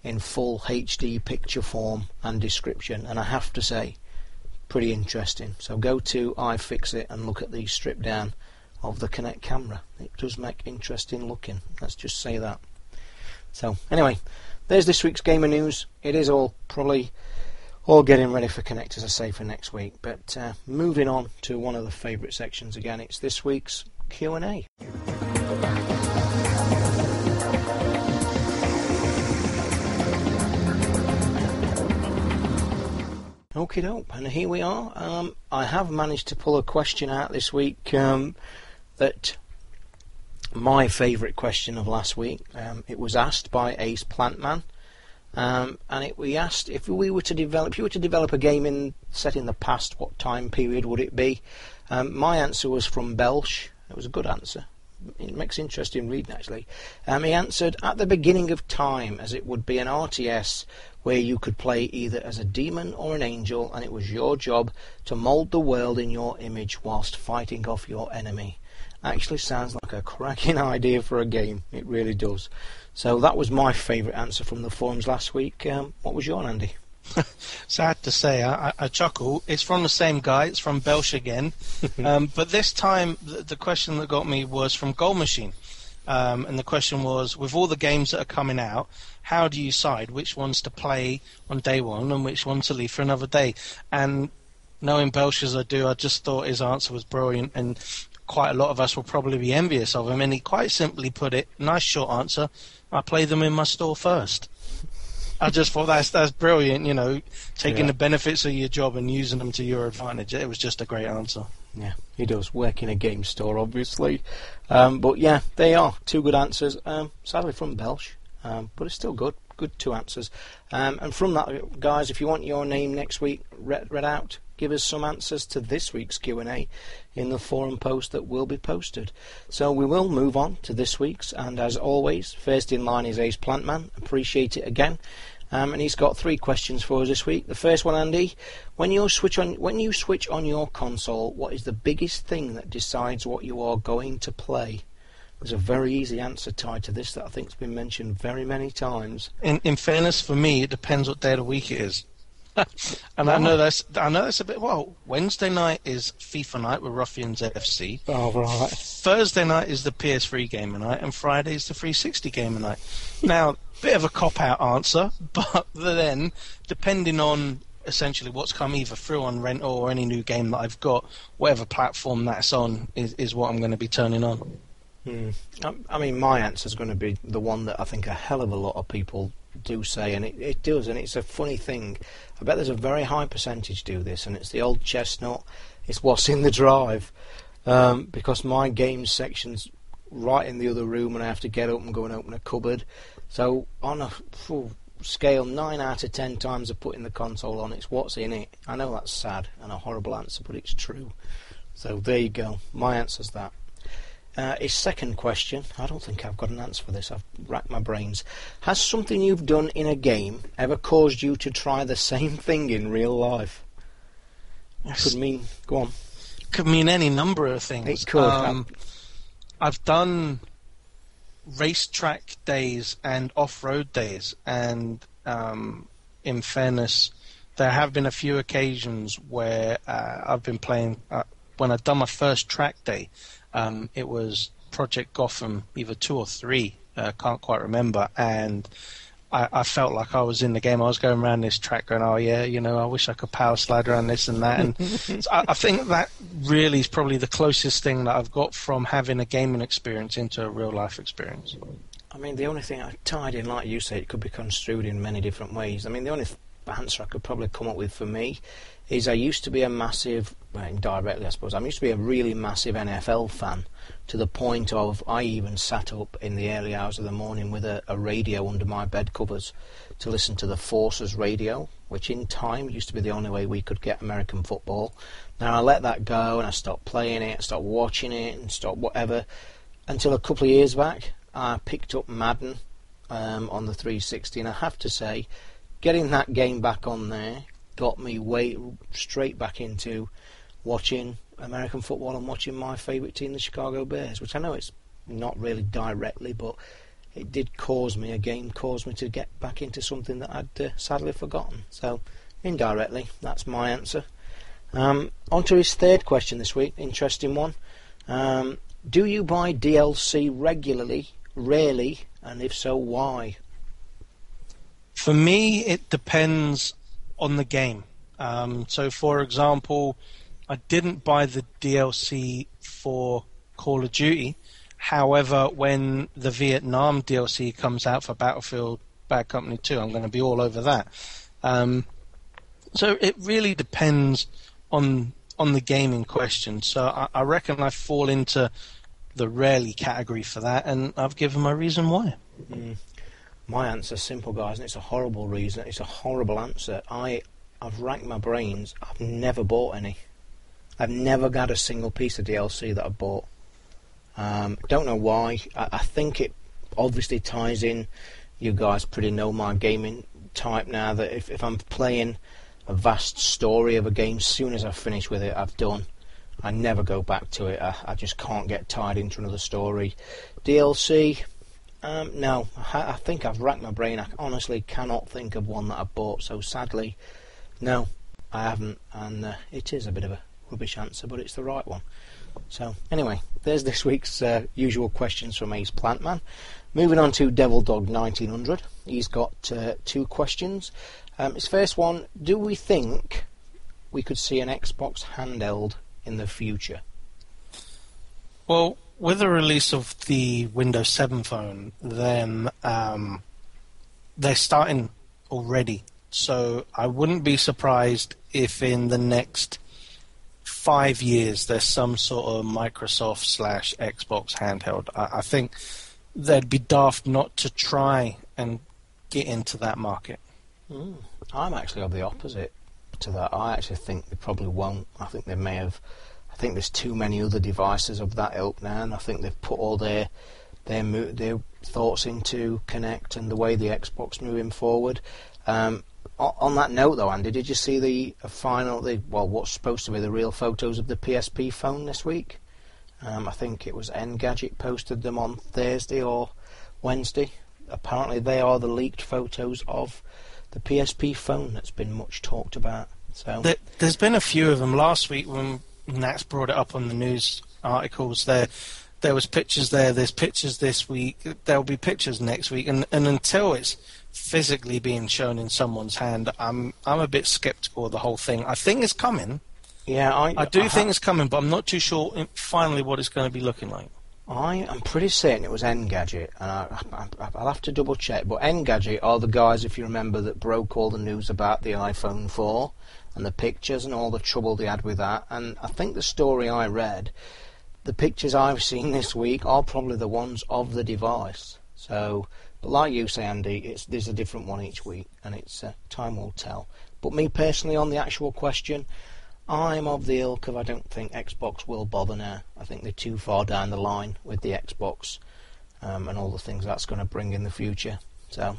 in full HD picture form and description, and I have to say, pretty interesting. So go to iFixit and look at the strip down of the Kinect camera. It does make interesting looking. Let's just say that. So anyway, there's this week's gamer news. It is all probably all getting ready for Kinect, as I say, for next week. But uh, moving on to one of the favourite sections again, it's this week's Q and A. Okie doke, and here we are. Um, I have managed to pull a question out this week um, that my favourite question of last week. Um, it was asked by Ace Plantman, um, and it, we asked if we were to develop, if you were to develop a game in set in the past, what time period would it be? Um, my answer was from Belsh. It was a good answer. It makes interesting reading actually. Um, he answered at the beginning of time, as it would be an RTS where you could play either as a demon or an angel, and it was your job to mould the world in your image whilst fighting off your enemy. Actually, sounds like a cracking (laughs) idea for a game. It really does. So that was my favourite answer from the forums last week. Um, what was your, Andy? (laughs) Sad to say, I, I, chuckle. It's from the same guy. It's from Belsh again, (laughs) um, but this time the, the, question that got me was from Goal Machine, um, and the question was: with all the games that are coming out, how do you decide which ones to play on day one and which ones to leave for another day? And knowing Belsh as I do, I just thought his answer was brilliant, and quite a lot of us will probably be envious of him. And he quite simply put it: nice short answer. I play them in my store first. I just thought that's that's brilliant. You know, taking yeah. the benefits of your job and using them to your advantage. It was just a great answer. Yeah, he does work in a game store, obviously. Um, but yeah, they are two good answers. Um, sadly from Belsh, um, but it's still good. Good two answers. Um, and from that, guys, if you want your name next week read, read out, give us some answers to this week's Q&A in the forum post that will be posted. So we will move on to this week's, and as always, first in line is Ace Plantman. Appreciate it again. Um, and he's got three questions for us this week. The first one, Andy, when you switch on when you switch on your console, what is the biggest thing that decides what you are going to play? There's a very easy answer tied to this that I think has been mentioned very many times. In, in fairness, for me, it depends what day of the week it is. (laughs) and I know that's I know that's a bit well. Wednesday night is FIFA night with Ruffians FC. Oh right. Thursday night is the PS3 gamer night, and Friday is the 360 gamer night. Now, bit of a cop out answer, (laughs) but then depending on essentially what's come either through on rent or any new game that I've got, whatever platform that's on is, is what I'm going to be turning on. Hmm. I mean, my answer is going to be the one that I think a hell of a lot of people do say, and it, it does, and it's a funny thing. I bet there's a very high percentage do this, and it's the old chestnut. It's what's in the drive, um, because my games section's right in the other room, and I have to get up and go and open a cupboard. So on a full scale, nine out of ten times I put in the console on, it's what's in it. I know that's sad and a horrible answer, but it's true. So there you go. My answer's that. Uh, his second question, I don't think I've got an answer for this, I've racked my brains. Has something you've done in a game ever caused you to try the same thing in real life? Yes. Could mean, go on. Could mean any number of things. It could. Um, I've done racetrack days and off-road days, and um, in fairness, there have been a few occasions where uh, I've been playing uh, when I'd done my first track day. Um, it was Project Gotham, either two or three, uh, can't quite remember, and I, I, felt like I was in the game. I was going around this track, going, "Oh yeah, you know, I wish I could power slide around this and that." And (laughs) so I, I, think that really is probably the closest thing that I've got from having a gaming experience into a real life experience. I mean, the only thing I tied in, like you say, it could be construed in many different ways. I mean, the only answer I could probably come up with for me is I used to be a massive, well, indirectly I suppose, I used to be a really massive NFL fan to the point of I even sat up in the early hours of the morning with a, a radio under my bed covers to listen to the Forces radio, which in time used to be the only way we could get American football. Now I let that go and I stopped playing it, stopped watching it, and stopped whatever until a couple of years back I picked up Madden um, on the 360, and I have to say, getting that game back on there got me way straight back into watching American football and watching my favourite team, the Chicago Bears, which I know it's not really directly, but it did cause me, a game caused me to get back into something that I'd uh, sadly forgotten. So, indirectly, that's my answer. Um, on to his third question this week, interesting one. Um, do you buy DLC regularly, rarely, and if so, why? For me, it depends on the game. Um, so, for example, I didn't buy the DLC for Call of Duty. However, when the Vietnam DLC comes out for Battlefield Bad Company 2, I'm going to be all over that. Um, so it really depends on on the game in question. So I, I, reckon I fall into the rarely category for that, and I've given my reason why. Mm. My answer's simple, guys, and it's a horrible reason. It's a horrible answer. I I've racked my brains. I've never bought any. I've never got a single piece of DLC that I bought. Um, don't know why. I, I, think it obviously ties in. You guys pretty know my gaming type now. That if, if I'm playing a vast story of a game, soon as I finish with it, I've done. I never go back to it. I, I just can't get tied into another story. DLC. Um, no, I, I think I've racked my brain. I honestly cannot think of one that I bought. So sadly, no, I haven't, and uh, it is a bit of a rubbish answer, but it's the right one. So, anyway, there's this week's uh, usual questions from Ace Plantman. Moving on to Devil Dog 1900. He's got uh, two questions. Um, his first one Do we think we could see an Xbox handheld in the future? Well, with the release of the Windows 7 phone, then um, they're starting already. So I wouldn't be surprised if in the next five years there's some sort of Microsoft slash Xbox handheld. I, I think they'd be daft not to try and get into that market. Mm. I'm actually of the opposite to that. I actually think they probably won't. I think they may have. I think there's too many other devices of that ilk now, and I think they've put all their their their thoughts into Kinect and the way the Xbox moving forward. Um, on that note, though, Andy, did you see the final, the well, what's supposed to be the real photos of the PSP phone this week? Um, I think it was Engadget posted them on Thursday or Wednesday. Apparently, they are the leaked photos of the PSP phone that's been much talked about. So there, has been a few of them last week when Nats brought it up on the news articles. There, there was pictures there. There's pictures this week. There'll be pictures next week, and and until it's physically being shown in someone's hand, I'm I'm a bit skeptical of the whole thing. I think it's coming. Yeah, I, I do I think ha- it's coming, but I'm not too sure finally what it's going to be looking like. I am pretty certain it was Engadget, and I, will have to double check. But Engadget are the guys, if you remember, that broke all the news about the iPhone 4 and the pictures and all the trouble they had with that. And I think the story I read, the pictures I've seen this week are probably the ones of the device. So but like you say, Andy, it's there's a different one each week, and it's uh, time will tell. But me personally, on the actual question, I'm of the ilk of I don't think Xbox will bother now. I think they're too far down the line with the Xbox um, and all the things that's going to bring in the future. So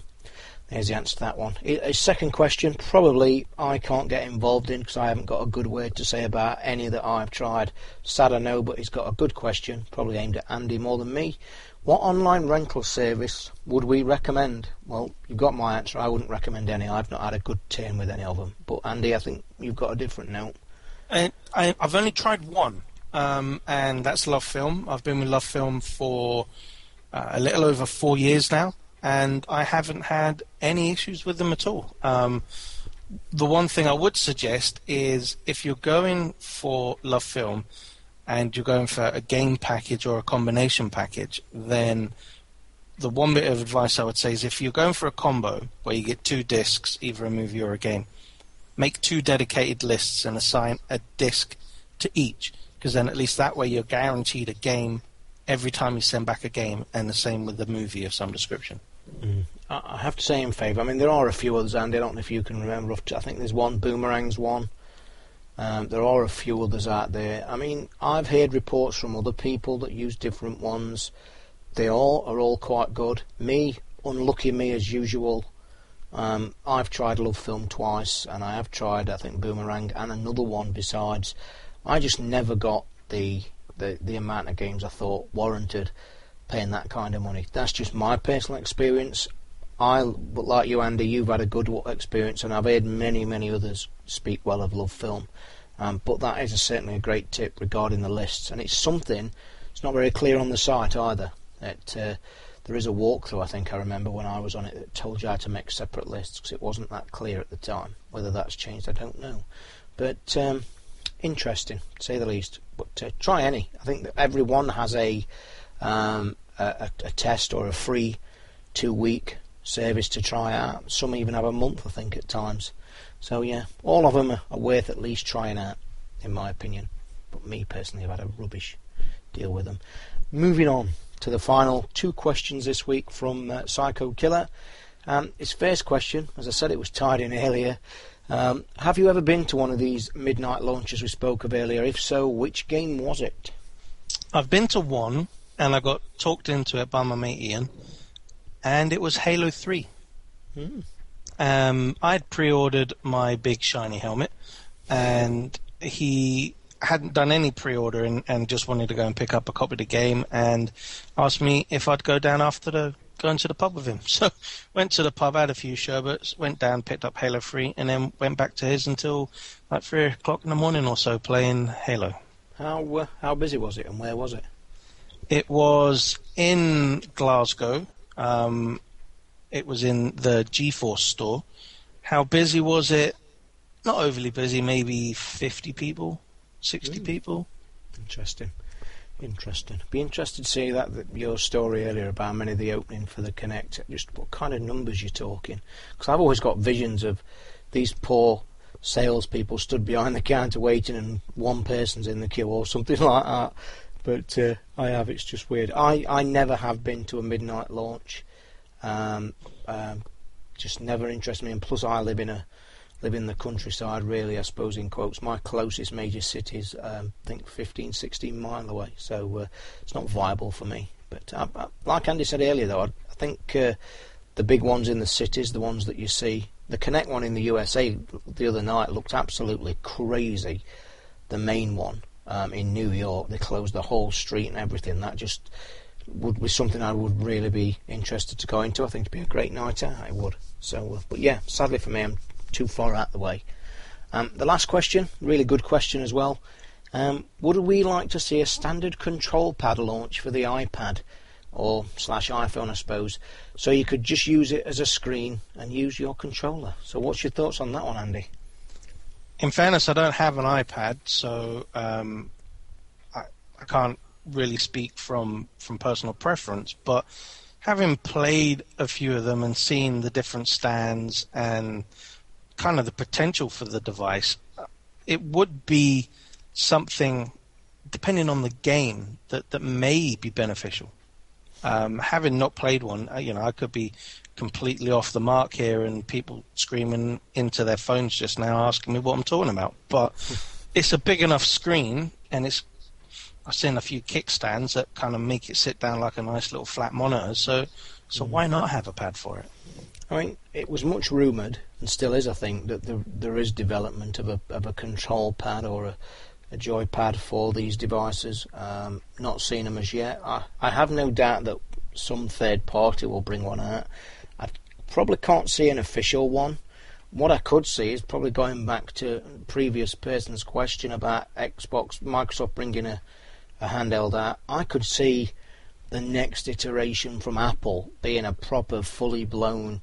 there's the answer to that one. A second question, probably I can't get involved in because I haven't got a good word to say about any that I've tried. Sad I know, but he's got a good question, probably aimed at Andy more than me. What online rental service would we recommend? Well, you've got my answer. I wouldn't recommend any. I've not had a good turn with any of them. But Andy, I think you've got a different note. I, I've only tried one, um, and that's Love Film. I've been with Love Film for uh, a little over four years now, and I haven't had any issues with them at all. Um, the one thing I would suggest is if you're going for Love Film and you're going for a game package or a combination package, then the one bit of advice I would say is if you're going for a combo where you get two discs, either a movie or a game, make two dedicated lists and assign a disc to each, because then at least that way you're guaranteed a game every time you send back a game, and the same with the movie of some description. Mm. I I have to say in favour. I mean, there are a few others, Andy. I don't know if you can remember. I think there's one. Boomerang's one. Um, there are a few others out there. I mean, I've heard reports from other people that use different ones. They all are all quite good. Me, unlucky me as usual. Um, I've tried Love Film twice, and I have tried, I think, Boomerang and another one besides. I just never got the the, the amount of games I thought warranted paying that kind of money. That's just my personal experience. I, but like you, Andy, you've had a good experience, and I've heard many, many others speak well of Love Film. Um, but that is a, certainly a great tip regarding the lists, and it's something. It's not very clear on the site either. It, uh, there is a walkthrough, I think I remember when I was on it, that told you how to make separate lists because it wasn't that clear at the time. Whether that's changed, I don't know. But um, interesting, to say the least. But uh, try any. I think that everyone has a, um, a, a, test or a free two-week service to try out. Some even have a month, I think, at times. So yeah, all of them are, worth at least trying out, in my opinion. But me personally, I've had a rubbish deal with them. Moving on to the final two questions this week from uh, Psycho Killer. Um, his first question, as I said, it was tied in earlier. Um, have you ever been to one of these midnight launches we spoke of earlier? If so, which game was it? I've been to one, and I got talked into it by my mate Ian, and it was Halo 3. Um, I'd pre-ordered my big shiny helmet, and he hadn't done any pre-order and, and just wanted to go and pick up a copy of the game, and asked me if I'd go down after the going to the pub with him. (laughs) So went to the pub, had a few sherbets, went down, picked up Halo 3, and then went back to his until like three o'clock in the morning or so playing Halo. How uh, how busy was it and where was it? It was in Glasgow. Um, it was in the GeForce store. How busy was it? Not overly busy, maybe 50 people, 60 people. Interesting. Interesting. Be interested to see that, that your story earlier about many the opening for the Kinect. Just what kind of numbers you're talking? Because I've always got visions of these poor salespeople stood behind the counter waiting, and one person's in the queue or something (laughs) like that. But uh, I have. It's just weird. I I never have been to a midnight launch. Um, um, just never interested me. And plus, I live in a live in the countryside, really, I suppose, in quotes. My closest major city is, um, I think, 15, 16 mile away, so uh, it's not viable for me. But uh, uh, like Andy said earlier, though, I, I think uh, the big ones in the cities, the ones that you see, the Kinect one in the USA the other night looked absolutely crazy. The main one um, in New York, they closed the whole street and everything. That just would be something I would really be interested to go into. I think it'd be a great night out. I would. So, uh, but yeah, sadly for me, I'm too far out the way. Um, the last question, really good question as well. Um, would we like to see a standard control pad launch for the iPad or slash iPhone, I suppose, so you could just use it as a screen and use your controller? So, what's your thoughts on that one, Andy? In fairness, I don't have an iPad, so um, I, I can't really speak from, from personal preference, but having played a few of them and seen the different stands and kind of the potential for the device, it would be something, depending on the game, that, that may be beneficial. Um, having not played one, uh, you know, I could be completely off the mark here, and people screaming into their phones just now asking me what I'm talking about. But (laughs) it's a big enough screen, and it's I've seen a few kickstands that kind of make it sit down like a nice little flat monitor. So, so why not have a pad for it? I mean, it was much rumoured, and still is, I think, that there, there is development of a of a control pad or a, a joypad for these devices. Um, not seen them as yet. I, I have no doubt that some third party will bring one out. I probably can't see an official one. what I could see is probably going back to previous person's question about Xbox, Microsoft bringing a, a handheld out. I could see the next iteration from Apple being a proper, fully blown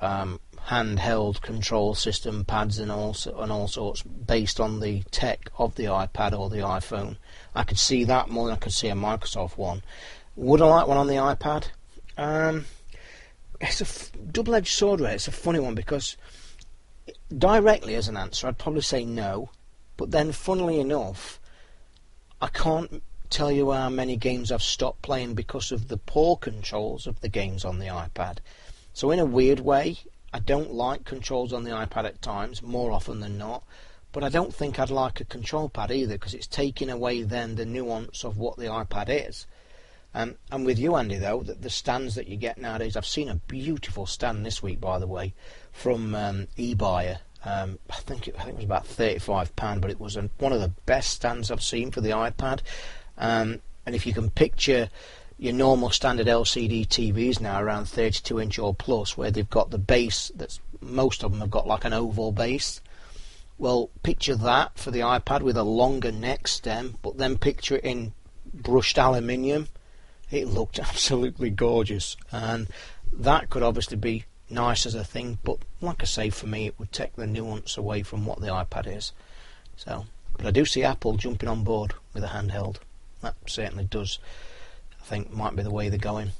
um, handheld control system, pads and all and all sorts, based on the tech of the iPad or the iPhone. I could see that more than I could see a Microsoft one. Would I like one on the iPad? Um, it's a f- double-edged sword. Right? It's a funny one because directly as an answer, I'd probably say no. But then, funnily enough, I can't tell you how many games I've stopped playing because of the poor controls of the games on the iPad. So, in a weird way, I don't like controls on the iPad at times, more often than not. But I don't think I'd like a control pad either because it's taking away then the nuance of what the iPad is. Um, and with you, Andy, though, the, the stands that you get nowadays, I've seen a beautiful stand this week, by the way, from um, eBuyer. Um, I think it, I think it was about thirty-five pound, but it was a, one of the best stands I've seen for the iPad. Um, and if you can picture your normal standard LCD TVs now around 32 inch or plus, where they've got the base that's most of them have got like an oval base. Well, picture that for the iPad with a longer neck stem, but then picture it in brushed aluminium. It looked (laughs) absolutely gorgeous, and that could obviously be nice as a thing, but like I say, for me, it would take the nuance away from what the iPad is. So, but I do see Apple jumping on board with a handheld. That certainly does. I think might be the way they're going.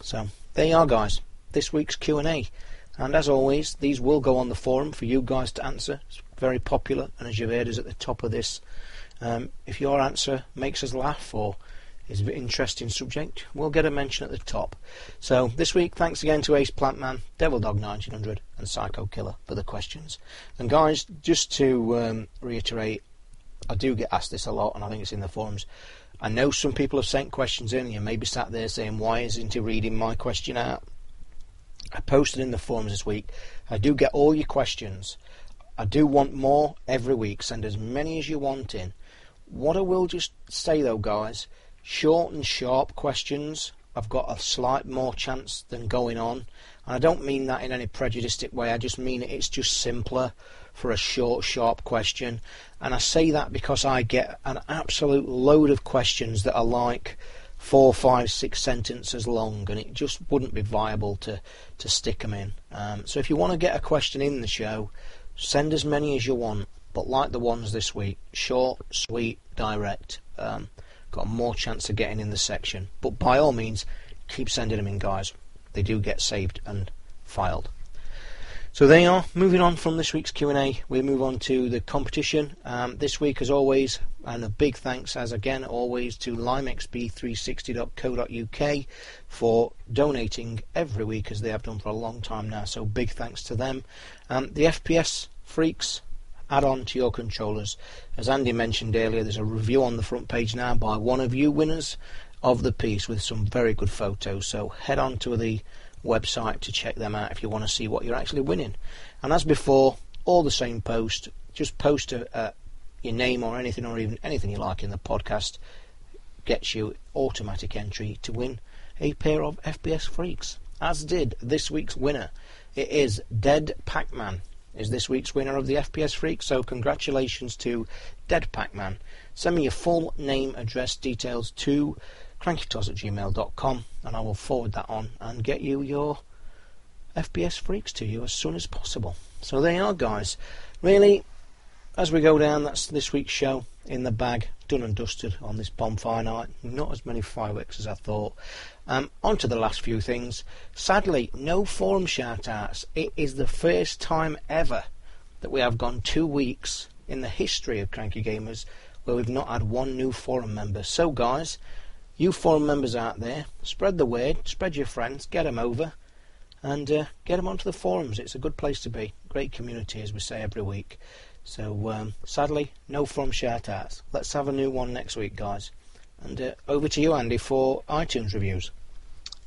So there you are, guys. This week's Q and A, and as always, these will go on the forum for you guys to answer. It's very popular, and as you've heard, is at the top of this. Um, if your answer makes us laugh or is an interesting subject, we'll get a mention at the top. So this week, thanks again to Ace Plantman, Devil Dog 1900, and Psycho Killer for the questions. And guys, just to um, reiterate, I do get asked this a lot, and I think it's in the forums. I know some people have sent questions in, and you may be sat there saying, "Why isn't he reading my question out?" I posted in the forums this week. I do get all your questions. I do want more every week. Send as many as you want in. What I will just say though, guys, short and sharp questions. I've got a slight more chance than going on, and I don't mean that in any prejudiced way. I just mean it's just simpler for a short, sharp question. And I say that because I get an absolute load of questions that are like four, five, six sentences long, and it just wouldn't be viable to, to stick them in. Um, so if you want to get a question in the show, send as many as you want, but like the ones this week, short, sweet, direct. Um, got more chance of getting in the section. But by all means, keep sending them in, guys. They do get saved and filed. So there you are. Moving on from this week's Q&A, we move on to the competition. Um, this week, as always, and a big thanks, as again always, to limexp360.co.uk for donating every week, as they have done for a long time now. So big thanks to them. Um, the FPS Freeks add on to your controllers. As Andy mentioned earlier, there's a review on the front page now by one of you winners of the piece with some very good photos. So head on to the website to check them out if you want to see what you're actually winning. And as before, all the same post. Just post a, a, your name or anything, or even anything you like in the podcast, gets you automatic entry to win a pair of FPS Freeks. As did this week's winner. It is Dead Pac-Man. Is this week's winner of the FPS Freek, so congratulations to Dead Pac-Man. Send me your full name, address, details to crankytoz at gmail.com and I will forward that on and get you your FPS Freeks to you as soon as possible. So there you are, guys. Really, as we go down, that's this week's show in the bag, done and dusted on this bonfire night. Not as many fireworks as I thought. Um, on to the last few things. Sadly, no forum shout outs. It is the first time ever that we have gone two weeks in the history of Cranky Gamers where we've not had one new forum member. So, guys, you forum members out there, spread the word, spread your friends, get them over, and uh, get them onto the forums. It's a good place to be. Great community, as we say every week. So, um, sadly, no forum shout outs. Let's have a new one next week, guys. And uh, over to you, Andy, for iTunes reviews.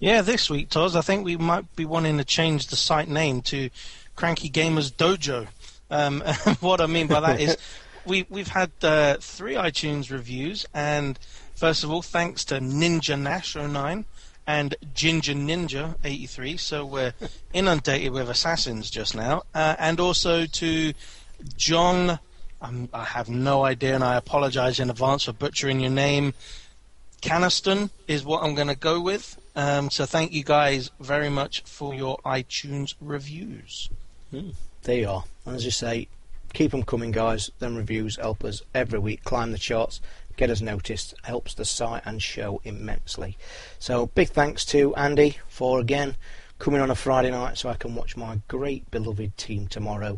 Yeah, this week, Toz, I think we might be wanting to change the site name to Cranky Gamers Dojo. Um, (laughs) what I mean by that is (laughs) we, we've had uh, three iTunes reviews, and First of all, thanks to Ninja Nash 09 and Ginger Ninja 83. So we're inundated with assassins just now. Uh, and also to John. Um, I have no idea, and I apologize in advance for butchering your name. Caniston is what I'm going to go with. Um, so thank you guys very much for your iTunes reviews. There you are. And as you say, keep them coming, guys. Them reviews help us every week climb the charts, get us noticed, helps the site and show immensely. So big thanks to Andy for again coming on a Friday night so I can watch my great beloved team tomorrow.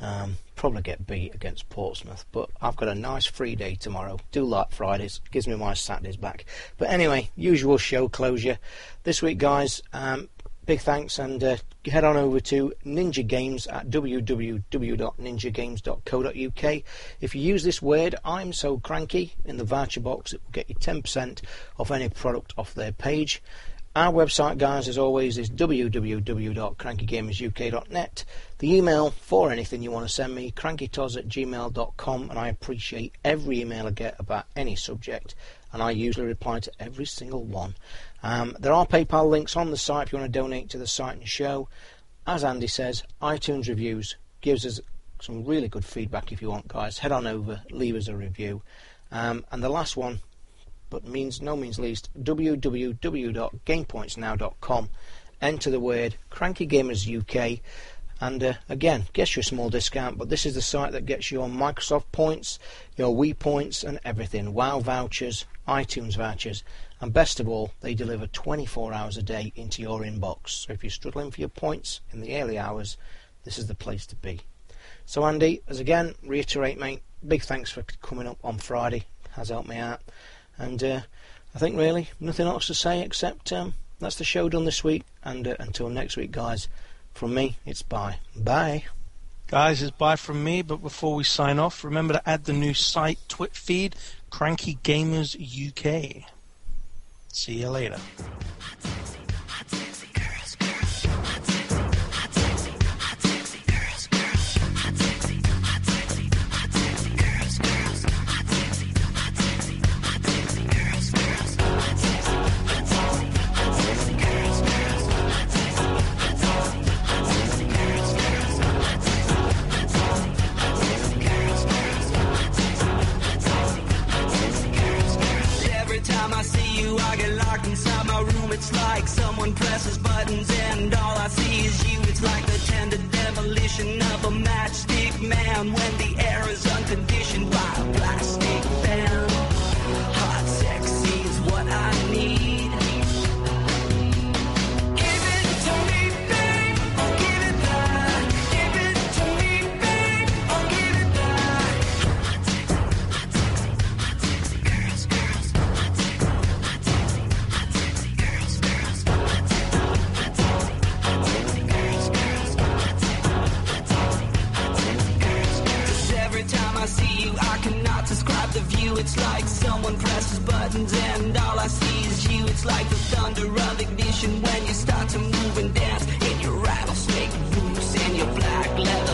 Um, probably get beat against Portsmouth, but I've got a nice free day tomorrow. Do like Fridays, gives me my Saturdays back. But anyway, usual show closure this week, guys. Um, big thanks, and uh, head on over to Ninja Games at www.ninjagames.co.uk. If you use this word, I'm so cranky, in the voucher box, it will get you 10% off any product off their page. Our website, guys, as always, is www.crankygamersuk.net. The email for anything you want to send me, crankytoz at gmail.com, and I appreciate every email I get about any subject, and I usually reply to every single one. Um, there are PayPal links on the site if you want to donate to the site and show. As Andy says, iTunes reviews gives us some really good feedback if you want, guys. Head on over, leave us a review. Um, and the last one, but means no means least, www.gamepointsnow.com. Enter the word Cranky Gamers UK, and uh, again, gets you a small discount. But this is the site that gets you your Microsoft points, your Wii points, and everything. WoW vouchers, iTunes vouchers, and best of all, they deliver 24 hours a day into your inbox. So if you're struggling for your points in the early hours, this is the place to be. So Andy, as again, reiterate, mate, big thanks for coming up on Friday. Has helped me out. And uh, I think really nothing else to say except um, that's the show done this week. And uh, until next week, guys, from me, it's bye. Bye. Guys, it's bye from me, but before we sign off, remember to add the new site twit feed, Cranky Gamers UK. See you later. It's like someone presses buttons and all I see is you. It's like the tender demolition of a matchstick man when the air is unconditioned by a plastic band. Hot, sexy is what I need. Cannot describe the view. It's like someone presses buttons and all I see is you. It's like the thunder of ignition when you start to move and dance in your rattlesnake boots and your black leather